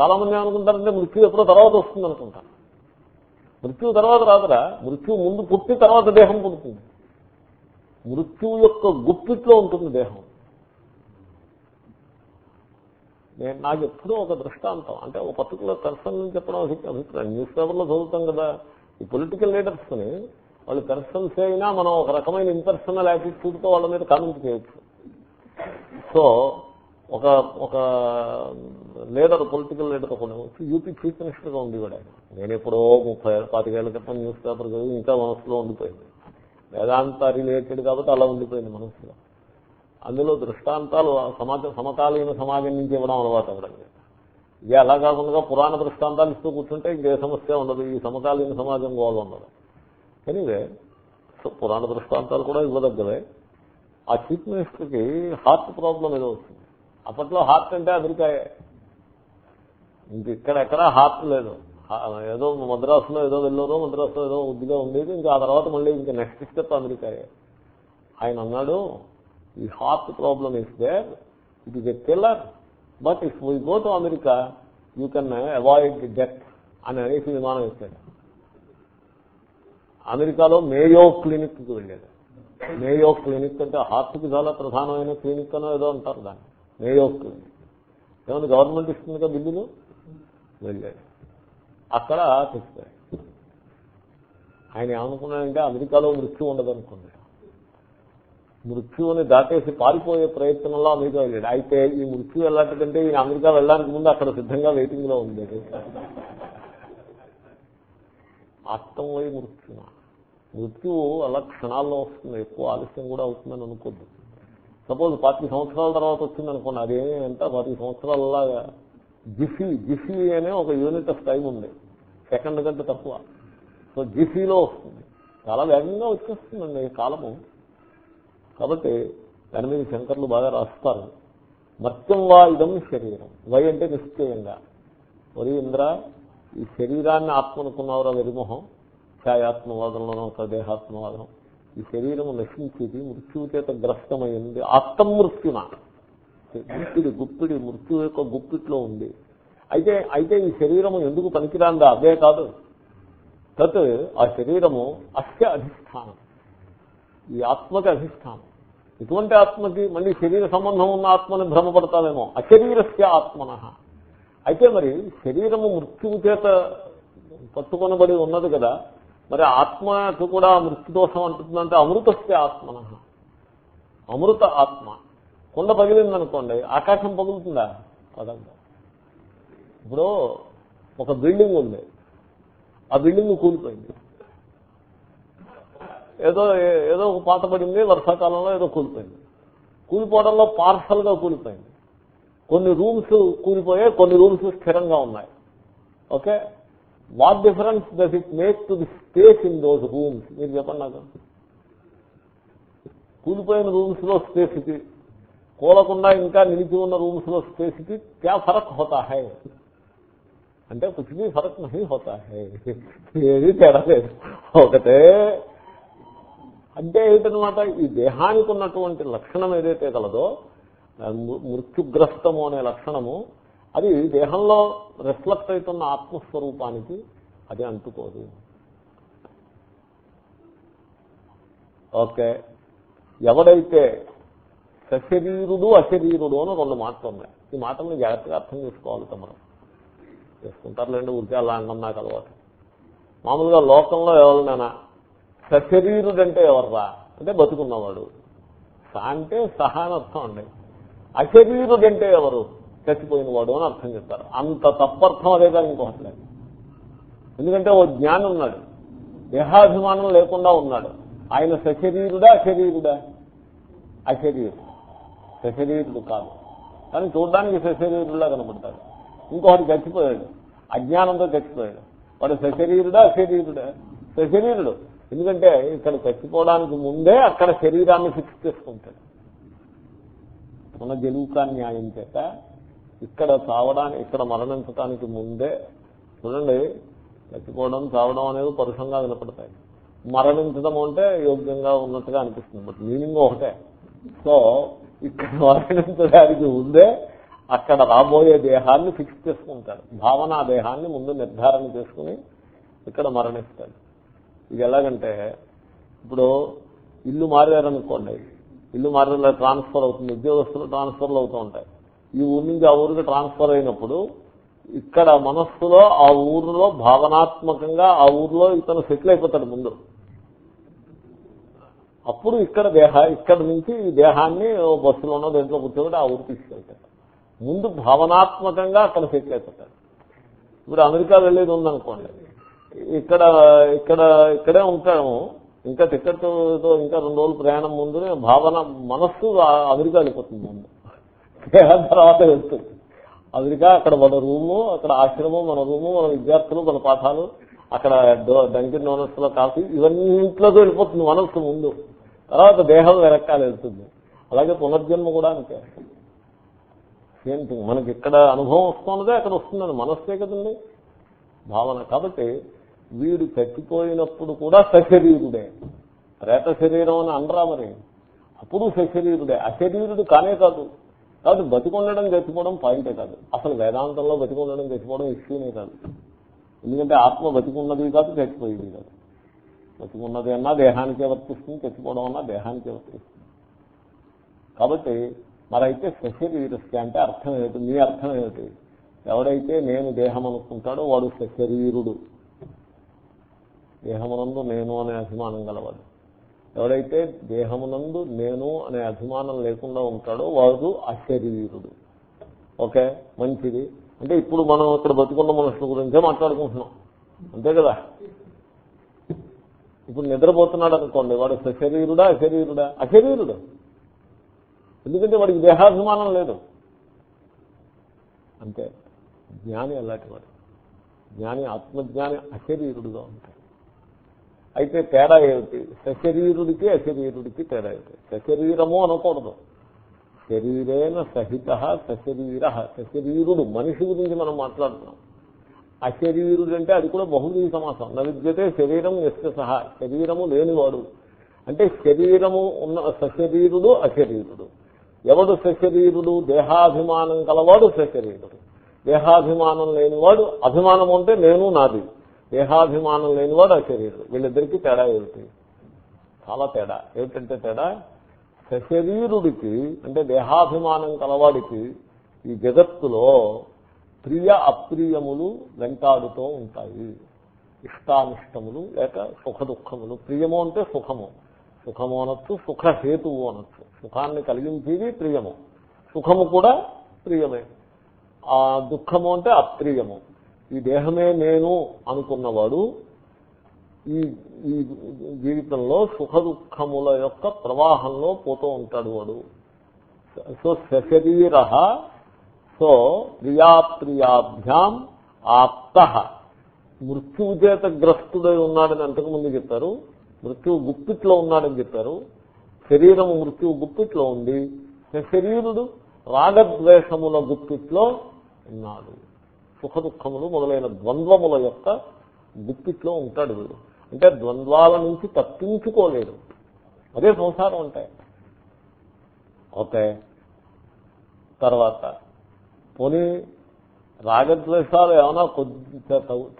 చాలా మంది ఏమనుకుంటారంటే మృత్యు ఎప్పుడో తర్వాత వస్తుంది అనుకుంటారు మృత్యువు తర్వాత రాదురా. మృత్యువు ముందు పుట్టి తర్వాత దేహం పుడుతుంది. మృత్యువు యొక్క గుప్పిట్లో ఉంటుంది దేహం. నేను నాకు ఎప్పుడూ ఒక దృష్టాంతం. అంటే ఒక పర్టికులర్ పర్సన్ నుంచి చెప్పడం అభిప్రాయం. న్యూస్ పేపర్లో చదువుతాం కదా. ఈ పొలిటికల్ లీడర్స్ని వాళ్ళు పర్సన్స్ అయినా మనం ఒక రకమైన ఇంపర్సనల్ యాటిట్యూడ్తో వాళ్ళ మీద కామెంట్ చేయొచ్చు. సో ఒక ఒక లీడర్ పొలిటికల్ లీడర్ కొన్ని యూపీ చీఫ్ మినిస్టర్గా ఉండేవాడు ఆయన. నేను ఎప్పుడో ముప్పై పాతికేళ్ళ క్రితం న్యూస్ పేపర్ చదివి ఇంకా మనసులో ఉండిపోయింది. వేదాంత రిలేటెడ్ కాబట్టి అలా ఉండిపోయింది మనసులో. అందులో దృష్టాంతాలు సమాజ సమకాలీన సమాజం నుంచి ఇవ్వడం అలవాటు అవ్వడం ఇది అలా కాకుండా పురాణ దృష్టాంతాలు ఇస్తూ కూర్చుంటే ఇంకే సమస్య ఉండదు. ఈ సమకాలీన సమాజం గోలు ఉండదు. ఎనివే పురాణ దృష్టాంతాలు కూడా ఇవ్వదగ్గరే ఆ చీఫ్ మినిస్టర్కి హార్ట్ ప్రాబ్లం ఏదో వస్తుంది అప్పట్లో హార్ట్ అంటే అమెరికాయ. ఇంక ఇక్కడ హార్ట్ లేదు. ఏదో మద్రాసులో ఏదో వెళ్ళారో మద్రాసులో ఏదో ఉద్దిగా ఉండేది. ఇంకా ఆ తర్వాత మళ్ళీ ఇంకా నెక్స్ట్ స్టెప్ అమెరికాయే. ఆయన అన్నాడు ఈ heart problem is there it is a killer but if we go to America you can avoid death అని అనేసి విమానం ఇస్తాడు అమెరికాలో మేయో క్లినిక్కి వెళ్ళాడు మేయో క్లినిక్ అంటే హార్ట్కి చాలా ప్రధానమైన క్లినిక్ అనో ఏదో అంటారు దాన్ని. Mayo clinic. ఏమన్నా గవర్నమెంట్ ఇస్తుంది కదా బిల్లులు? వెళ్ళాడు అక్కడ తెచ్చాడు ఆయన ఏమనుకున్నాడంటే అమెరికాలో మృత్యు ఉండదు అనుకున్నాడు మృత్యువుని దాటేసి పారిపోయే ప్రయత్నంలో అమెరికా వెళ్ళాడు. అయితే ఈ మృత్యు ఎలాంటిదంటే ఈయన అమెరికా వెళ్ళడానికి ముందు అక్కడ సిద్ధంగా వెయిటింగ్లో ఉంది. అర్థం పోయి మృత్యు మృత్యువు అలా క్షణాల్లో వస్తుంది. ఎక్కువ ఆలస్యం కూడా అవుతుందని అనుకోద్దు. సపోజ్ పాతి సంవత్సరాల తర్వాత వచ్చింది అనుకోండి. అదేమి ఎంత పాతి సంవత్సరాలలాగా. జిఫీ జిఫీ అనే ఒక యూనిట్ ఆఫ్ టైం ఉంది. సెకండ్ కంటే తక్కువ. సో జిఫీలో వస్తుంది. చాలా వేగంగా వచ్చేస్తుందండి ఈ కాలము. కాబట్టి దాని మీద శంకర్లు బాగా రాస్తారు. మత్యం వా ఇదం శరీరం. వై అంటే నిశ్చయంగా. వరి ఇంద్ర ఈ శరీరాన్ని ఆత్మ అనుకున్నవరా వెరిమొహం. ఛాయాత్మవాదంలోనో ఒక దేహాత్మవాదం ఈ శరీరం నశించేది మృత్యువు చేత గ్రస్తమైంది. ఆత్మమృత్యున? గుప్పిడి గుప్పిడి మృత్యు యొక్క గుప్పిట్లో ఉంది. అయితే అయితే ఈ శరీరము ఎందుకు పనికిరాందా? అదే కాదు. తత్ ఆ శరీరము అస్య అధిష్టానం. ఈ ఆత్మకి అధిష్టానం. ఇటువంటి ఆత్మకి మళ్ళీ శరీర సంబంధం ఉన్న ఆత్మని భ్రమపడతామేమో అశరీరస్య ఆత్మన. అయితే మరి శరీరము మృత్యువు చేత పట్టుకొనబడి ఉన్నది కదా మరి ఆత్మకు కూడా మృత్యుదోషం అంటుందంటే అమృతస్య ఆత్మన. అమృత ఆత్మ. కొండ పగిలిందనుకోండి ఆకాశం పగులుతుందా? పదంగా ఇప్పుడు ఒక బిల్డింగ్ ఉంది. ఆ బిల్డింగ్ కూలిపోయింది. ఏదో ఏదో ఒక పాత పడింది వర్షాకాలంలో ఏదో కూలిపోయింది. కూలిపోవడంలో పార్సల్గా కూలిపోయింది. కొన్ని రూమ్స్ కూలిపోయాయి కొన్ని రూమ్స్ స్థిరంగా ఉన్నాయి. Okay? What difference does it make to the space in those rooms మీరు చెప్పండి నాకు. కూలిపోయిన రూమ్స్లో స్పేస్ కూలకుండా ఇంకా నిలిచి ఉన్న రూమ్స్లో స్పేస్ క్యా ఫరక్ హోతా హై? అంటే కుछ भी ఫరక్ నహీ హోతా హై. ఏది తేడా లేదు. ఒకటే అంటే ఏమిటనమాట ఈ దేహానికి ఉన్నటువంటి లక్షణం ఏదైతే కలదో మృత్యుగ్రస్తము అనే లక్షణము అది దేహంలో రిఫ్లెక్ట్ అవుతున్న ఆత్మస్వరూపానికి అది అంటుకోదు. ఓకే. ఎవడైతే సశరీరుడు అశరీరుడు అని రెండు మాటలు ఉన్నాయి. ఈ మాటలను జాగ్రత్తగా అర్థం చేసుకోవాలి తమరు. చేసుకుంటారులేండి ఊరికే అలా అన్నం నాకు అలవాటు. మామూలుగా లోకంలో ఎవరినైనా సశరీరుడంటే ఎవర్రా? అంటే బతుకున్నవాడు. స అంటే సహాన అర్థం అండి. అశరీరుడు అంటే ఎవరు? చచ్చిపోయిన వాడు అని అర్థం చెప్తారు. అంత తప్పర్థం అదే కానీ ఇంకోట్లేదు ఎందుకంటే ఓ జ్ఞానం ఉన్నాడు. దేహాభిమానం లేకుండా ఉన్నాడు. ఆయన సశరీరుడా అశరీరుడా? అశరీరుడు సశరీరుడు కాదు. కానీ చూడడానికి సశరీరుడులా కనబడతాడు ఇంకొకటి చచ్చిపోయాడు. అజ్ఞానంతో చచ్చిపోయాడు. వాడు సశరీరుడా అశరీరుడా? సశరీరుడు. ఎందుకంటే ఇక్కడ చచ్చిపోవడానికి ముందే అక్కడ శరీరాన్ని ఫిక్స్ చేసుకుంటాడు. మన జలుకా న్యాయం చేత ఇక్కడ చావడానికి ఇక్కడ మరణించడానికి ముందే చూడండి చచ్చిపోవడం చావడం అనేది పరుషంగా వినపడతాయి. మరణించడం అంటే యోగ్యంగా ఉన్నట్టుగా అనిపిస్తుంది బట్ మీనింగ్ ఒకటే. సో ఇక్కడ మరణించడానికి ముందే అక్కడ రాబోయే దేహాన్ని ఫిక్స్ చేసుకుంటాడు. భావన దేహాన్ని ముందు నిర్ధారణ చేసుకుని ఇక్కడ మరణిస్తాడు. ఇది ఎలాగంటే ఇప్పుడు ఇల్లు మారారనుకోండి ఇల్లు మారేలా ట్రాన్స్ఫర్ అవుతుంది ఉద్యోగస్తులు ట్రాన్స్ఫర్లు అవుతూ ఉంటాయి. ఈ ఊరి నుంచి ఆ ఊరికి ట్రాన్స్ఫర్ అయినప్పుడు ఇక్కడ మనస్సులో ఆ ఊరిలో భావనాత్మకంగా ఆ ఊరిలో ఇతను సెటిల్ అయిపోతాడు ముందు. అప్పుడు ఇక్కడ దేహ ఇక్కడ నుంచి ఈ దేహాన్ని బస్సులోనో దేంట్లో కూర్చోబెట్టి ఆ ఊరు తీసుకెళ్తాడు. ముందు భావనాత్మకంగా అక్కడ సెటిల్ అయిపోతాడు. ఇప్పుడు అమెరికా వెళ్ళేది ఉందనుకోండి ఇక్కడ ఇక్కడ ఇక్కడే ఉంటాము. ఇంకా టికెట్తో ఇంకా రెండు రోజులు ప్రయాణం ముందునే భావన మనస్సు అమెరికా వెళ్ళిపోతుంది ముందు తర్వాత వెళ్తుంది. అమెరికా అక్కడ మన రూము అక్కడ ఆశ్రమం మన రూము మన విద్యార్థులు మన పాఠాలు అక్కడ డంకిన్ డోనట్స్లో కాఫీ ఇవన్నింటిలోకి వెళ్ళిపోతుంది మనస్సు ముందు. తర్వాత దేహం వెనకాల వెళ్తుంది. అలాగే పునర్జన్మ కూడా అంతే. సేమ్ థింగ్ మనకి ఇక్కడ అనుభవం వస్తున్నదే అక్కడ వస్తుందని మనస్సే కదండి. భావన కాబట్టి వీడు చచ్చిపోయినప్పుడు కూడా సశరీరుడే. ప్రేత శరీరం అని అనరా మరి. అప్పుడు సశరీరుడే. అశరీరుడు కానే కాదు. కాబట్టి బతికొండడం చచ్చిపోవడం పాయింటే కాదు. అసలు వేదాంతంలో బతికొండడం చచ్చిపోవడం ఇష్యూనే కాదు. ఎందుకంటే ఆత్మ బతికున్నది కాదు చచ్చిపోయేది కాదు. బతికున్నది అన్నా దేహానికే వర్తిస్తుంది చచ్చిపోవడం అన్నా దేహానికే వర్తిస్తుంది. కాబట్టి మరైతే సశరీరస్య అంటే అర్థం ఏమిటి? మీ అర్థం ఏమిటి? ఎవడైతే నేను దేహం అనుకుంటాడో వాడు సశరీరుడు. దేహమునందు నేను అనే అభిమానం గలవాడు. ఎవడైతే దేహమునందు నేను అనే అభిమానం లేకుండా ఉంటాడో వాడు అశరీరుడు ఓకే? మంచిది. అంటే ఇప్పుడు మనం ఇక్కడ బతుకున్న మనుషుల గురించే మాట్లాడుకుంటున్నాం. అంతే కదా? ఇప్పుడు నిద్రపోతున్నాడు అనుకోండి వాడు సశరీరుడా అశరీరుడా? అశరీరుడు. ఎందుకంటే వాడికి దేహాభిమానం లేదు. అంతే. జ్ఞాని అలాంటి వాడు. జ్ఞాని ఆత్మజ్ఞాని అశరీరుడుగా ఉంటాడు. అయితే తేడా ఏమిటి? సశరీరుడికి అశరీరుడికి తేడా ఏమిటి? సశరీరము అనకూడదు. శరీరేన సహిత సశరీర సశరీరుడు మనిషి గురించి మనం మాట్లాడుతున్నాం. అశరీరుడు అంటే అది కూడా బహుదీ సమాసం. నవిద్యతే శరీరం ఎస్య సహా శరీరము లేనివాడు. అంటే శరీరము ఉన్న సశరీరుడు అశరీరుడు. ఎవడు సశరీరుడు? దేహాభిమానం కలవాడు సశరీరుడు. దేహాభిమానం లేనివాడు అభిమానం అంటే నేను నాది. దేహాభిమానం లేనివాడు అశరీరుడు వీళ్ళిద్దరికీ తేడా ఏమిటి? చాలా తేడా. ఏమిటంటే తేడా? సశరీరుడికి అంటే దేహాభిమానం కలవాడికి ఈ జగత్తులో ప్రియ అప్రియములు వెంటాడుతూ ఉంటాయి. ఇష్టానిష్టములు లేక సుఖ దుఃఖములు ప్రియము అంటే సుఖము. సుఖము అనొచ్చు సుఖహేతువు అనొచ్చు. సుఖాన్ని కలిగించేది ప్రియము. సుఖము కూడా ప్రియమే. ఆ దుఃఖము అంటే అప్రియము. ఈ దేహమే నేను అనుకున్నవాడు ఈ ఈ జీవితంలో సుఖ దుఃఖముల యొక్క ప్రవాహంలో పోతూ ఉంటాడు వాడు. సో సశరీర సో ప్రియాప్రియాభ్యాం ఆప్త. మృత్యువు చేత గ్రస్తుడై ఉన్నాడని అంతకుముందు చెప్పారు. మృత్యువు గుప్పిట్లో ఉన్నాడని చెప్పారు. శరీరము మృత్యువు గుప్పిట్లో ఉంది. శరీరుడు రాగద్వేషముల గుప్పిట్లో ఉన్నాడు. సుఖ దుఃఖములు మొదలైన ద్వంద్వముల యొక్క గుప్పిట్లో ఉంటాడు వీడు. అంటే ద్వంద్వాల నుంచి తప్పించుకోలేడు. అదే సంసారం అంటే. ఓకే. తర్వాత పోనీ రాగద్వేషాలు ఏమైనా కొద్ది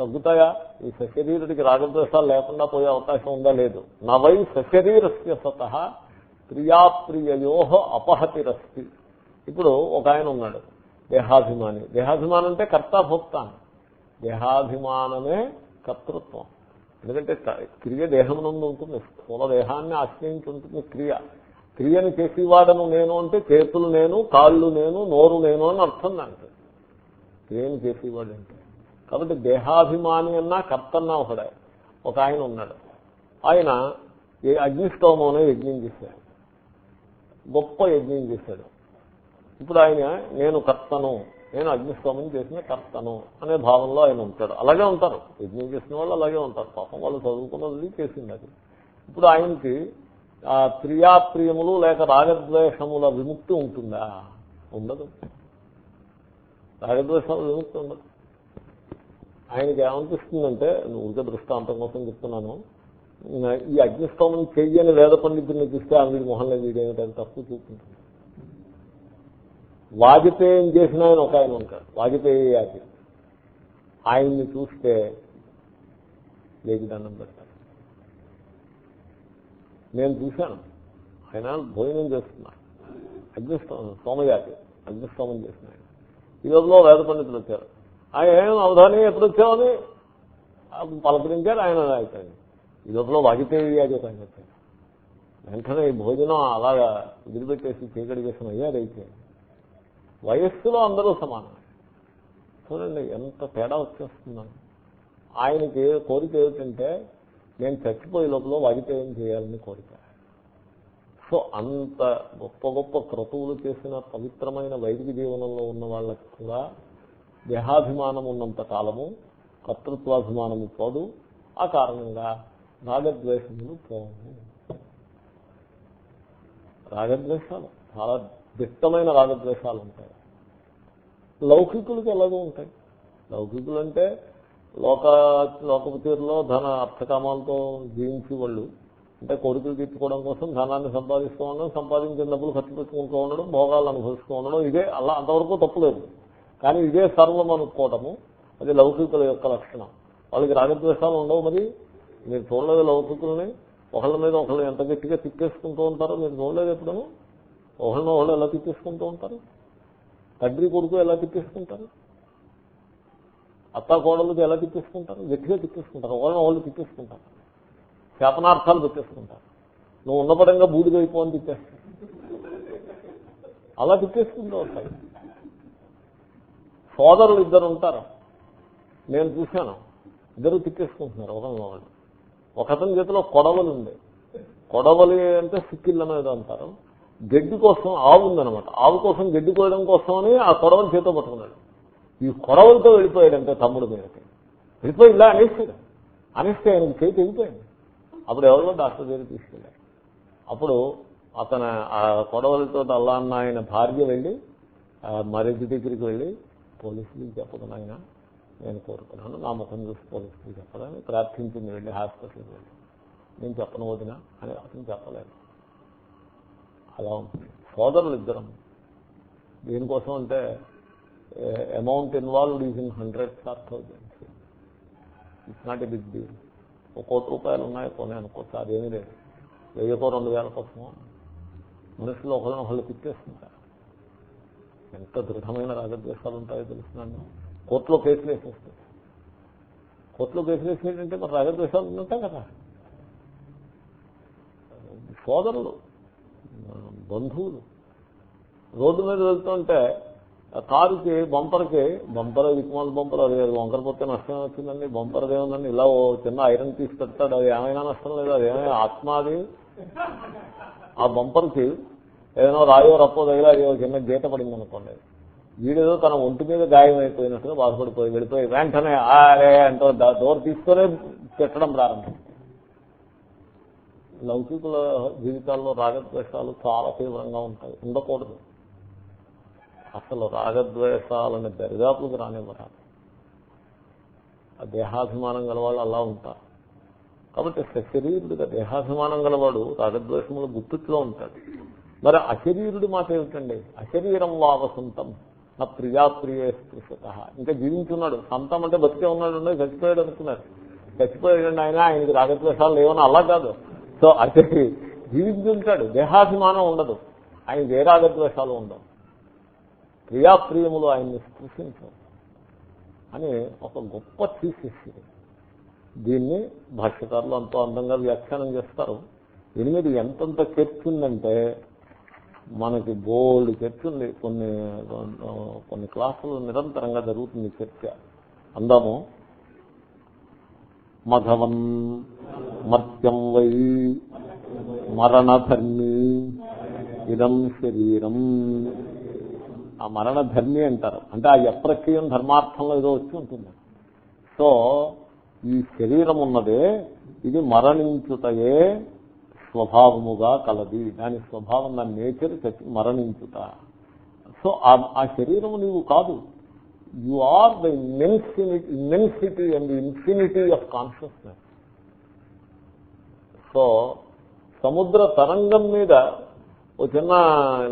తగ్గుతాయా? ఈ సశరీరుడికి రాగద్వేషాలు లేకుండా పోయే అవకాశం ఉందా? లేదు. నవై సశరీరస్య సత ప్రియాప్రియయో అపహతిరస్తి. ఇప్పుడు ఒక ఆయన ఉన్నాడు. దేహాభిమాని. దేహాభిమానం అంటే కర్తాభోక్త దేహాభిమానమే కర్తృత్వం. ఎందుకంటే క్రియ దేహం నుండి ఉంటుంది. స్థూల దేహాన్ని ఆశ్రయించి ఉంటుంది క్రియ. క్రియను చేసేవాడను నేను అంటే చేతులు నేను కాళ్ళు నేను నోరు నేను అని అర్థం దానికి. క్రియను చేసేవాడు అంటే కాబట్టి దేహాభిమాని అన్నా కర్తన్నా ఒకడే. ఒక ఆయన ఉన్నాడు. ఆయన ఏ అగ్నిష్టోమోనే యజ్ఞం చేశాడు. గొప్ప యజ్ఞం చేశాడు. ఇప్పుడు ఆయన నేను కర్తను నేను అగ్నిష్టోమం చేసిన కర్తను అనే భావంలో ఆయన ఉంటాడు. అలాగే ఉంటారు. యజ్ఞం చేసిన వాళ్ళు అలాగే ఉంటారు. పాపం వాళ్ళు చదువుకున్నది చేసింది అది. ఇప్పుడు ఆయనకి ఆ ప్రియాప్రియములు లేక రాగద్వేషముల విముక్తి ఉంటుందా? ఉండదు. రాగద్వేషముల విముక్తి ఉండదు. ఆయనకి ఏమనిపిస్తుందంటే ఊరికే దృష్టాంతం కోసం చెప్తున్నాను. ఈ అగ్నిష్టోమం చెయ్యని వేద పండితుడిని చూస్తే ఆవిడ మొహంలో వీడేమిటని తప్పు చూపుతుంది వాజపేయం చేసిన ఆయన ఒక ఆయన ఉంటాడు. వాజపేయి యాగి ఆయన్ని చూస్తే లేచి దండం పెడతాడు. నేను చూశాను. ఆయన భోజనం చేస్తున్నా అగ్నిస్తోమం సోమయాతి అగ్నిస్తోమం చేసిన ఆయన. ఈ రోజులో వేద పండితులు వచ్చారు. ఆయన ఏం అవధాని ఎప్పుడు వచ్చామని పలకరించారు ఆయన అయిపోయింది ఈ లోపల వాజపేయి యాగి ఒక ఆయన వచ్చారు వెంటనే ఈ భోజనం అలాగా వదిలిపెట్టేసి చీకటి చేసిన అయ్యారు అయ్యారైతే వయస్సులో అందరూ సమానం. చూడండి ఎంత తేడా వచ్చేస్తుందని ఆయనకి కోరిక ఏమిటంటే నేను చచ్చిపోయే లోపల వాజిపేయం చేయాలని కోరిక. సో అంత గొప్ప గొప్ప క్రతువులు చేసిన పవిత్రమైన వైదిక జీవనంలో ఉన్న వాళ్ళకి కూడా దేహాభిమానం ఉన్నంత కాలము కర్తృత్వాభిమానము పోదు. ఆ కారణంగా రాగద్వేషములు పోవు. రాగద్వేషాలు చాలా దిట్టమైన రాగద్వేషాలు ఉంటాయి. లౌకికులకి ఎలాగో ఉంటాయి. లౌకికులు అంటే లోక లోకపు తీరులో ధన అర్థకామాలతో జీవించి వాళ్ళు అంటే కోరికలు తీర్చుకోవడం కోసం ధనాన్ని సంపాదిస్తూ ఉండడం సంపాదించిన డబ్బులు ఖర్చు పెట్టుకుంటూ ఉండడం భోగాలు అనుభవిస్తూ ఉండడం ఇదే అలా అంతవరకు తప్పులేదు కానీ ఇదే సర్వం అనుకోవటము అది లౌకికుల యొక్క లక్షణం. వాళ్ళకి రాగద్వేషాలు ఉండవు మరి. మీరు చూడలేదు లౌకికుల్ని ఒకళ్ళ మీద ఒకళ్ళు ఎంత గట్టిగా తిక్కేసుకుంటూ ఉంటారో మీరు చూడలేదు ఎప్పుడూ. ఒకళ్ళని ఒకళ్ళు ఎలా తిప్పేసుకుంటూ ఉంటారు? తండ్రి కొడుకు ఎలా తిప్పేసుకుంటారు అత్త కోడలకి ఎలా తిప్పేసుకుంటారు గట్టిగా తిప్పేసుకుంటారు ఒకళ్ళని వాళ్ళు తిప్పేసుకుంటారు శాపనార్థాలు తిప్పేసుకుంటారు నువ్వు ఉన్నపడంగా బూడిదైపో అని తిప్పేస్తావు అలా తిప్పేసుకుంటూ ఉంటాయి సోదరులు ఇద్దరు ఉంటారు. నేను చూశాను. ఇద్దరు తిప్పేసుకుంటున్నారు ఒకరిని ఒకళ్ళు. ఒకతని చేతిలో కొడవలు ఉంది. కొడవలి అంటే సిక్కిళ్ళు అనేది అంటారు. గడ్డి కోసం ఆవు ఉందనమాట ఆవు కోసం గడ్డి కోయడం కోసమని ఆ కొడవలు చేతో పట్టుకున్నాడు. ఈ కొడవలతో వెళ్ళిపోయాడంటే తమ్ముడు మీదకి. వెళ్ళిపోయి ఇలా అనేస్తాడు అనేస్తే ఆయనకి చేతి వెళ్ళిపోయింది. అప్పుడు ఎవరో డాక్టర్ దగ్గర తీసుకెళ్ళారు. అప్పుడు అతను ఆ కొడవలతో అల్లా అన్న ఆయన భార్య వెళ్ళి ఆ మరిది దగ్గరికి వెళ్ళి పోలీసులకు చెప్పడం ఆయన నేను కోరుకున్నాను. నా ముఖం చూసి పోలీసులకు చెప్పదని ప్రార్థించింది వెళ్ళి హాస్పిటల్కి వెళ్ళి. నేను చెప్పను వదిన అని అతను చెప్పలేదు. అలా ఉంటుంది సోదరులు ఇద్దరం. దేనికోసం అంటే amount involved is in hundreds of thousands it's not a big deal ఒక కోటి రూపాయలు ఉన్నాయి కొన్ని అనుకోవచ్చు. అదేమీ లేదు. వెయ్యికో రెండు వేల కోసమో. మనుషులు ఒకరిని ఒకళ్ళు తిప్పేస్తుంటారు ఎంత దృఢమైన రాగద్వేషాలు ఉంటాయో తెలుస్తున్నాను కోర్టులో కేసులు వేసేస్తాయి కోర్టులో కేసులు వేసేటంటే మరి రాగద్వేషాలు ఉంటాయి కదా. సోదరులు బంధువులు. రోడ్డు మీద వెళ్తుంటే ఆ కారుకి బంపర్కి బంపర్ దిక్కుమాల బంపర్ అది వంకర పోతే నష్టం వచ్చిందండి బంపర్ ఏముందండి ఇలా ఓ చిన్న ఐరన్ తీసి పెడతాడు అది ఏమైనా నష్టం లేదు అది ఏమైనా ఆత్మ అది? ఆ బంపర్కి ఏదైనా రాయో రప్పో తగిలా అది చిన్న గీత పడింది అనుకోండి వీడేదో తన ఒంటి మీద గాయం అయిపోయినట్టుగా బాధపడిపోయి వెళ్ళిపోయి వెంటనే ఆరే అంటే డోర్ తీసుకునే పెట్టడం ప్రారంభం. లౌకికుల జీవితాల్లో రాగద్వేషాలు చాలా తీవ్రంగా ఉంటాయి. ఉండకూడదు. అసలు రాగద్వేషాలని దరిదాపులకు రానివ్వరాలి ఆ దేహాభిమానం గలవాళ్ళు అలా ఉంటారు. కాబట్టి సశరీరుడిగా దేహాభిమానం గలవాడు రాగద్వేషముల గుప్పిట్లో ఉంటాడు. మరి అశరీరుడి మాట ఏమిటండి? అశరీరం వావసంతం నా ప్రియాప్రియే స్పృశత. ఇంకా జీవించున్నాడు. సంతం అంటే బతికే ఉన్నాడు చచ్చిపోయాడు అనుకున్నారు. చచ్చిపోయాడు ఆయన ఆయనకి రాగద్వేషాలు లేవని అలా కాదు. సో అదే జీవించుంటాడు. దేహాభిమానం ఉండదు. ఆయన వేరాగద్వేషాలు ఉండవు. క్రియాప్రియములు ఆయన్ని స్పృశించవు. అని ఒక గొప్ప థీసిస్ దీన్ని భాష్యకారులు అంతో అందంగా వ్యాఖ్యానం చేస్తారు. దీని మీద ఎంతంత చర్చ ఉందంటే మనకి బోల్డ్ చర్చ ఉంది కొన్ని కొన్ని క్లాసులు నిరంతరంగా జరుగుతుంది చర్చ. అందాము మధవన్ మర్త్యం వై మరణధర్మి ఇదం శరీరం. ఆ మరణధర్మి అంటారు. అంటే ఆ యప్రక్రియం ధర్మార్థంలో ఏదో వచ్చి ఉంటుంది. సో ఈ శరీరం ఉన్నదే ఇది మరణించుటయే స్వభావముగా కలది. దాని స్వభావం దాని నేచర్ మరణించుట. సో ఆ శరీరము నీవు కాదు. You are the immensity immensity and infinity of consciousness so సముద్ర తరంగం మీద ఓ చిన్న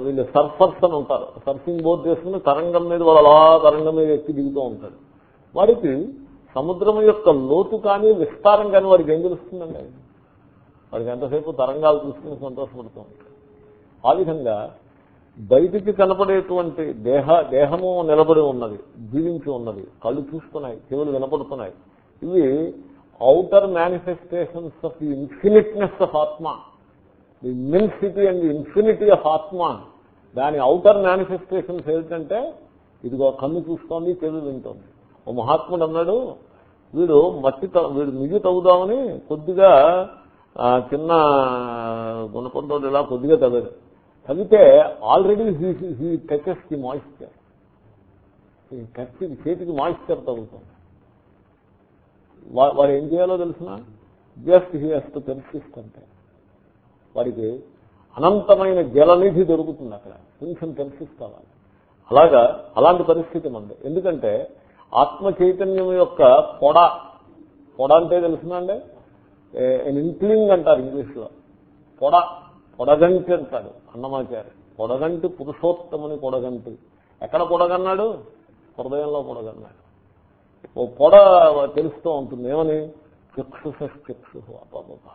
వీళ్ళు సర్ఫర్స్ అని ఉంటారు సర్ఫింగ్ బోర్డ్ చేసుకుని తరంగం మీద వాళ్ళు అలా తరంగం మీద ఎక్కి దిగుతూ ఉంటారు. వాడికి సముద్రం యొక్క లోతు కానీ విస్తారం కానీ వాడికి ఏం తెలుస్తుందండి? వాడికి ఎంతసేపు తరంగాలు చూసుకుని సంతోషపడుతూ ఉంటాడు. ఆ విధంగా బయటికి కనపడేటువంటి దేహ దేహము నిలబడి ఉన్నది జీవించి ఉన్నది. కళ్ళు చూస్తున్నాయి చెవులు వినపడుతున్నాయి. ఇవి outer manifestations of the infiniteness of atma. The immensity and infinity of atma. దాని ఔటర్ మేనిఫెస్టేషన్స్ ఏమిటంటే ఇదిగో కన్ను చూస్తోంది చెవి వింటోంది. ఓ మహాత్ముడు అన్నాడు వీడు మట్టి వీడు మిగి తవ్వుదామని కొద్దిగా చిన్న గుణపంతో ఇలా కొద్దిగా తవ్వాడు. తవ్వితే already he touches the moisture కత్తి చేతికి మాయిశ్చర్ తగ్గుతుంది వారు ఏం చేయాలో తెలిసిన? Just he has to persist అంటే అనంతమైన జలనిధి దొరుకుతుంది అక్కడ. కొంచెం పెర్సిస్ట్ అలాగా అలాంటి పరిస్థితి మంది ఎందుకంటే ఆత్మ చైతన్యం యొక్క పొడ పొడ అంటే తెలుసునండి ఇంక్లింగ్ అంటారు ఇంగ్లీష్లో. పొడ పొడగంటి అంటాడు అన్నమాచారి పొడగంటి పురుషోత్తముని పొడగంటి ఎక్కడ పొడగన్నాడు హృదయంలో పొడగన్నాడు ఓ పొడ తెలుస్తూ ఉంటుంది. ఏమని? చక్షుష చక్షు అబ్బాబా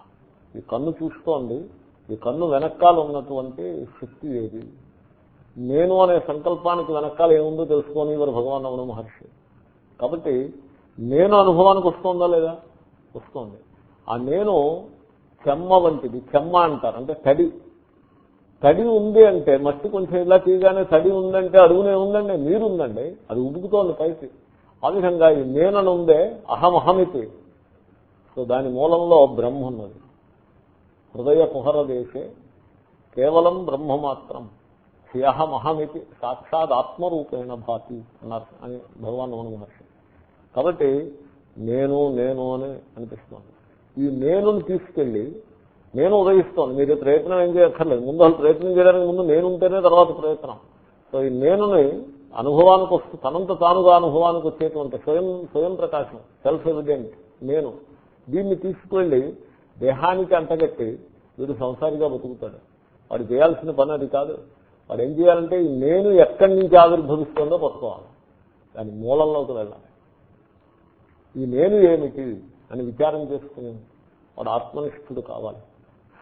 ఈ కన్ను చూస్తోంది. ఈ కన్ను వెనకాల ఉన్నటువంటి శక్తి ఏది? నేను అనే సంకల్పానికి వెనకాల ఏముందో తెలుసుకొని వారు భగవాన్ రమణ మహర్షి కాబట్టి నేను అనుభవానికి వస్తుందా లేదా? వస్తుంది. ఆ నేను చెమ్మ వంటిది చెమ్మ అంటారు. అంటే తడి. తడి ఉంది అంటే మట్టి కొంచెం ఇలా తీయగానే తడి ఉందంటే అడుగునే ఉందండి నీరుందండి అది ఉడుకుతోంది పైకి. ఆ విధంగా ఈ నేనను ఉందే అహమహమితి. సో దాని మూలంలో బ్రహ్మ ఉన్నది. హృదయ కుహర దేశే కేవలం బ్రహ్మ మాత్రం హ్యహమహమితి సాక్షాత్ ఆత్మరూపేణ భాతి అన్నారు అని భగవాన్ రమణ మహర్షి. కాబట్టి నేను నేను అని అనిపిస్తోంది. ఈ నేనుని తీసుకెళ్ళి నేను ఉదయిస్తాను. మీరు ప్రయత్నం ఏం చేయక్కర్లేదు. ముందు అసలు ప్రయత్నం చేయడానికి ముందు నేను ఉంటేనే తర్వాత ప్రయత్నం. సో ఈ నేనుని అనుభవానికి వస్తు తనంత తానుగా అనుభవానికి వచ్చేటువంటి స్వయం స్వయం ప్రకాశం సెల్ఫ్ ఎవిడెంట్ నేను దీన్ని తీసుకువెళ్ళి దేహానికి అంటగట్టి వీడు సంసారిగా బతుకుతాడు. వాడు చేయాల్సిన పని అది కాదు. వాడు ఏం చేయాలంటే ఈ నేను ఎక్కడి నుంచి ఆవిర్భవిస్తుందో పట్టుకోవాలి. దాని మూలంలోకి వెళ్ళాలి. ఈ నేను ఏమిటి అని విచారం చేసుకుని వాడు ఆత్మనిష్ఠుడు కావాలి.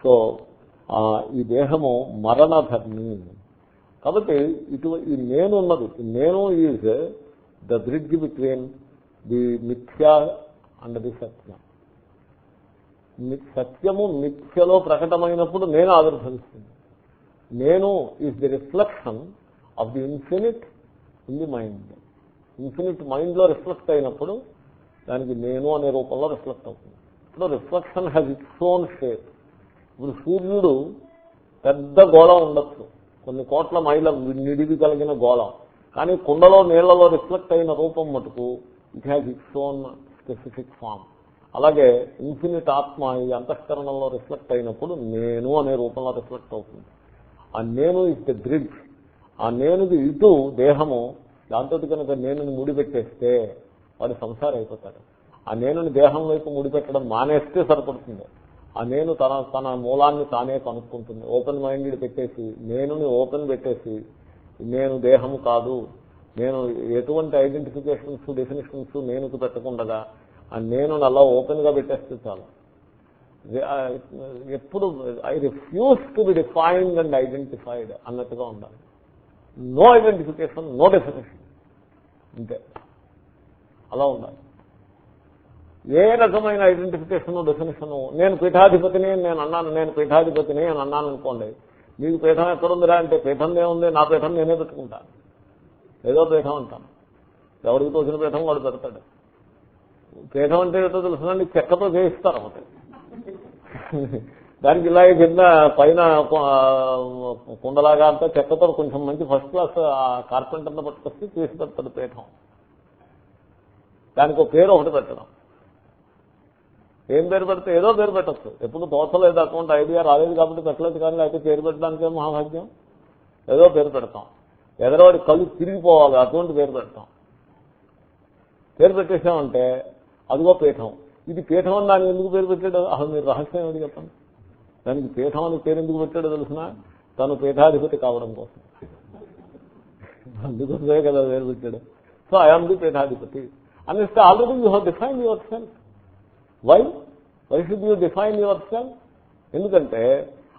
సో ఈ దేహము మరణధర్మి. కాబట్టి ఇటు ఈ నేను ఉన్నది నేను is the bridge between the mithya and the satyam. సత్యము మిథ్యలో ప్రకటమైనప్పుడు నేను ఆవిర్భవిస్తుంది. నేను is the reflection of the infinite in the mind. Infinite మైండ్లో రిఫ్లెక్ట్ అయినప్పుడు దానికి నేను అనే రూపంలో రిఫ్లెక్ట్ అవుతుంది. So reflection has its own shape ఇప్పుడు సూర్యుడు పెద్ద గోళం ఉండొచ్చు. కొన్ని కోట్ల మైళ్ళ నిడివి కలిగిన గోళం. కానీ కుండలో నీళ్ళలో రిఫ్లెక్ట్ అయిన రూపం మటుకు it has its own specific form అలాగే ఇన్ఫినిట్ ఆత్మ ఈ అంతఃకరణలో రిఫ్లెక్ట్ అయినప్పుడు నేను అనే రూపంలో రిఫ్లెక్ట్ అవుతుంది. ఆ నేను ఇస్ ద బ్రిడ్జ్ ఆ నేనుది ఇటు దేహము. దాంతో కనుక నేను ముడిపెట్టేస్తే వాడు సంసారం అయిపోతాడు ఆ నేనుని దేహం వైపు ముడిపెట్టడం మానేస్తే సరిపడుతుంది. ఆ నేను తన తన మూలాన్ని తానే కనుక్కుంటుంది. ఓపెన్ మైండెడ్ పెట్టేసి నేనుని ఓపెన్ పెట్టేసి నేను దేహము కాదు. నేను ఎటువంటి ఐడెంటిఫికేషన్స్ డెఫినేషన్స్ నేనుకు పెట్టకుండా ఆ నేను అలా ఓపెన్గా పెట్టేస్తే చాలు. ఎప్పుడు I refuse to be defined and identified అన్నట్టుగా ఉండాలి. నో ఐడెంటిఫికేషన్ నో డెఫినేషన్ అంతే. అలా ఉండాలి. ఏ రకమైన ఐడెంటిఫికేషన్ డెఫినేషను నేను పీఠాధిపతిని నేను అన్నాను నేను పీఠాధిపతిని అని అన్నాను అనుకోండి. మీకు పీఠం ఎక్కడుందిరా అంటే పీఠం ఏముంది నా పీఠం నేనే పెట్టుకుంటాను ఏదో పీఠం అంటాను ఎవరికి తోచిన పీఠం వాడు పెడతాడు. పీఠం అంటే ఏదో తెలుసునండి చెక్కతో చేయిస్తారు అన్నమాట దానికి ఇలాగే కింద పైన కుండలాగా అంతా చెక్కతో కొంచెం మంచి ఫస్ట్ క్లాస్ కార్పెంటర్ని పట్టుకొస్తే చేసి పెడతాడు పీఠం. దానికి ఒక పేరు ఒకటి పెట్టడం. ఏం పేరు పెడితే ఏదో పేరు పెట్టచ్చు. ఎప్పుడు తోచలేదు అటువంటి ఐడియా రాలేదు కాబట్టి పెట్టలేదు కానీ లేకపోతే పేరు పెట్టడానికి మహాభాగ్యం. ఏదో పేరు పెడతాం. ఎదరవాడి కళ్ళు తిరిగిపోవాలి అటువంటి పేరు పెడతాం. పేరు పెట్టేసామంటే అదిగో పీఠం. ఇది పీఠం అని దానికి ఎందుకు పేరు పెట్టాడు? అసలు మీరు రహస్యం ఏమిటి చెప్పండి? దానికి పీఠం అని పేరు ఎందుకు పెట్టాడో తెలిసిన? తను పీఠాధిపతి కావడం కోసం. అందుకోసమే కదా పేరు పెట్టాడు. So I'm the peethadhipati. అనేస్తే already you have define yourself. Why why should you define yourself ఎందుకంటే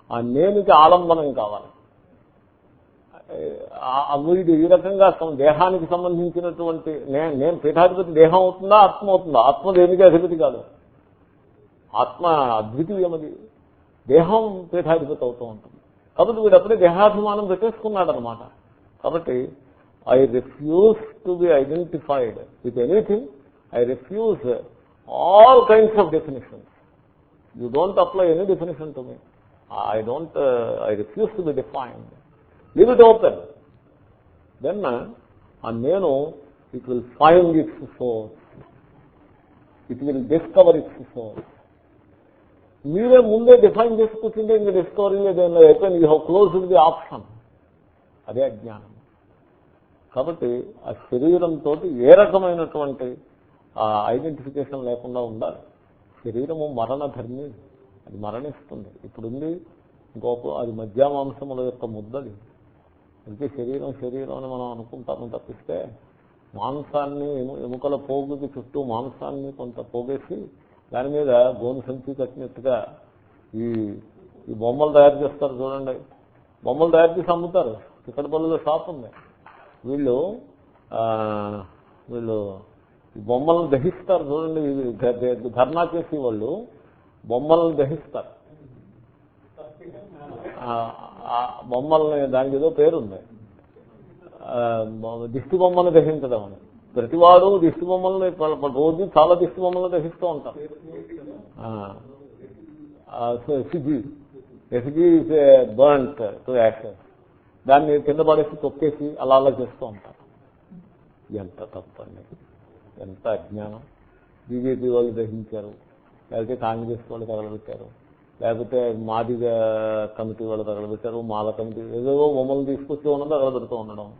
ఆ నేనుకి ఆలంబనం కావాలి. వీడు ఈ రకంగా దేహానికి సంబంధించినటువంటి నేను పీఠాధిపతి దేహం అవుతుందా ఆత్మ అవుతుందా? ఆత్మ దేనికి అధిపతి కాదు. ఆత్మ అద్వితీయమది. దేహం పీఠాధిపతి అవుతూ ఉంటుంది. కాబట్టి వీడు అప్పుడే దేహాభిమానం పెట్టేసుకున్నాడు అనమాట కాబట్టి I refuse to be identified with anything I refuse all kinds of definitions. You don't apply any definition to me. I don't I refuse to be defined. Leave it open then ఆ నేను it will find its source it will discover its source మీరే ముందే define చేసి కూర్చుంటే ఇంకా discovery లేదేం అయిపోయింది you have close the option అదే అజ్ఞానం. కాబట్టి ఆ శరీరంతో ఏ రకమైనటువంటి ఐడెంటిఫికేషన్ లేకుండా ఉండాలి. శరీరము మరణ ధర్మి అది మరణిస్తుంది. ఇప్పుడుంది ఇంకొక అది మధ్యామాంసముల యొక్క ముద్దది. అందుకే శరీరం శరీరం అని మనం అనుకుంటాము తప్పిస్తే మాంసాన్ని ఎముకల పోగుకి చుట్టూ మాంసాన్ని కొంత పోగేసి దాని మీద గోను సంచి కట్టినట్టుగా ఈ ఈ బొమ్మలు తయారు చేస్తారు చూడండి. బొమ్మలు తయారు చేసి అమ్ముతారు. చిక్కడపల్లిలో షాప్ ఉంది. వీళ్ళు వీళ్ళు బొమ్మలను దహిస్తారు చూడండి ధర్నా చేసి వాళ్ళు బొమ్మలను దహిస్తారు. బొమ్మలని బొమ్మల్ని దానికి ఏదో పేరుంది. దిష్టి బొమ్మను దహించడం అని. ప్రతివాడు దిష్టి బొమ్మలను రోజు చాలా దిష్టి బొమ్మలను దహిస్తూ ఉంటారు. ఎఫ్జీ ఇస్ టు యాక్షన్ దాన్ని కింద పడేసి తొక్కేసి అలా అలా చేస్తూ ఉంటారు. ఎంత తప్పండి. ఎంత అజ్ఞానం. బీజేపీ వాళ్ళు దహించారు. లేకపోతే కాంగ్రెస్ వాళ్ళు తగలబెట్టారు. లేకపోతే మాది కమిటీ వాళ్ళు తగలబెట్టారు మాల కమిటీ ఏదో బొమ్మలు తీసుకొచ్చి ఉండడం తగలబెడుతూ ఉండడం.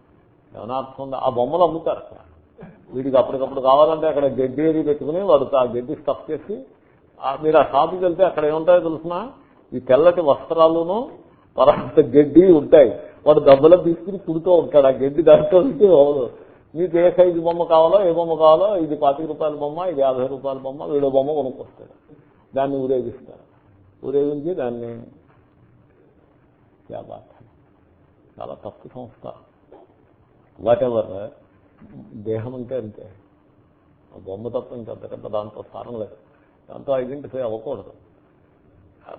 ఏమైనా అర్థం ఉందా? ఆ బొమ్మలు అమ్ముతారు అక్కడ. వీడికి అప్పటికప్పుడు కావాలంటే అక్కడ గడ్డి ఏది పెట్టుకుని వాడు ఆ గడ్డి స్టఫ్ చేసి. మీరు ఆ షాప్కి వెళ్తే అక్కడ ఏముంటాయో తెలిసిన? ఈ తెల్లటి వస్త్రాలును తర్వాత గడ్డి ఉంటాయి. వాడు దెబ్బలో తీసుకుని పుడుతూ ఉంటాడు. ఆ గడ్డి దాంట్లో ఉంటే మీకు ఏ సైజు బొమ్మ కావాలో ఏ బొమ్మ కావాలో ఇది పాతిక రూపాయల బొమ్మ ఇది యాభై రూపాయల బొమ్మ వీడో బొమ్మ కొనుక్కొస్తాడు. దాన్ని ఊరేగిస్తారు. ఊరేగించి దాన్ని చాలా తప్పు సంస్థ. వాటెవర్ దేహం అంటే అంతే. ఆ బొమ్మ తప్ప ఇంకంతకంటే దాంతో స్థానం లేదు. దాంతో ఐడెంటిఫై అవ్వకూడదు.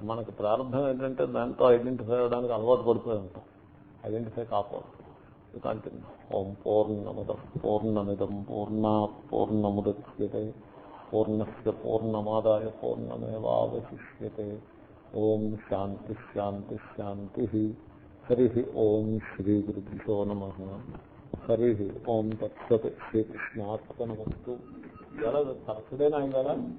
మనకు ప్రారంభం ఏంటంటే దాంతో ఐడెంటిఫై అవ్వడానికి అలవాటు పడిపోయి ఉంటాం. ఐడెంటిఫై కాకూడదు. కంటిన్యూ ఓం పూర్ణముద. పూర్ణమిదం పూర్ణ పూర్ణముద్యతే. పూర్ణస్ పూర్ణమాదాయ పూర్ణమేవాశిష్యే ఓం శాంతి శాంతి శాంతి. హరి ఓం శ్రీ గురుభ్యో నమ. హరి ఓం తత్సత్ శ్రీకృష్ణాత్మనమస్తు ఎలా తరచుడేనా ఆయన